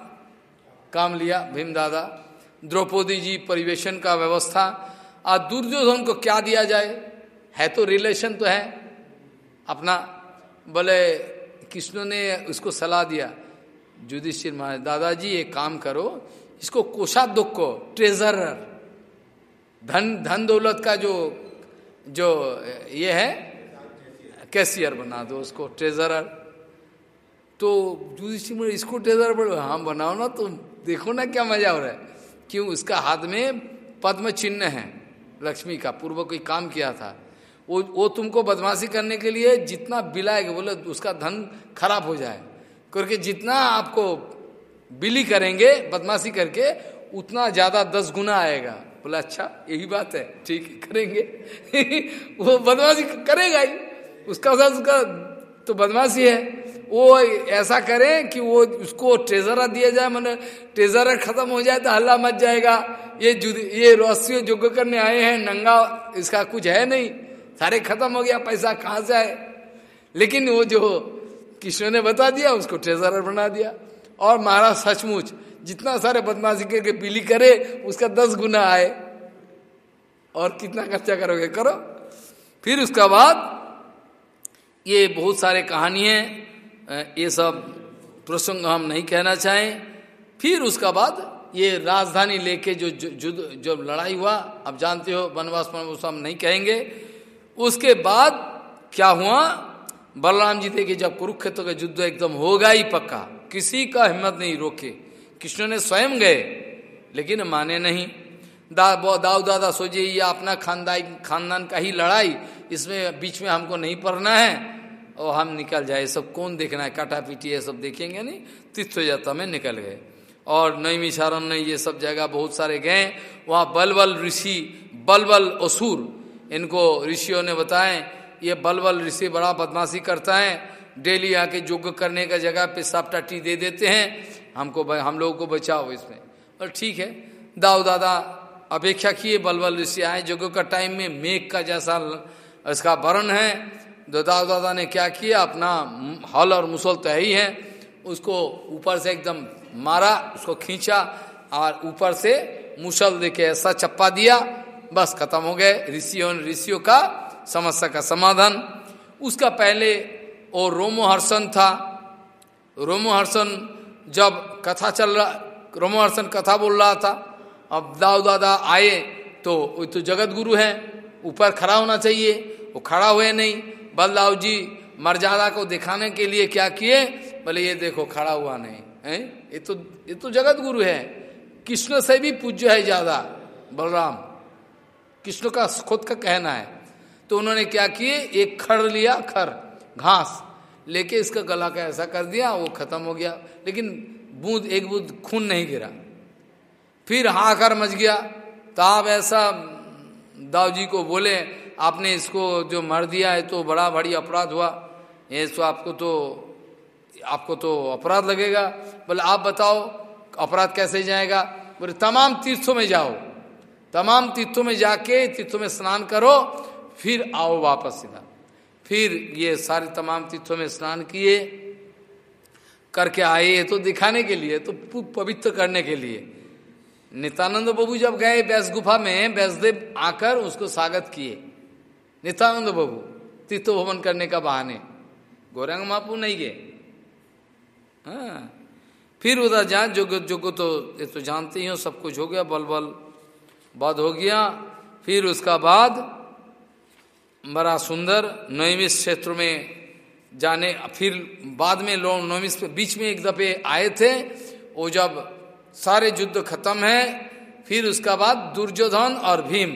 काम लिया भीम दादा। द्रौपदी जी परिवेशन का व्यवस्था। और दुर्योधन को क्या दिया जाए? है तो रिलेशन तो है। अपना बोले, कृष्ण ने उसको सलाह दिया। युधिष्ठिर महाराज, दादाजी, एक काम करो, इसको कोषाध्यक्ष को ट्रेजरर धन धन दौलत का जो जो ये है कैशियर बना दो उसको ट्रेजरर तो युधिष्ठिर इसको ट्रेजर बनो हाँ बनाओ ना तो देखो ना क्या मज़ा हो रहा है। क्यों? उसका हाथ में पद्म चिन्ह है, लक्ष्मी का, पूर्व कोई काम किया था। वो वो तुमको बदमाशी करने के लिए जितना बिलाएगा, बोले उसका धन खराब हो जाए। क्योंकि जितना आपको बिली करेंगे, बदमाशी करके, उतना ज़्यादा दस गुना आएगा। बोला अच्छा यही बात है, ठीक करेंगे। [LAUGHS] वो बदमाशी करेगा ही। उसका साथ उसका तो बदमाशी है। वो ऐसा करें कि वो उसको ट्रेजर दिया जाए मैंने ट्रेजर खत्म हो जाए तो हल्ला मच जाएगा। ये ये रस्सी जो करने आए हैं, नंगा इसका कुछ है नहीं। सारे खत्म हो गया, पैसा कहाँ से आए? लेकिन वो जो कृष्ण ने बता दिया, उसको ट्रेजर बना दिया। और महाराज सचमुच जितना सारे बदमाशी करके पीली करे, उसका दस गुना आए। और कितना खर्चा करोगे? करो। फिर उसका बाद ये बहुत सारे कहानी है। ये सब प्रसंग हम नहीं कहना चाहें। फिर उसका बाद ये राजधानी लेके जो युद्ध जो लड़ाई हुआ अब जानते हो, वनवास वनवास हम नहीं कहेंगे। उसके बाद क्या हुआ? बलराम जी कि जब कुरुक्षेत्र का युद्ध एकदम होगा ही पक्का, किसी का हिम्मत नहीं रोके। कृष्ण ने स्वयं गए, लेकिन माने नहीं। दा दाऊ दादा सोचे ये अपना खानदान खानदान का ही लड़ाई, इसमें बीच में हमको नहीं पढ़ना है। और हम निकल जाए सब कौन देखना है? काटा पीटी, ये सब देखेंगे नहीं? तीर्थ जाता में निकल गए। और नई मिशारण ने ये सब जगह बहुत सारे गए। वहाँ बलबल ऋषि, बलबल असुर, इनको ऋषियों ने बताए, ये बलबल ऋषि बड़ा बदमाशी करता है। डेली आके योग करने का जगह पे सब टट्टी दे देते हैं। हमको हम लोगों को बचाओ इसमें। और ठीक है, दाऊ दादा, अपेक्षा किए बलबल ऋषि आए। योग का टाइम में मेघ का जैसा इसका वर्ण है। दाऊ दादा ने क्या किया? अपना हल और मुसल तो ही है। उसको ऊपर से एकदम मारा, उसको खींचा और ऊपर से मुसल देके ऐसा चप्पा दिया। बस खत्म हो गए। ऋषियों ऋषियों का समस्या का समाधान। उसका पहले वो रोमोहर्षण था। रोमोहर्षण जब कथा चल रहा रोमोहर्षण कथा बोल रहा था। अब दाऊ दादा आए तो वो तो जगत गुरु हैं। ऊपर खड़ा होना चाहिए। वो खड़ा हुए नहीं। बलदाव जी, मर्यादा को दिखाने के लिए क्या किए? बोले, ये देखो, खड़ा हुआ नहीं, है? ये तो ये तो जगत गुरु है। कृष्ण से भी पूज्य है ज़्यादा, बलराम। कृष्ण का, खुद का कहना है। तो उन्होंने क्या किए? एक खड़ लिया, खर, घास। लेके इसका गला का ऐसा कर दिया, वो खत्म हो गया। लेकिन बूंद, एक बूंद खून नहीं गिरा। फिर हाकर मच गया। तब ऐसा दाऊ जी को बोले आपने इसको जो मर दिया है तो बड़ा भारी अपराध हुआ। ये तो आपको तो आपको तो अपराध लगेगा। बोले, आप बताओ, अपराध कैसे जाएगा? बोले, तमाम तीर्थों में जाओ। तमाम तीर्थों में जाके तीर्थों में स्नान करो, फिर आओ वापस सीधा। फिर ये सारे तमाम तीर्थों में स्नान किए, करके आए तो दिखाने के लिए तो पवित्र करने के लिए। नित्यानंद बाबू जब गए बैस गुफा में बैसदेव आकर उसको स्वागत किए। नित्यानंद बाबू, तीर्थ भवन करने का बहाने। गौरंग मापू नहीं गए। हाँ। फिर उधर जान जो जो को तो ये तो जानते ही हो, सब कुछ हो गया बल बल बद हो गया। फिर उसका बाद, बड़ा सुंदर नैमिष क्षेत्र में जाने, फिर बाद में लोग नैमिष बीच में एक दफे आए थे, वो जब सारे युद्ध खत्म है, फिर उसका बाद दुर्योधन और भीम।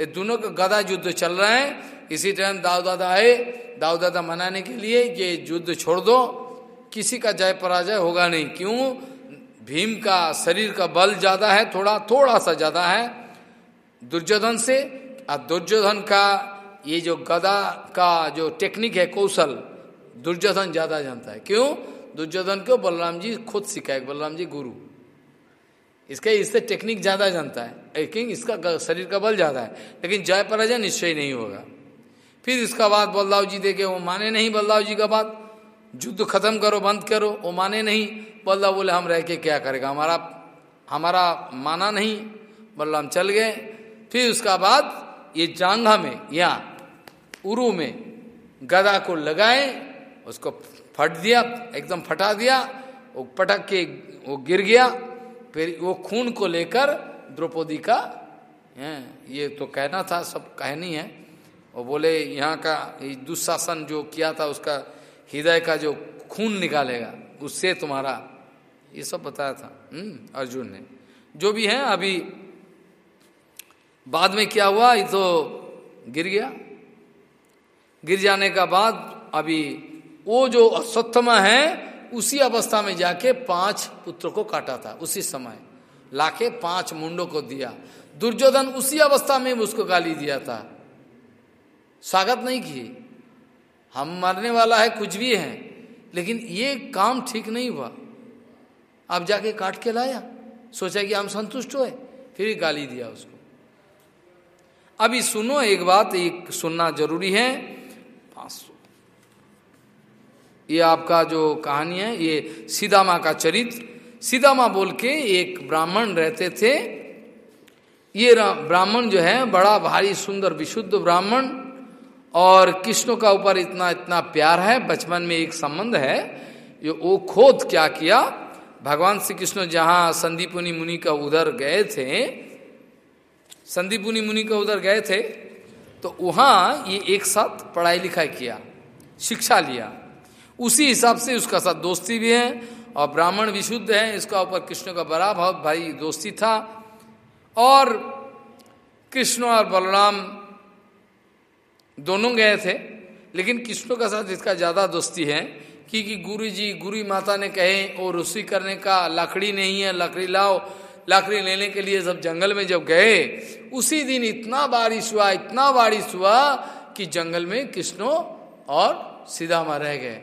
ये दोनों का गदा युद्ध चल रहा है। इसी टाइम दाऊ दादा आए। दाऊ दादा मनाने के लिए ये युद्ध छोड़ दो। किसी का जय पराजय होगा नहीं। क्यों? भीम का शरीर का बल ज़्यादा है, थोड़ा थोड़ा सा ज़्यादा है। दुर्योधन से, और दुर्योधन का ये जो गदा का जो टेक्निक है, कौशल, दुर्योधन ज़्यादा जानता है। क्यों? दुर्योधन को बलराम जी खुद सिखाए, बलराम जी गुरु। इसका, इससे टेक्निक ज़्यादा जानता है। लेकिन इसका शरीर का बल ज़्यादा है। लेकिन जय पराजय निश्चय नहीं होगा। फिर इसका बाद बल्लाव जी देखे, वो माने नहीं बल्लाव जी का बात। युद्ध खत्म करो, बंद करो। वो माने नहीं। बलदाव बोले, हम रह के क्या करेगा? हमारा हमारा माना नहीं। बल्ला हम चल गए। फिर उसका बाद ये जांघा में, या उरु में गदा को लगाए, उसको फट दिया, एकदम फटा दिया, वो पटक के वो गिर गया। फिर वो खून को लेकर द्रौपदी का ये तो कहना था सब कहनी है। वो बोले यहाँ का दुशासन जो किया था उसका हृदय का जो खून निकालेगा उससे तुम्हारा ये सब बताया था हम्म, अर्जुन ने। जो भी है अभी बाद में क्या हुआ ये तो गिर गया। गिर जाने का बाद अभी वो जो अस्वत्थमा है उसी अवस्था में जाके पाँच पुत्र को काटा था उसी समय। लाके पाँच मुंडों को दिया। दुर्योधन उसी अवस्था में उसको गाली दिया था। स्वागत नहीं किए। हम मरने वाला है, कुछ भी है, लेकिन ये काम ठीक नहीं हुआ। अब जाके काट के लाया। सोचा कि हम संतुष्ट हुए, फिर गाली दिया उसको। अभी सुनो एक बात, एक सुनना ज़रूरी है। ये आपका जो कहानी है, ये सीधामा का चरित्र। सीधामा बोल के एक ब्राह्मण रहते थे। ये ब्राह्मण जो है, बड़ा भारी, सुंदर, विशुद्ध ब्राह्मण। और कृष्ण का ऊपर इतना इतना प्यार है, बचपन में एक संबंध है। ये वो खोद क्या किया? भगवान श्री कृष्ण जहाँ संदीपुनी मुनि का उधर गए थे, संदीपुनी मुनि का उधर गए थे तो वहाँ ये एक साथ पढ़ाई लिखाई किया, शिक्षा लिया। उसी हिसाब से उसका साथ दोस्ती भी है और ब्राह्मण विशुद्ध है, इसका ऊपर कृष्ण का बड़ा भाव भाई दोस्ती था। और कृष्ण और बलराम दोनों गए थे, लेकिन कृष्ण का साथ इसका ज़्यादा दोस्ती है क्योंकि गुरु जी गुरु माता ने कहे और उसी करने का लकड़ी नहीं है, लकड़ी लाओ। लकड़ी लेने के लिए जब जंगल में जब गए, उसी दिन इतना बारिश हुआ, इतना बारिश हुआ कि जंगल में कृष्णो और सीधामा रह गए।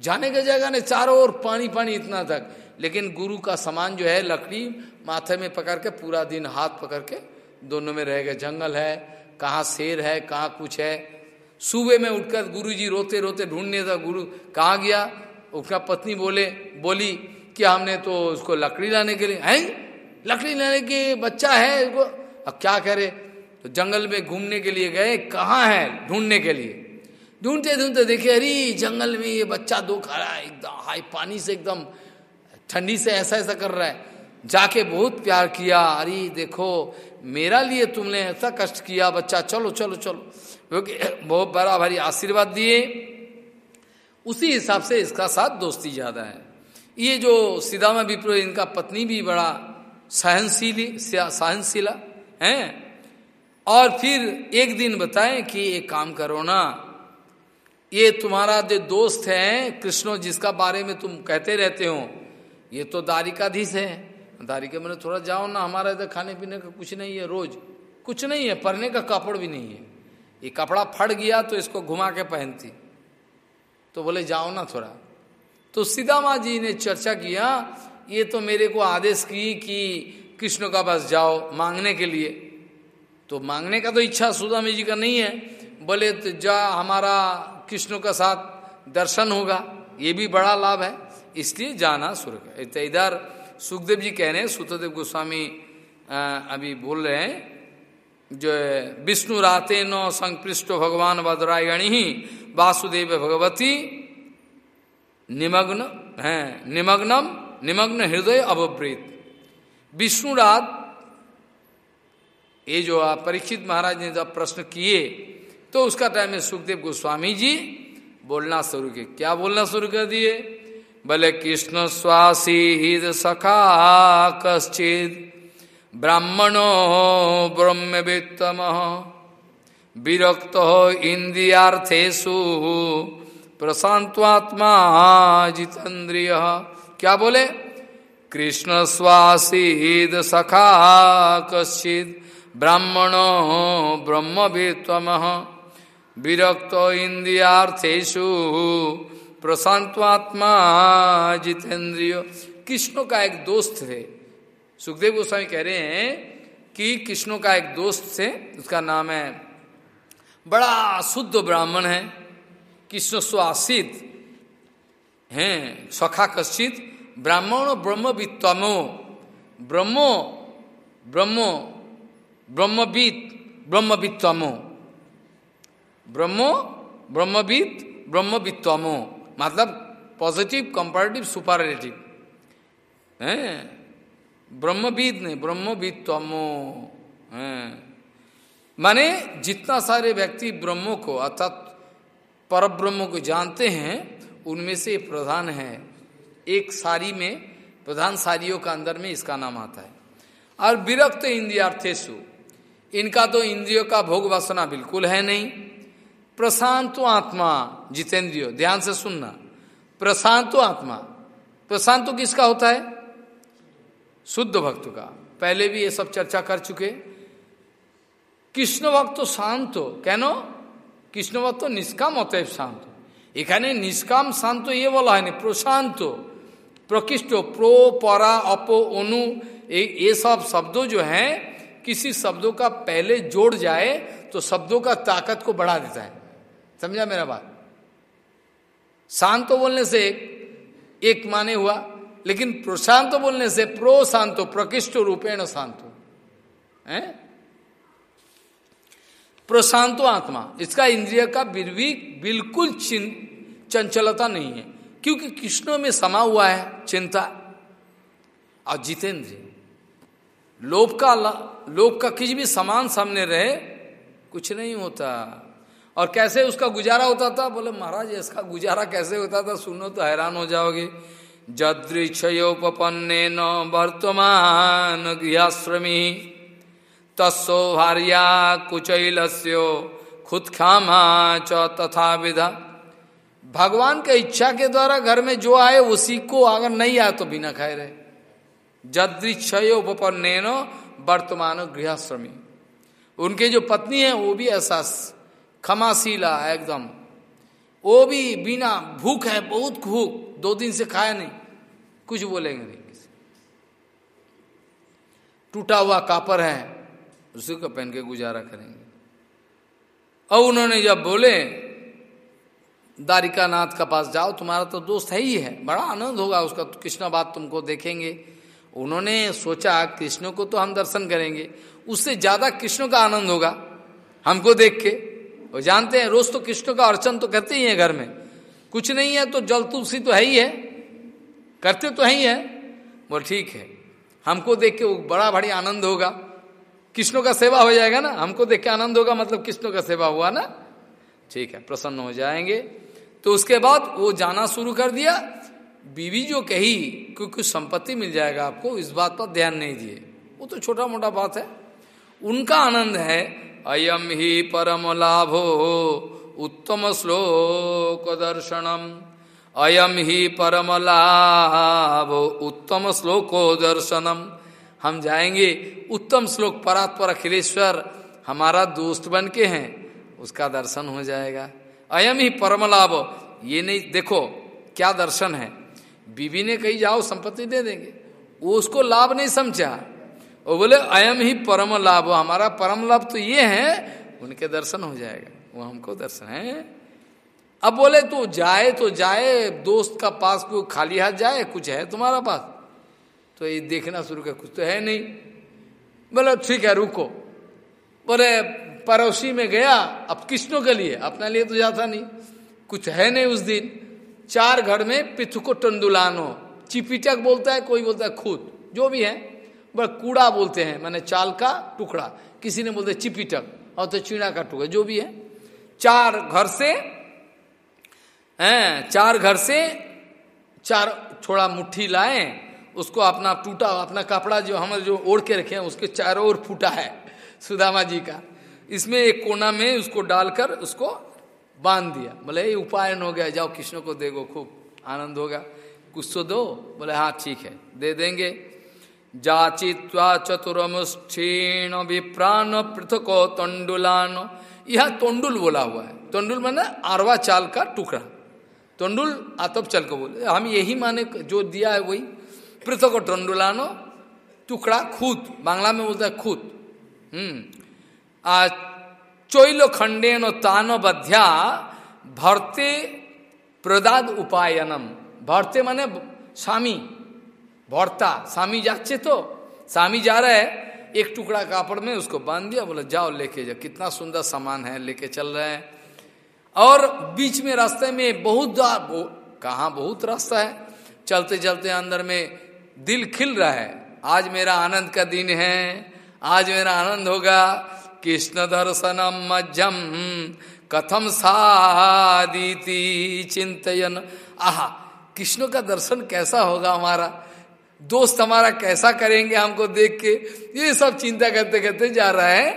जाने का जगह ने चारों ओर पानी पानी इतना तक। लेकिन गुरु का सामान जो है, लकड़ी माथे में पकड़ के, पूरा दिन हाथ पकड़ के दोनों में रह गए। जंगल है, कहाँ शेर है, कहाँ कुछ है। सुबह में उठकर गुरु जी रोते रोते ढूँढने था, गुरु कहाँ गया? उसका पत्नी बोले, बोली कि हमने तो उसको लकड़ी लाने के लिए, है? लकड़ी लाने के बच्चा है उसको अब क्या करे? तो जंगल में घूमने के लिए गए, कहाँ है? ढूँढने के लिए। ढूंढते ढूंढते देखे, अरे, जंगल में ये बच्चा दो खा रहा है, एकदम हाई पानी से एकदम ठंडी से ऐसा ऐसा कर रहा है। जाके बहुत प्यार किया, अरे, देखो, मेरा लिए तुमने ऐसा कष्ट किया, बच्चा, चलो चलो चलो। क्योंकि बहुत बड़ा भारी आशीर्वाद दिए। उसी हिसाब से इसका साथ दोस्ती ज़्यादा है। ये जो सीधामा विप्रो, इनका पत्नी भी बड़ा सहनशीली सहनशीला, है? और फिर एक दिन बताएँ कि एक काम करो ना ये तुम्हारा जो दोस्त है कृष्णो, जिसका बारे में तुम कहते रहते हो, ये तो दारिकाधीश है। दारिका मैंने थोड़ा जाओ ना, हमारा इधर खाने पीने का कुछ नहीं है रोज। कुछ नहीं है, पढ़ने का कपड़ भी नहीं है। ये कपड़ा फट गया तो इसको घुमा के पहनती। तो बोले, जाओ ना थोड़ा। तो सीधा जी ने चर्चा किया, ये तो मेरे को आदेश की कि कृष्ण का पास जाओ मांगने के लिए। तो मांगने का तो इच्छा सुदामी जी का नहीं है। बोले तो जा, हमारा कृष्ण का साथ दर्शन होगा, ये भी बड़ा लाभ है। इसलिए जाना शुरू इधर सुखदेव जी कह रहे हैं, सुतदेव गोस्वामी अभी बोल रहे हैं, जो विष्णु राते न संपृष्ट भगवान वदरायणी ही वासुदेव भगवती, निमग्न, है, निमग्नम, निमग्न हृदय अवप्रीत। विष्णु रात, ये जो परीक्षित महाराज ने जब प्रश्न किए तो उसका टाइम में सुखदेव गोस्वामी जी, बोलना शुरू किए। क्या बोलना शुरू कर दिए? बोले, कृष्ण स्वासी हिद सखा कश्चित ब्राह्मणो ब्रह्मवित्तम, विरक्त हो इंद्रियार्थेशु प्रशांतवात्मा जितेन्द्रिय। क्या बोले? कृष्ण स्वासीद सखा कश्चित ब्राह्मणो ब्रह्मवित्तम। विरक्त इंद्रियार्थेशु प्रशांतवात्मा जितेंद्रिय। कृष्ण का एक दोस्त थे। सुखदेव गोस्वामी कह रहे हैं कि कृष्ण का एक दोस्त थे उसका नाम है बड़ा शुद्ध ब्राह्मण है, कृष्ण स्वासित हैं, सखा कश्चित, ब्राह्मण ब्रह्मवित्तमो, ब्रह्मो ब्रह्मो ब्रह्मविद ब्रह्मवित्तमो। ब्रह्मो, ब्रह्मविद, ब्रह्मवित्वमो। मतलब पॉजिटिव कंपेरेटिव सुपरलेटिव है? ब्रह्मविद नहीं, ब्रह्मवित्वमो। माने जितना सारे व्यक्ति ब्रह्मो को, अर्थात पर ब्रह्म को जानते हैं, उनमें से प्रधान है। एक सारी में, प्रधान सारियों का अंदर में इसका नाम आता है। और विरक्त इंद्रियार्थेशु इनका तो इंद्रियों का भोग वासना बिल्कुल है नहीं। प्रशांत आत्मा जितेंद्रियो ध्यान से सुनना प्रशांत आत्मा प्रशांत किसका होता है शुद्ध भक्त का पहले भी ये सब चर्चा कर चुके कृष्ण भक्त तो शांत हो कहनो कृष्ण भक्त तो निष्काम होता है शांत এখানে নিষ্কাম শান্ত ये बोला है प्रशांत प्रकृष्ट प्रो परा अपो अनु ये सब शब्दों जो हैं किसी शब्दों का पहले जोड़ जाए तो शब्दों का ताकत को बढ़ा देता है समझा मेरा बात? शांत बोलने से एक, एक माने हुआ लेकिन प्रशांत बोलने से प्रो शांतो प्रकृष्ट रूपेण शांतो। है? प्रशांतो आत्मा इसका इंद्रिय का बिरवीक बिल्कुल चंचलता नहीं है क्योंकि कृष्ण में समा हुआ है चिंता और जितेंद्र लोभ का लोभ का किसी भी समान सामने रहे कुछ नहीं होता। और कैसे उसका गुजारा होता था? बोले, महाराज, इसका गुजारा कैसे होता था? सुनो तो हैरान हो जाओगे। जदृक्षयोपन्ने न वर्तमान गृहश्रमी तस्ो भार्या कुचैलस्यो खुद खामा च तथा विधा भगवान के इच्छा के द्वारा घर में जो आए, उसी को अगर नहीं आए तो बिना खाए रहे। जदृक्षयोपन्ने न वर्तमान गृहश्रमी। उनके जो पत्नी है, वो भी ऐसा खमाशीला एकदम। वो भी बिना भूख है, बहुत भूख, दो दिन से खाया नहीं। कुछ बोलेंगे नहीं टूटा हुआ कापर है, उसी को पहन के गुजारा करेंगे। और उन्होंने जब बोले दारिका नाथ का पास जाओ, तुम्हारा तो दोस्त है ही है, बड़ा आनंद होगा उसका तो कृष्ण बात तुमको देखेंगे। उन्होंने सोचा, कृष्ण को तो हम दर्शन करेंगे, उससे ज़्यादा कृष्ण का आनंद होगा, हमको देख के। वो जानते हैं, रोज तो कृष्ण का अर्चन तो करते ही है घर में। कुछ नहीं है तो जल तुलसी तो है ही है। करते तो है ही है। बोल, ठीक है। हमको देख के बड़ा भारी आनंद होगा। कृष्ण का सेवा हो जाएगा ना? हमको देख के आनंद होगा मतलब कृष्णों का सेवा हुआ ना? ठीक है, प्रसन्न हो जाएँगे। तो उसके बाद वो जाना शुरू कर दिया। बीवी जो कही क्योंकि कुछ संपत्ति मिल जाएगा आपको, इस बात पर ध्यान नहीं दिए। वो तो छोटा मोटा बात है। उनका आनंद है अयम ही परम लाभो उत्तम श्लोक दर्शनम अयम ही परम लाभ उत्तम श्लोको दर्शनम हम जाएँगे उत्तम श्लोक परात्पर अखिलेश्वर हमारा दोस्त बन के हैं, उसका दर्शन हो जाएगा। अयम ही परम लाभ ये नहीं, देखो, क्या दर्शन है। बीबी ने कही, जाओ, संपत्ति दे देंगे। वो उसको लाभ नहीं समझा। वो बोले अयम ही परम लाभ। हमारा परम लाभ तो ये है, उनके दर्शन हो जाएगा। वो हमको दर्शन है। अब बोले तो जाए तो जाए, दोस्त का पास को खाली हाथ जाए? कुछ है तुम्हारा पास? तो ये देखना शुरू कर, कुछ तो है नहीं। बोले, ठीक है, रुको। बोले, पड़ोसी में गया, अब किसनों के लिए? अपने लिए तो जाता नहीं। कुछ है नहीं उस दिन। चार घर में पिथुको टंडुलानो। चिपिटक बोलता है, कोई बोलता है, खुद। जो भी है। बस कूड़ा बोलते हैं, मैंने चाल का टुकड़ा। किसी ने बोलते चिपिटक, और तो चीड़ा का टुकड़ा, जो भी है। चार घर से, हैं, चार घर से चार थोड़ा मुट्ठी लाए, उसको अपना टूटा, अपना कपड़ा जो हम जो ओढ़ के रखे हैं, उसके चारों ओर फूटा है, सुदामा जी का। इसमें एक कोना में उसको डालकर उसको बाँध दिया। बोले, ये उपायन हो गया, जाओ कृष्ण को देगो खूब आनंद होगा। कुछ तो दो? बोले हाँ ठीक है, दे देंगे। जाचित्वा चतुरमुष्ठीण विप्राण पृथको तंडुलान। यह तंडुल बोला हुआ है। तंडुल माने आरवा चाल का टुकड़ा। तंडुल आतप चल को बोले। हम यही माने जो दिया है वही। पृथक टंडुलानो टुकड़ा खूत बांग्ला में बोलता है खूत हम्म। आज चोइलो खंडेन तान बध्या भरते प्रदाद उपायनम। भरते माने स्वामी। भरता। स्वामी जाचे तो स्वामी जा रहा है एक टुकड़ा कापड़ में उसको बाँध दिया बोला जाओ लेके जाओ कितना सुंदर सामान है लेके चल रहे हैं। और बीच में रास्ते में बहुत बो, कहा बहुत रास्ता है। चलते चलते अंदर में दिल खिल रहा है। आज मेरा आनंद का दिन है। आज मेरा आनंद होगा। कृष्ण दर्शनम मज्जम कथम सादीति चिंतन आहा कृष्ण का दर्शन कैसा होगा हमारा? दोस्त हमारा कैसा करेंगे हमको देख के, ये सब चिंता करते करते जा रहा है।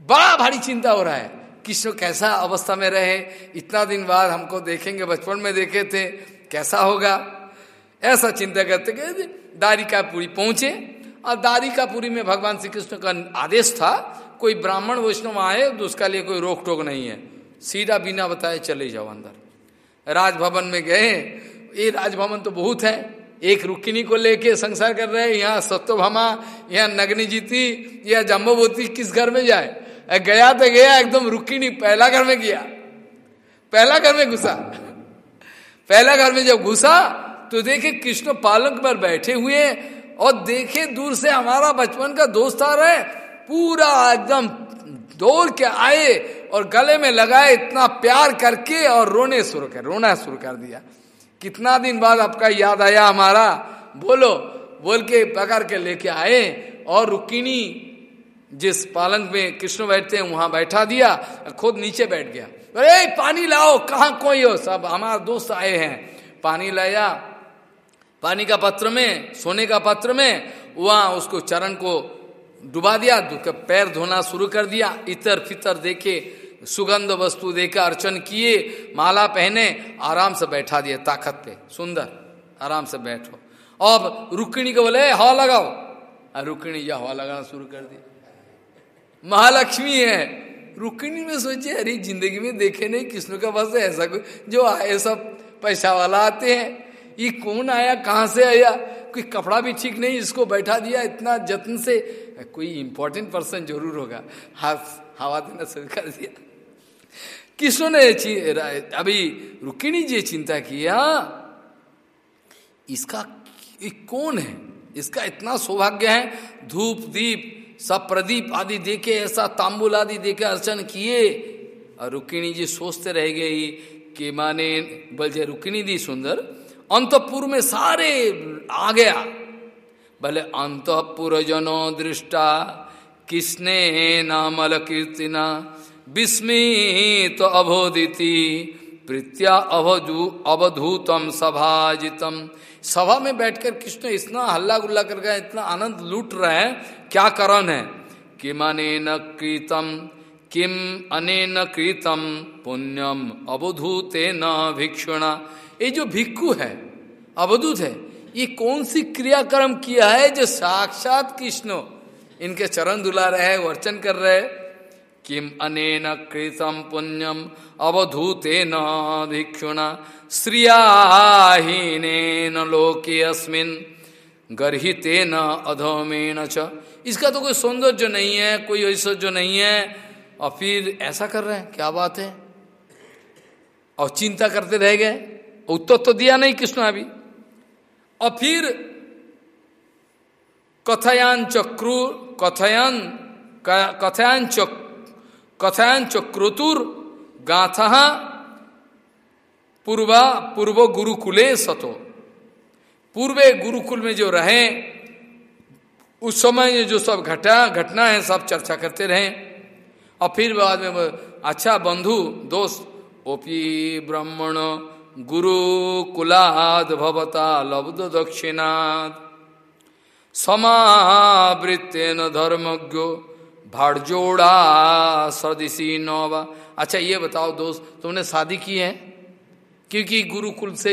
बड़ा भारी चिंता हो रहा है कृष्ण कैसा अवस्था में रहे। इतना दिन बाद हमको देखेंगे, बचपन में देखे थे, कैसा होगा। ऐसा चिंता करते करते दारिकापुरी पहुँचे। और दारिकापुरी में भगवान श्री कृष्ण का आदेश था, कोई ब्राह्मण वैष्णव आए तो उसका लिए कोई रोक टोक नहीं है। सीधा बिना बताए चले जाओ अंदर। राजभवन में गए। ये राजभवन तो बहुत है। एक रुक्मिणी को लेके संसार कर रहे हैं, यहाँ सत्यभामा, यहाँ नग्नि जीती या जम्बोवती किस घर में जाए? गया तो गया, एकदम रुक्मिणी, पहला घर में गया। पहला घर में घुसा। पहला घर में जब घुसा तो देखे कृष्ण पालक पर बैठे हुए और देखे दूर से हमारा बचपन का दोस्त आ रहा है, पूरा एकदम दौड़ के आए और गले में लगाए इतना प्यार करके और रोने शुरू कर, रोना शुरू कर दिया। कितना दिन बाद आपका याद आया हमारा? बोलो। बोल के पकड़ के लेके आए और रुक्मिणी जिस पालंग में कृष्ण बैठते हैं, वहाँ बैठा दिया खुद नीचे बैठ गया। अरे पानी लाओ, कहा कोई हो? सब हमारे दोस्त आए हैं। पानी लाया। पानी का पत्र में, सोने का पत्र में, वहाँ उसको चरण को डुबा दिया पैर धोना शुरू कर दिया। इतर फितर देखे सुगंध वस्तु देकर अर्चन किए, माला पहने, आराम से बैठा दिए ताकत पे। सुंदर, आराम से बैठो। अब रुक्मिणी को बोले हवा लगाओ। और रुक्मिणी, या हवा लगाना शुरू कर दी। महालक्ष्मी है। रुक्णी में सोचे, अरे, ज़िंदगी में देखे नहीं, कृष्ण का बस ऐसा कोई, जो आए सब पैसा वाला आते हैं। ये कौन आया, कहाँ से आया? कोई कपड़ा भी ठीक नहीं, इसको बैठा दिया, इतना जत्न से। कोई इंपॉर्टेंट पर्सन ज़रूर होगा। हाथ, हवा देना शुरू कर दिया। कृष्ण ने अभी रुक्मिणी जी चिंता किया? इसका कौन है? इसका इतना सौभाग्य है, धूप, दीप, सब प्रदीप आदि देखे, ऐसा तांबुल आदि देखे, अर्चन किए। और रुक्मिणी जी सोचते रह गई कि माने बलजे रुक्मिणी दी सुंदर, अंतपुर में सारे आ गया। भले अंतपुर जनो दृष्टा, किसने नामल कीर्तिना? विस्मित तो अभोदिति प्रीत्या अवधू अवधूतम सभाजितम। सभा में बैठकर कृष्ण इतना हल्ला गुल्ला कर गया इतना आनंद लूट रहे हैं, क्या कारण है? किम अनेन कृतम, किम अनेन कृतम, पुण्यम अवधूते न भिक्षुणा। ये जो भिक्खु है, अवधूत है, ये कौन सी क्रियाक्रम किया है जो साक्षात कृष्ण इनके चरण दुला रहे वर्चन कर रहे किम अनेन कृतम पुण्यम अवधूतेन भिक्षुणा। श्रियाहीन लोके अस्मिन, गर्हितेन अधमेन च। इसका तो कोई सौंदर्य नहीं है, कोई ऐश्वर्य नहीं है। और फिर ऐसा कर रहे हैं, क्या बात है? और चिंता करते रह गए। उत्तर तो दिया नहीं कृष्ण अभी। और फिर कथयान चक्रु कथयान कथयान चक्र कथान चक्रोतुर गाथा पूर्वा पूर्व गुरुकुले सतो। पूर्वे गुरुकुल में जो रहे, उस समय जो सब घटा, घटना है, सब चर्चा करते रहे। और फिर बाद में अच्छा बंधु, दोस्त, ओपी ब्राह्मण, गुरु कुलाद भवता, लब्ध दक्षिणाद। समावृत्तेन धर्मज्ञो भाड़जोड़ा सदसी नौवा। अच्छा ये बताओ दोस्त, तुमने शादी की है? क्योंकि गुरुकुल से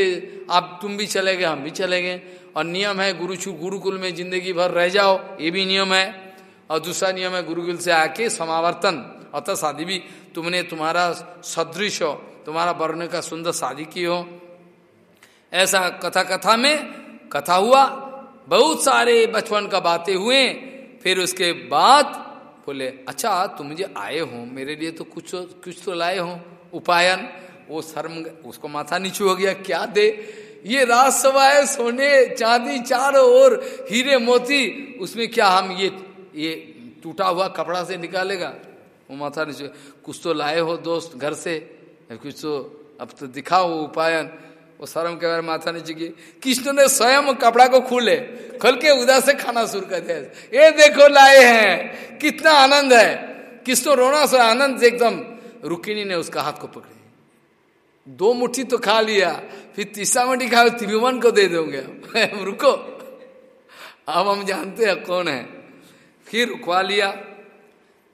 आप, तुम भी चले गए, हम भी चले गए। और नियम है गुरु गुरुकुल में ज़िंदगी भर रह जाओ, ये भी नियम है। और दूसरा नियम है, गुरुकुल से आके समावर्तन। अतः शादी भी तुमने तुम्हारा सदृश हो, तुम्हारा वर्ण का सुंदर शादी की हो। ऐसा कथा कथा में कथा हुआ। बहुत सारे बचपन का बातें हुए, फिर उसके बाद बोले अच्छा तुम मुझे आए हो, मेरे लिए तो कुछ कुछ तो लाए हो, उपायन। वो शर्म उसको माथा नीचे हो गया, क्या दे? ये राजसभा है, सोने, चांदी, चारों ओर, हीरे, मोती, उसमें क्या हम ये ये टूटा हुआ कपड़ा से निकालेगा? वो माथा नीचे, कुछ तो लाए हो, दोस्त, घर से, कुछ तो अब तो दिखाओ उपायन। वो शर्म के बारे माथा नीचे की कृष्ण ने स्वयं कपड़ा को खोले, खोल के उधर से खाना शुरू कर दिया। ये देखो लाए हैं, कितना आनंद है। कृष्ण रोना से आनंद एकदम रुकिनी ने उसका हाथ को पकड़े। दो मुट्ठी तो खा लिया, फिर तीसरा मुट्ठी खा, त्रिभुवन को दे दोगे। [LAUGHS] रुको। अब हम जानते हैं कौन है। फिर रुकवा लिया।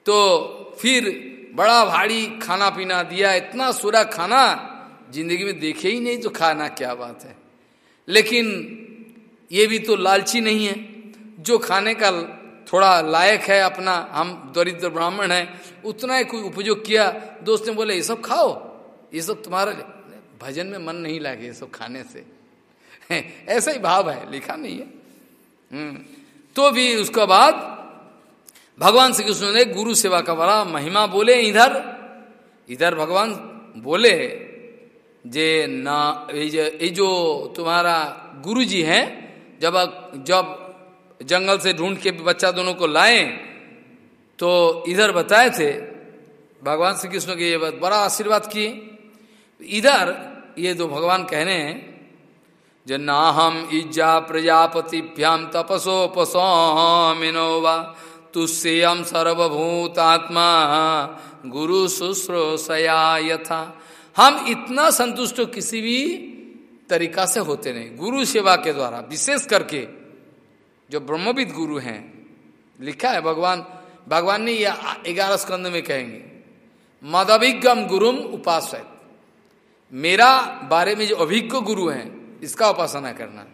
तो फिर बड़ा भारी खाना पीना दिया, इतना सूरा खाना ज़िंदगी में देखे ही नहीं तो खाना क्या बात है। लेकिन ये भी तो लालची नहीं है। जो खाने का थोड़ा लायक है अपना हम दरिद्र ब्राह्मण है उतना ही कोई उपयोग किया दोस्त ने बोले ये सब खाओ ये सब तुम्हारा भजन में मन नहीं लगे ये सब खाने से। ऐसा ही भाव है लिखा नहीं है। हम्म, तो भी उसके बाद भगवान श्री कृष्ण ने गुरु सेवा का बड़ा महिमा बोले इधर इधर भगवान बोले जे ना, ये जो तुम्हारा गुरु जी हैं, जब जब जंगल से ढूंढ के बच्चा दोनों को लाए तो इधर बताए थे, भगवान श्री कृष्ण के ये बात, बड़ा आशीर्वाद किए। इधर, ये दो भगवान कहने हैं, जो ना हम इज्जा प्रजापतिभ्याम तपसोपसोमिनो वा तुष्यम सर्वभूतात्मा गुरु शुश्रूषया यथा। हम इतना संतुष्ट किसी भी तरीका से होते नहीं। गुरु सेवा के द्वारा, विशेष करके जो ब्रह्मविद गुरु हैं, लिखा है भगवान भगवान ने यह ग्यारह स्कंद में कहेंगे मदभिज्ञम गुरुम उपास मेरा बारे में जो अभिज्ञ गुरु हैं, इसका उपासना करना।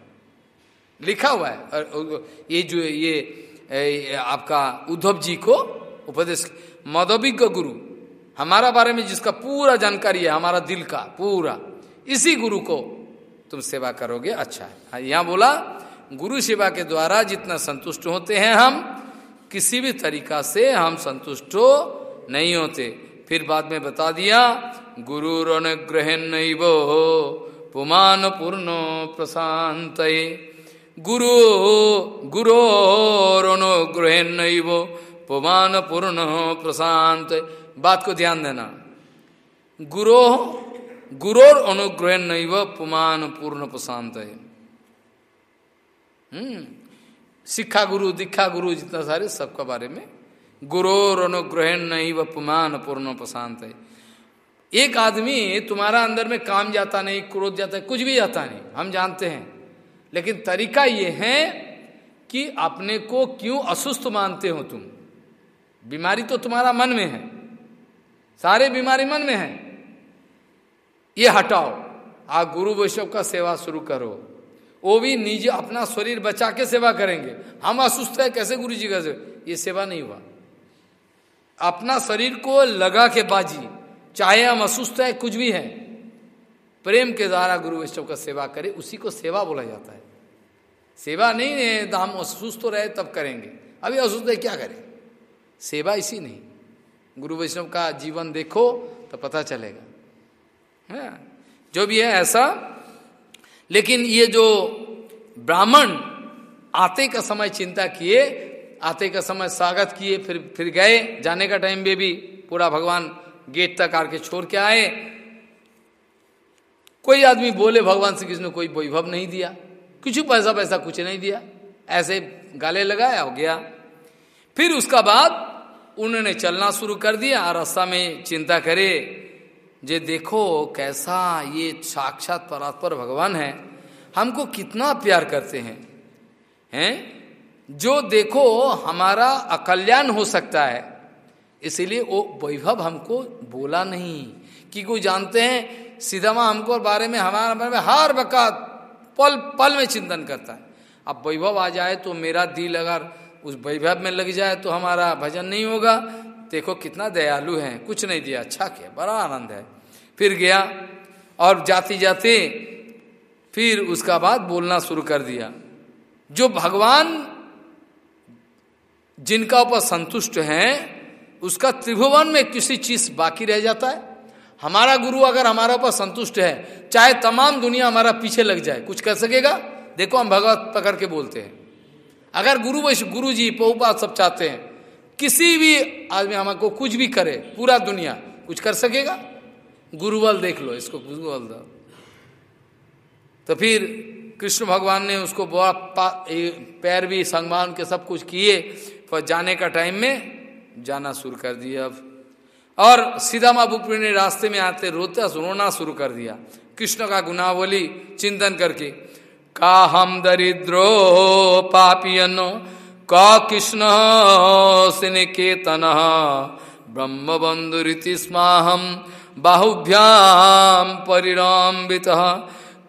लिखा हुआ है, और ये जो ये आपका उद्धव जी को उपदेश, मदभिज्ञ गुरु हमारा बारे में जिसका पूरा जानकारी है हमारा दिल का पूरा। इसी गुरु को तुम सेवा करोगे अच्छा है। हाँ, यहाँ बोला गुरु सेवा के द्वारा जितना संतुष्ट होते हैं हम किसी भी तरीका से हम संतुष्ट नहीं होते। फिर बाद में बता दिया गुरु अनुग्रहण नहीं वो पुमान पूर्ण प्रशांत गुरु गुरो अनुग्रहण नहीं वो पुमान पूर्ण प्रशांत बात को ध्यान देना। गुरो गुरोर अनुग्रहण नहीं वो पुमान पूर्ण प्रशांत है। हम्म शिक्षा गुरु, दीक्षा गुरु जितना सारे सबका बारे में। गुरोर अनुग्रहण नहीं व पुमान पूर्ण प्रशांत है। एक आदमी तुम्हारा अंदर में काम जाता नहीं, क्रोध जाता है, कुछ भी जाता नहीं, हम जानते हैं। लेकिन तरीका ये है कि अपने को क्यों असुस्थ मानते हो तुम? बीमारी तो तुम्हारा मन में है। सारे बीमारी मन में है। ये हटाओ। आप गुरु वैष्णव का सेवा शुरू करो। वो भी निज अपना शरीर बचा के सेवा करेंगे। हम असुस्थ है, कैसे गुरु जी का सेवा? ये सेवा नहीं हुआ। अपना शरीर को लगा के बाजी। चाहे हम असुस्थ है, कुछ भी है। प्रेम के द्वारा गुरु वैष्णव का सेवा करे, उसी को सेवा बोला जाता है। सेवा नहीं है तो हम असुस्थ रहे, तब करेंगे। अभी असुस्थ है, क्या करें? सेवा इसी नहीं। गुरु वैष्णव का जीवन देखो तो पता चलेगा। है, जो भी है ऐसा। लेकिन ये जो ब्राह्मण आते का समय चिंता किए, आते का समय स्वागत किए, फिर फिर गए, जाने का टाइम में भी पूरा भगवान गेट तक आके छोड़ के आए। कोई आदमी बोले, भगवान श्री कृष्ण, कोई वैभव नहीं दिया। कुछ पैसा पैसा कुछ नहीं दिया। ऐसे गाले लगाया, हो गया। फिर उसका बाद उन्होंने चलना शुरू कर दिया रास्ता में चिंता करे, जे देखो कैसा ये साक्षात परात्पर भगवान है। हमको कितना प्यार करते हैं हैं? जो देखो हमारा अकल्याण हो सकता है। इसीलिए वो वैभव हमको बोला नहीं। कि कोई जानते हैं सीधामा हमको बारे में, हमारे बारे में हर वक़्त पल पल में चिंतन करता है। अब वैभव आ जाए तो मेरा दिल अगर उस वैभव में लग जाए तो हमारा भजन नहीं होगा। देखो कितना दयालु है। कुछ नहीं दिया। अच्छा किया। बड़ा आनंद है। फिर गया और जाते जाते फिर उसका बाद बोलना शुरू कर दिया। जो भगवान जिनका ऊपर संतुष्ट हैं, उसका त्रिभुवन में किसी चीज़ बाकी रह जाता है। हमारा गुरु अगर हमारा ऊपर संतुष्ट है, चाहे तमाम दुनिया हमारा पीछे लग जाए, कुछ कर सकेगा? देखो हम भगवत पकड़ के बोलते हैं। अगर गुरु गुरु जी पहुपात सब चाहते हैं, किसी भी आदमी हमको कुछ भी करे, पूरा दुनिया, कुछ कर सकेगा? गुरुबल देख लो इसको, गुरुबल दो। तो फिर कृष्ण भगवान ने उसको बड़ा पैर भी संगमान के सब कुछ किए, पर जाने का टाइम में जाना शुरू कर दिया अब। और सीधा महापुप्री ने रास्ते में आते रोता रोना शुरू कर दिया। कृष्ण का गुनावली चिंतन करके। का हम दरिद्रो पापियनो का कृष्ण सिनिकेतन। ब्रह्म बंधु रीति स्माहम बाहुभ्याम परिराम्बित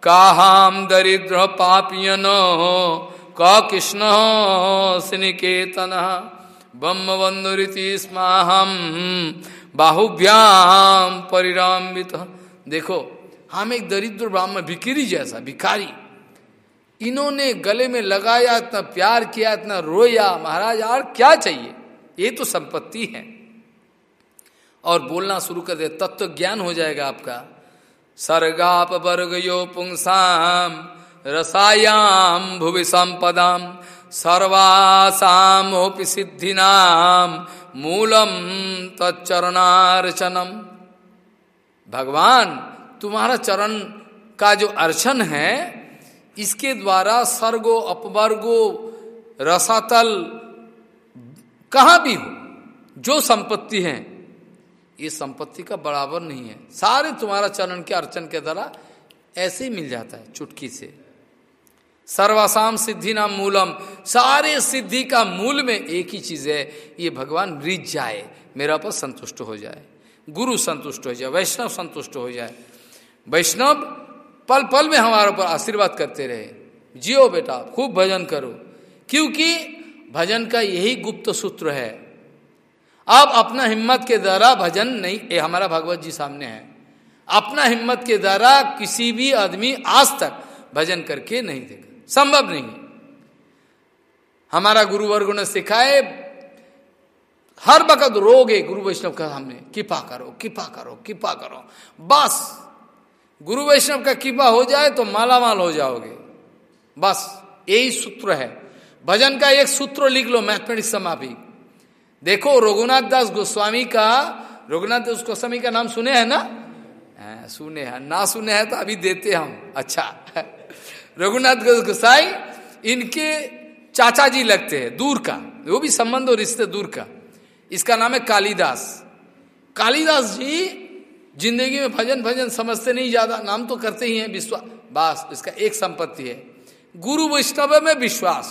काहाम दरिद्र पापियन का कृष्ण सिनिकेतन। ब्रह्म बंधु रीति स्माहम बाहुभ्याम परिरामित देखो, हम एक दरिद्र ब्राह्मण भिकिरी जैसा, भिखारी। इन्होंने गले में लगाया, इतना प्यार किया, इतना रोया, महाराज यार क्या चाहिए? ये तो संपत्ति है। और बोलना शुरू कर दे तत्व तो ज्ञान हो जाएगा आपका। सर्गाप वर्ग यो पुंसाम, रसायाम भुवि संपदाम सर्वासामोपि सिद्धिनाम, मूलम तच्चरणार्चनम। भगवान, तुम्हारा चरण का जो अर्चन है इसके द्वारा सर्गो, अपवर्गो, रसातल, कहा भी हो, जो संपत्ति है, ये संपत्ति का बराबर नहीं है। सारे तुम्हारा चरण के अर्चन के द्वारा ऐसे ही मिल जाता है, चुटकी से। सर्वासाम सिद्धि नाम मूलम। सारे सिद्धि का मूल में एक ही चीज़ है, ये भगवान रिझ जाए, मेरा पर संतुष्ट हो जाए। गुरु संतुष्ट हो जाए, वैष्णव संतुष्ट हो जाए। वैष्णव पल पल में हमारे ऊपर आशीर्वाद करते रहे। जियो बेटा, खूब भजन करो। क्योंकि भजन का यही गुप्त सूत्र है। अब अपना हिम्मत के द्वारा भजन नहीं ये हमारा भगवत जी सामने है। अपना हिम्मत के द्वारा किसी भी आदमी आज तक भजन करके नहीं देखा संभव नहीं हमारा गुरुवर्ग ने सिखाए, हर वक्त रोगे गुरु वैष्णव का हमने, कृपा करो कृपा करो कृपा करो। बस। गुरु वैष्णव का कृपा हो जाए तो माला माल हो जाओगे। बस यही सूत्र है। भजन का एक सूत्र लिख लो मैथमेटिक्स समापी। देखो रघुनाथ दास गोस्वामी का रघुनाथ दास गोस्वामी का नाम सुने हैं ना? है, सुने हैं। ना सुने हैं तो अभी देते हम। अच्छा। [LAUGHS] रघुनाथ गोसाई इनके चाचा जी लगते हैं दूर का। वो भी संबंध और रिश्ते दूर का। इसका नाम है कालिदास। कालिदास जी ज़िंदगी में भजन भजन समझते नहीं, ज़्यादा नाम तो करते ही हैं विश्वास बस, इसका एक संपत्ति है। गुरु वैष्णव में विश्वास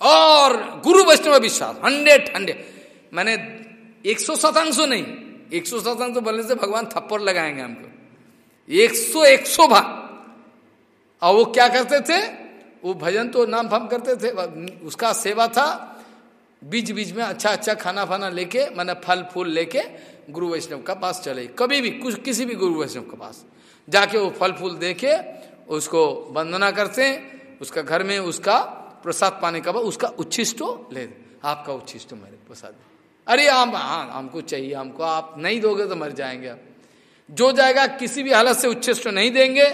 और गुरु वैष्णव विश्वास हंड्रेड हंड्रेड मैंने एक सौ शतांश नहीं, एक सौ शतांश बोलने से भगवान थप्पड़ लगाएँगे हमको। एक सौ एक सौ भाग और वो क्या करते थे? वो भजन तो नाम फम करते थे उसका सेवा था। बीच बीच में अच्छा अच्छा खाना फाना लेके, मैंने फल फूल लेके गुरु वैष्णव का पास चले। कभी भी, कुछ, किसी भी गुरु वैष्णव के पास। जाके वो फल फूल देके उसको वंदना करते हैं, उसका घर में उसका प्रसाद पाने का बाद उसका उच्छिष्टो ले आपका उच्छिष्ट मेरे प्रसाद अरे आम हाँ हमको चाहिए, हमको, आप नहीं दोगे तो मर जाएँगे आप। जो जाएगा, किसी भी हालत से उच्छिष्ट नहीं देंगे।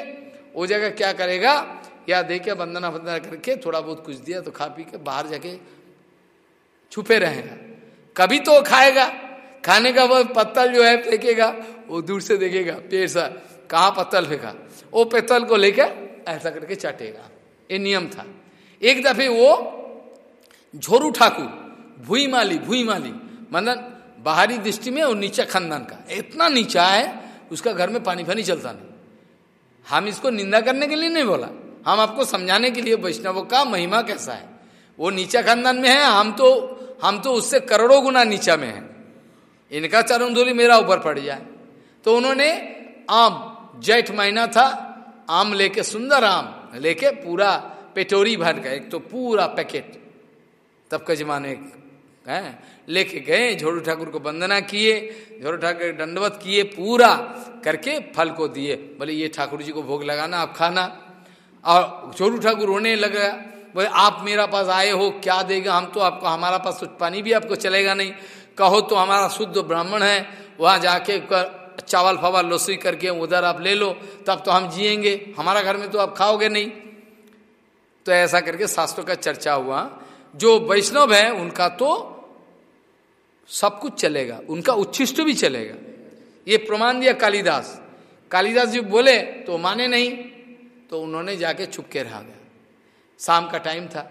वो जगह क्या करेगा? या दे के वंदना वंदना करके थोड़ा बहुत कुछ दिया तो खा पी के बाहर जाके छुपे रहेगा। कभी तो खाएगा। खाने का वो पत्तल जो है, फेंकेगा, वो दूर से देखेगा, पेड़ सा, कहा पत्तल फेंका? वो पत्तल को लेकर ऐसा करके चाटेगा। ये नियम था। एक दफे वो झोरू ठाकुर भूई माली भूई माली मतलब बाहरी दृष्टि में और नीचा खानदान का। इतना नीचा है, उसका घर में पानी फानी चलता नहीं। हम इसको निंदा करने के लिए नहीं बोला। हम आपको समझाने के लिए, वैष्णवों का महिमा कैसा है? वो नीचा खानदान में है, हम तो हम तो उससे करोड़ों गुना नीचा में है। इनका चरण धूलि मेरा ऊपर पड़ जाए। तो उन्होंने आम, जेठ महीना था, आम लेके, सुंदर आम लेके पूरा पेटोरी भर का एक तो पूरा पैकेट, तब के जमाने है, लेके गए झोड़ू ठाकुर को वंदना किए झोड़ू ठाकुर दंडवत किए, पूरा करके फल को दिए। बोले, ये ठाकुर जी को भोग लगाना, आप खाना। और झोड़ू ठाकुर रोने लगा, बोले, आप मेरा पास आए हो, क्या देगा? हम तो आपको, हमारा पास कुछ पानी भी आपको चलेगा नहीं। कहो तो हमारा शुद्ध ब्राह्मण है वहाँ जाके कर, चावल फावल लोसी करके उधर आप ले लो तब तो हम जिएँगे। हमारा घर में तो आप खाओगे नहीं। तो ऐसा करके शास्त्रों का चर्चा हुआ। जो वैष्णव है उनका तो सब कुछ चलेगा। उनका उच्छिष्ट भी चलेगा। ये प्रमाण दिया कालिदास। कालिदास जी बोले तो माने नहीं। तो उन्होंने जाके छुप के रहा गया। शाम का टाइम था।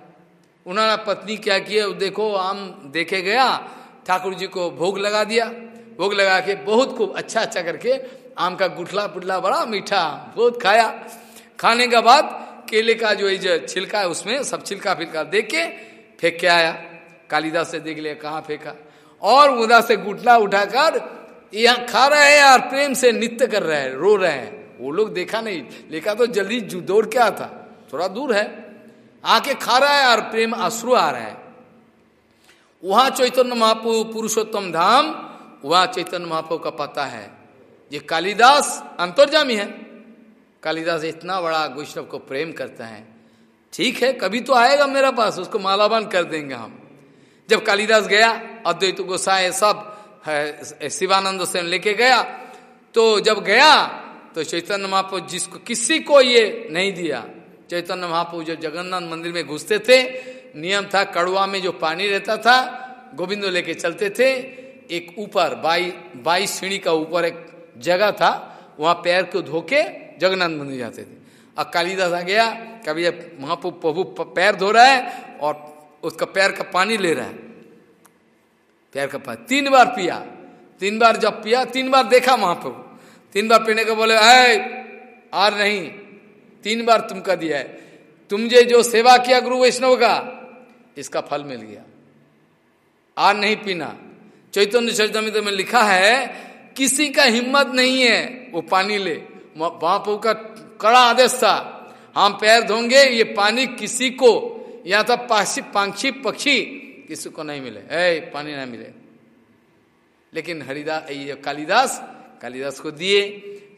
उन्होंने पत्नी क्या किया देखो आम देखे गया ठाकुर जी को भोग लगा दिया। भोग लगा के बहुत खूब अच्छा अच्छा करके आम का गुठला पुटला बड़ा मीठा बहुत खाया। खाने के बाद केले का जो जो छिलका है उसमें सब छिलका फिलका देख के फेंक के आया। कालिदास से देख लिया, कहाँ फेंका? और उदा से गुटला उठाकर यहाँ खा रहे हैं और प्रेम से नित्य कर रहे हैं, रो रहे हैं। वो लोग देखा नहीं, लेखा तो जल्दी दौड़ के आता। थोड़ा दूर है। आके खा रहा है और प्रेम अश्रु आ रहा है। वहाँ चैतन्य महापु पुरुषोत्तम धाम, वहाँ चैतन्य महापो का पता है। ये कालिदास अंतर्जामी है। कालिदास इतना बड़ा वैष्णव को प्रेम करता है। ठीक है, कभी तो आएगा मेरा पास, उसको मालाबान कर देंगे हम। जब कालिदास गया, अद्वैत गोसाए सब शिवानंद से लेके गया तो जब गया तो चैतन्य महाप्रभु जिसको किसी को ये नहीं दिया। चैतन्य महाप्रभु जब जगन्नाथ मंदिर में घुसते थे नियम था, कड़वा में जो पानी रहता था, गोविंदो लेके चलते थे। एक ऊपर, बाई बाईस सीढ़ी का ऊपर एक जगह था, वहाँ पैर को धोके जगन्नाथ मंदिर जाते थे। और कालीदास आ गया, कभी महाप्रभु प्रभु पैर धो रहा है और उसका पैर का पानी ले रहा है। पैर का पानी, तीन बार पिया। तीन बार जब पिया, तीन बार देखा महाप्रभु तीन बार पीने को बोले आए और नहीं। तीन बार तुमका दिया है। तुमने जो सेवा किया गुरु वैष्णव का इसका फल मिल गया। आर नहीं पीना। चैतन्य चरितमित में लिखा है, किसी का हिम्मत नहीं है, वो पानी ले। महाप्रभु का कड़ा आदेश था, हम पैर धोंगे, ये पानी किसी को, या था पासी पांक्षी पक्षी, किसी को नहीं मिले। ऐ, पानी ना मिले। लेकिन हरिदास ये कालिदास कालिदास को दिए।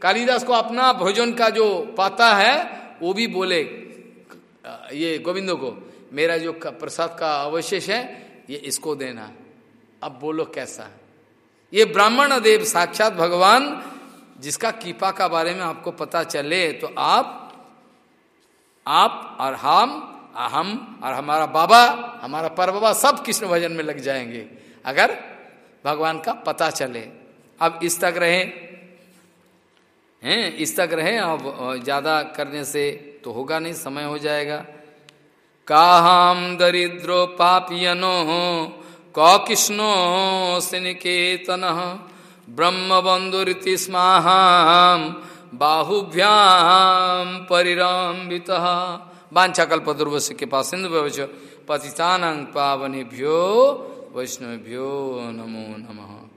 कालिदास को अपना भोजन का जो पाता है, वो भी बोले ये गोविंदो को मेरा जो प्रसाद का अवशेष है, ये इसको देना। अब बोलो कैसा ये ब्राह्मण देव, साक्षात भगवान, जिसका कीपा का बारे में आपको पता चले तो आप आप और हम हम और हमारा बाबा, हमारा पर बाबा सब कृष्ण भजन में लग जाएँगे, अगर भगवान का पता चले। अब इस तक रहे, हैं, इस तक रहे, अब ज़्यादा करने से तो होगा नहीं, समय हो जाएगा। काहम दरिद्रो पापियनो क कृष्णो सिनिकेतन ब्रह्म बंधुरीति स्माहम बाहुभ्याम परिरामित वाछा कल्पदुर्व के पास सिंधु पतितान पावनेभ्यो, वैष्णवेभ्यो नमो नमः।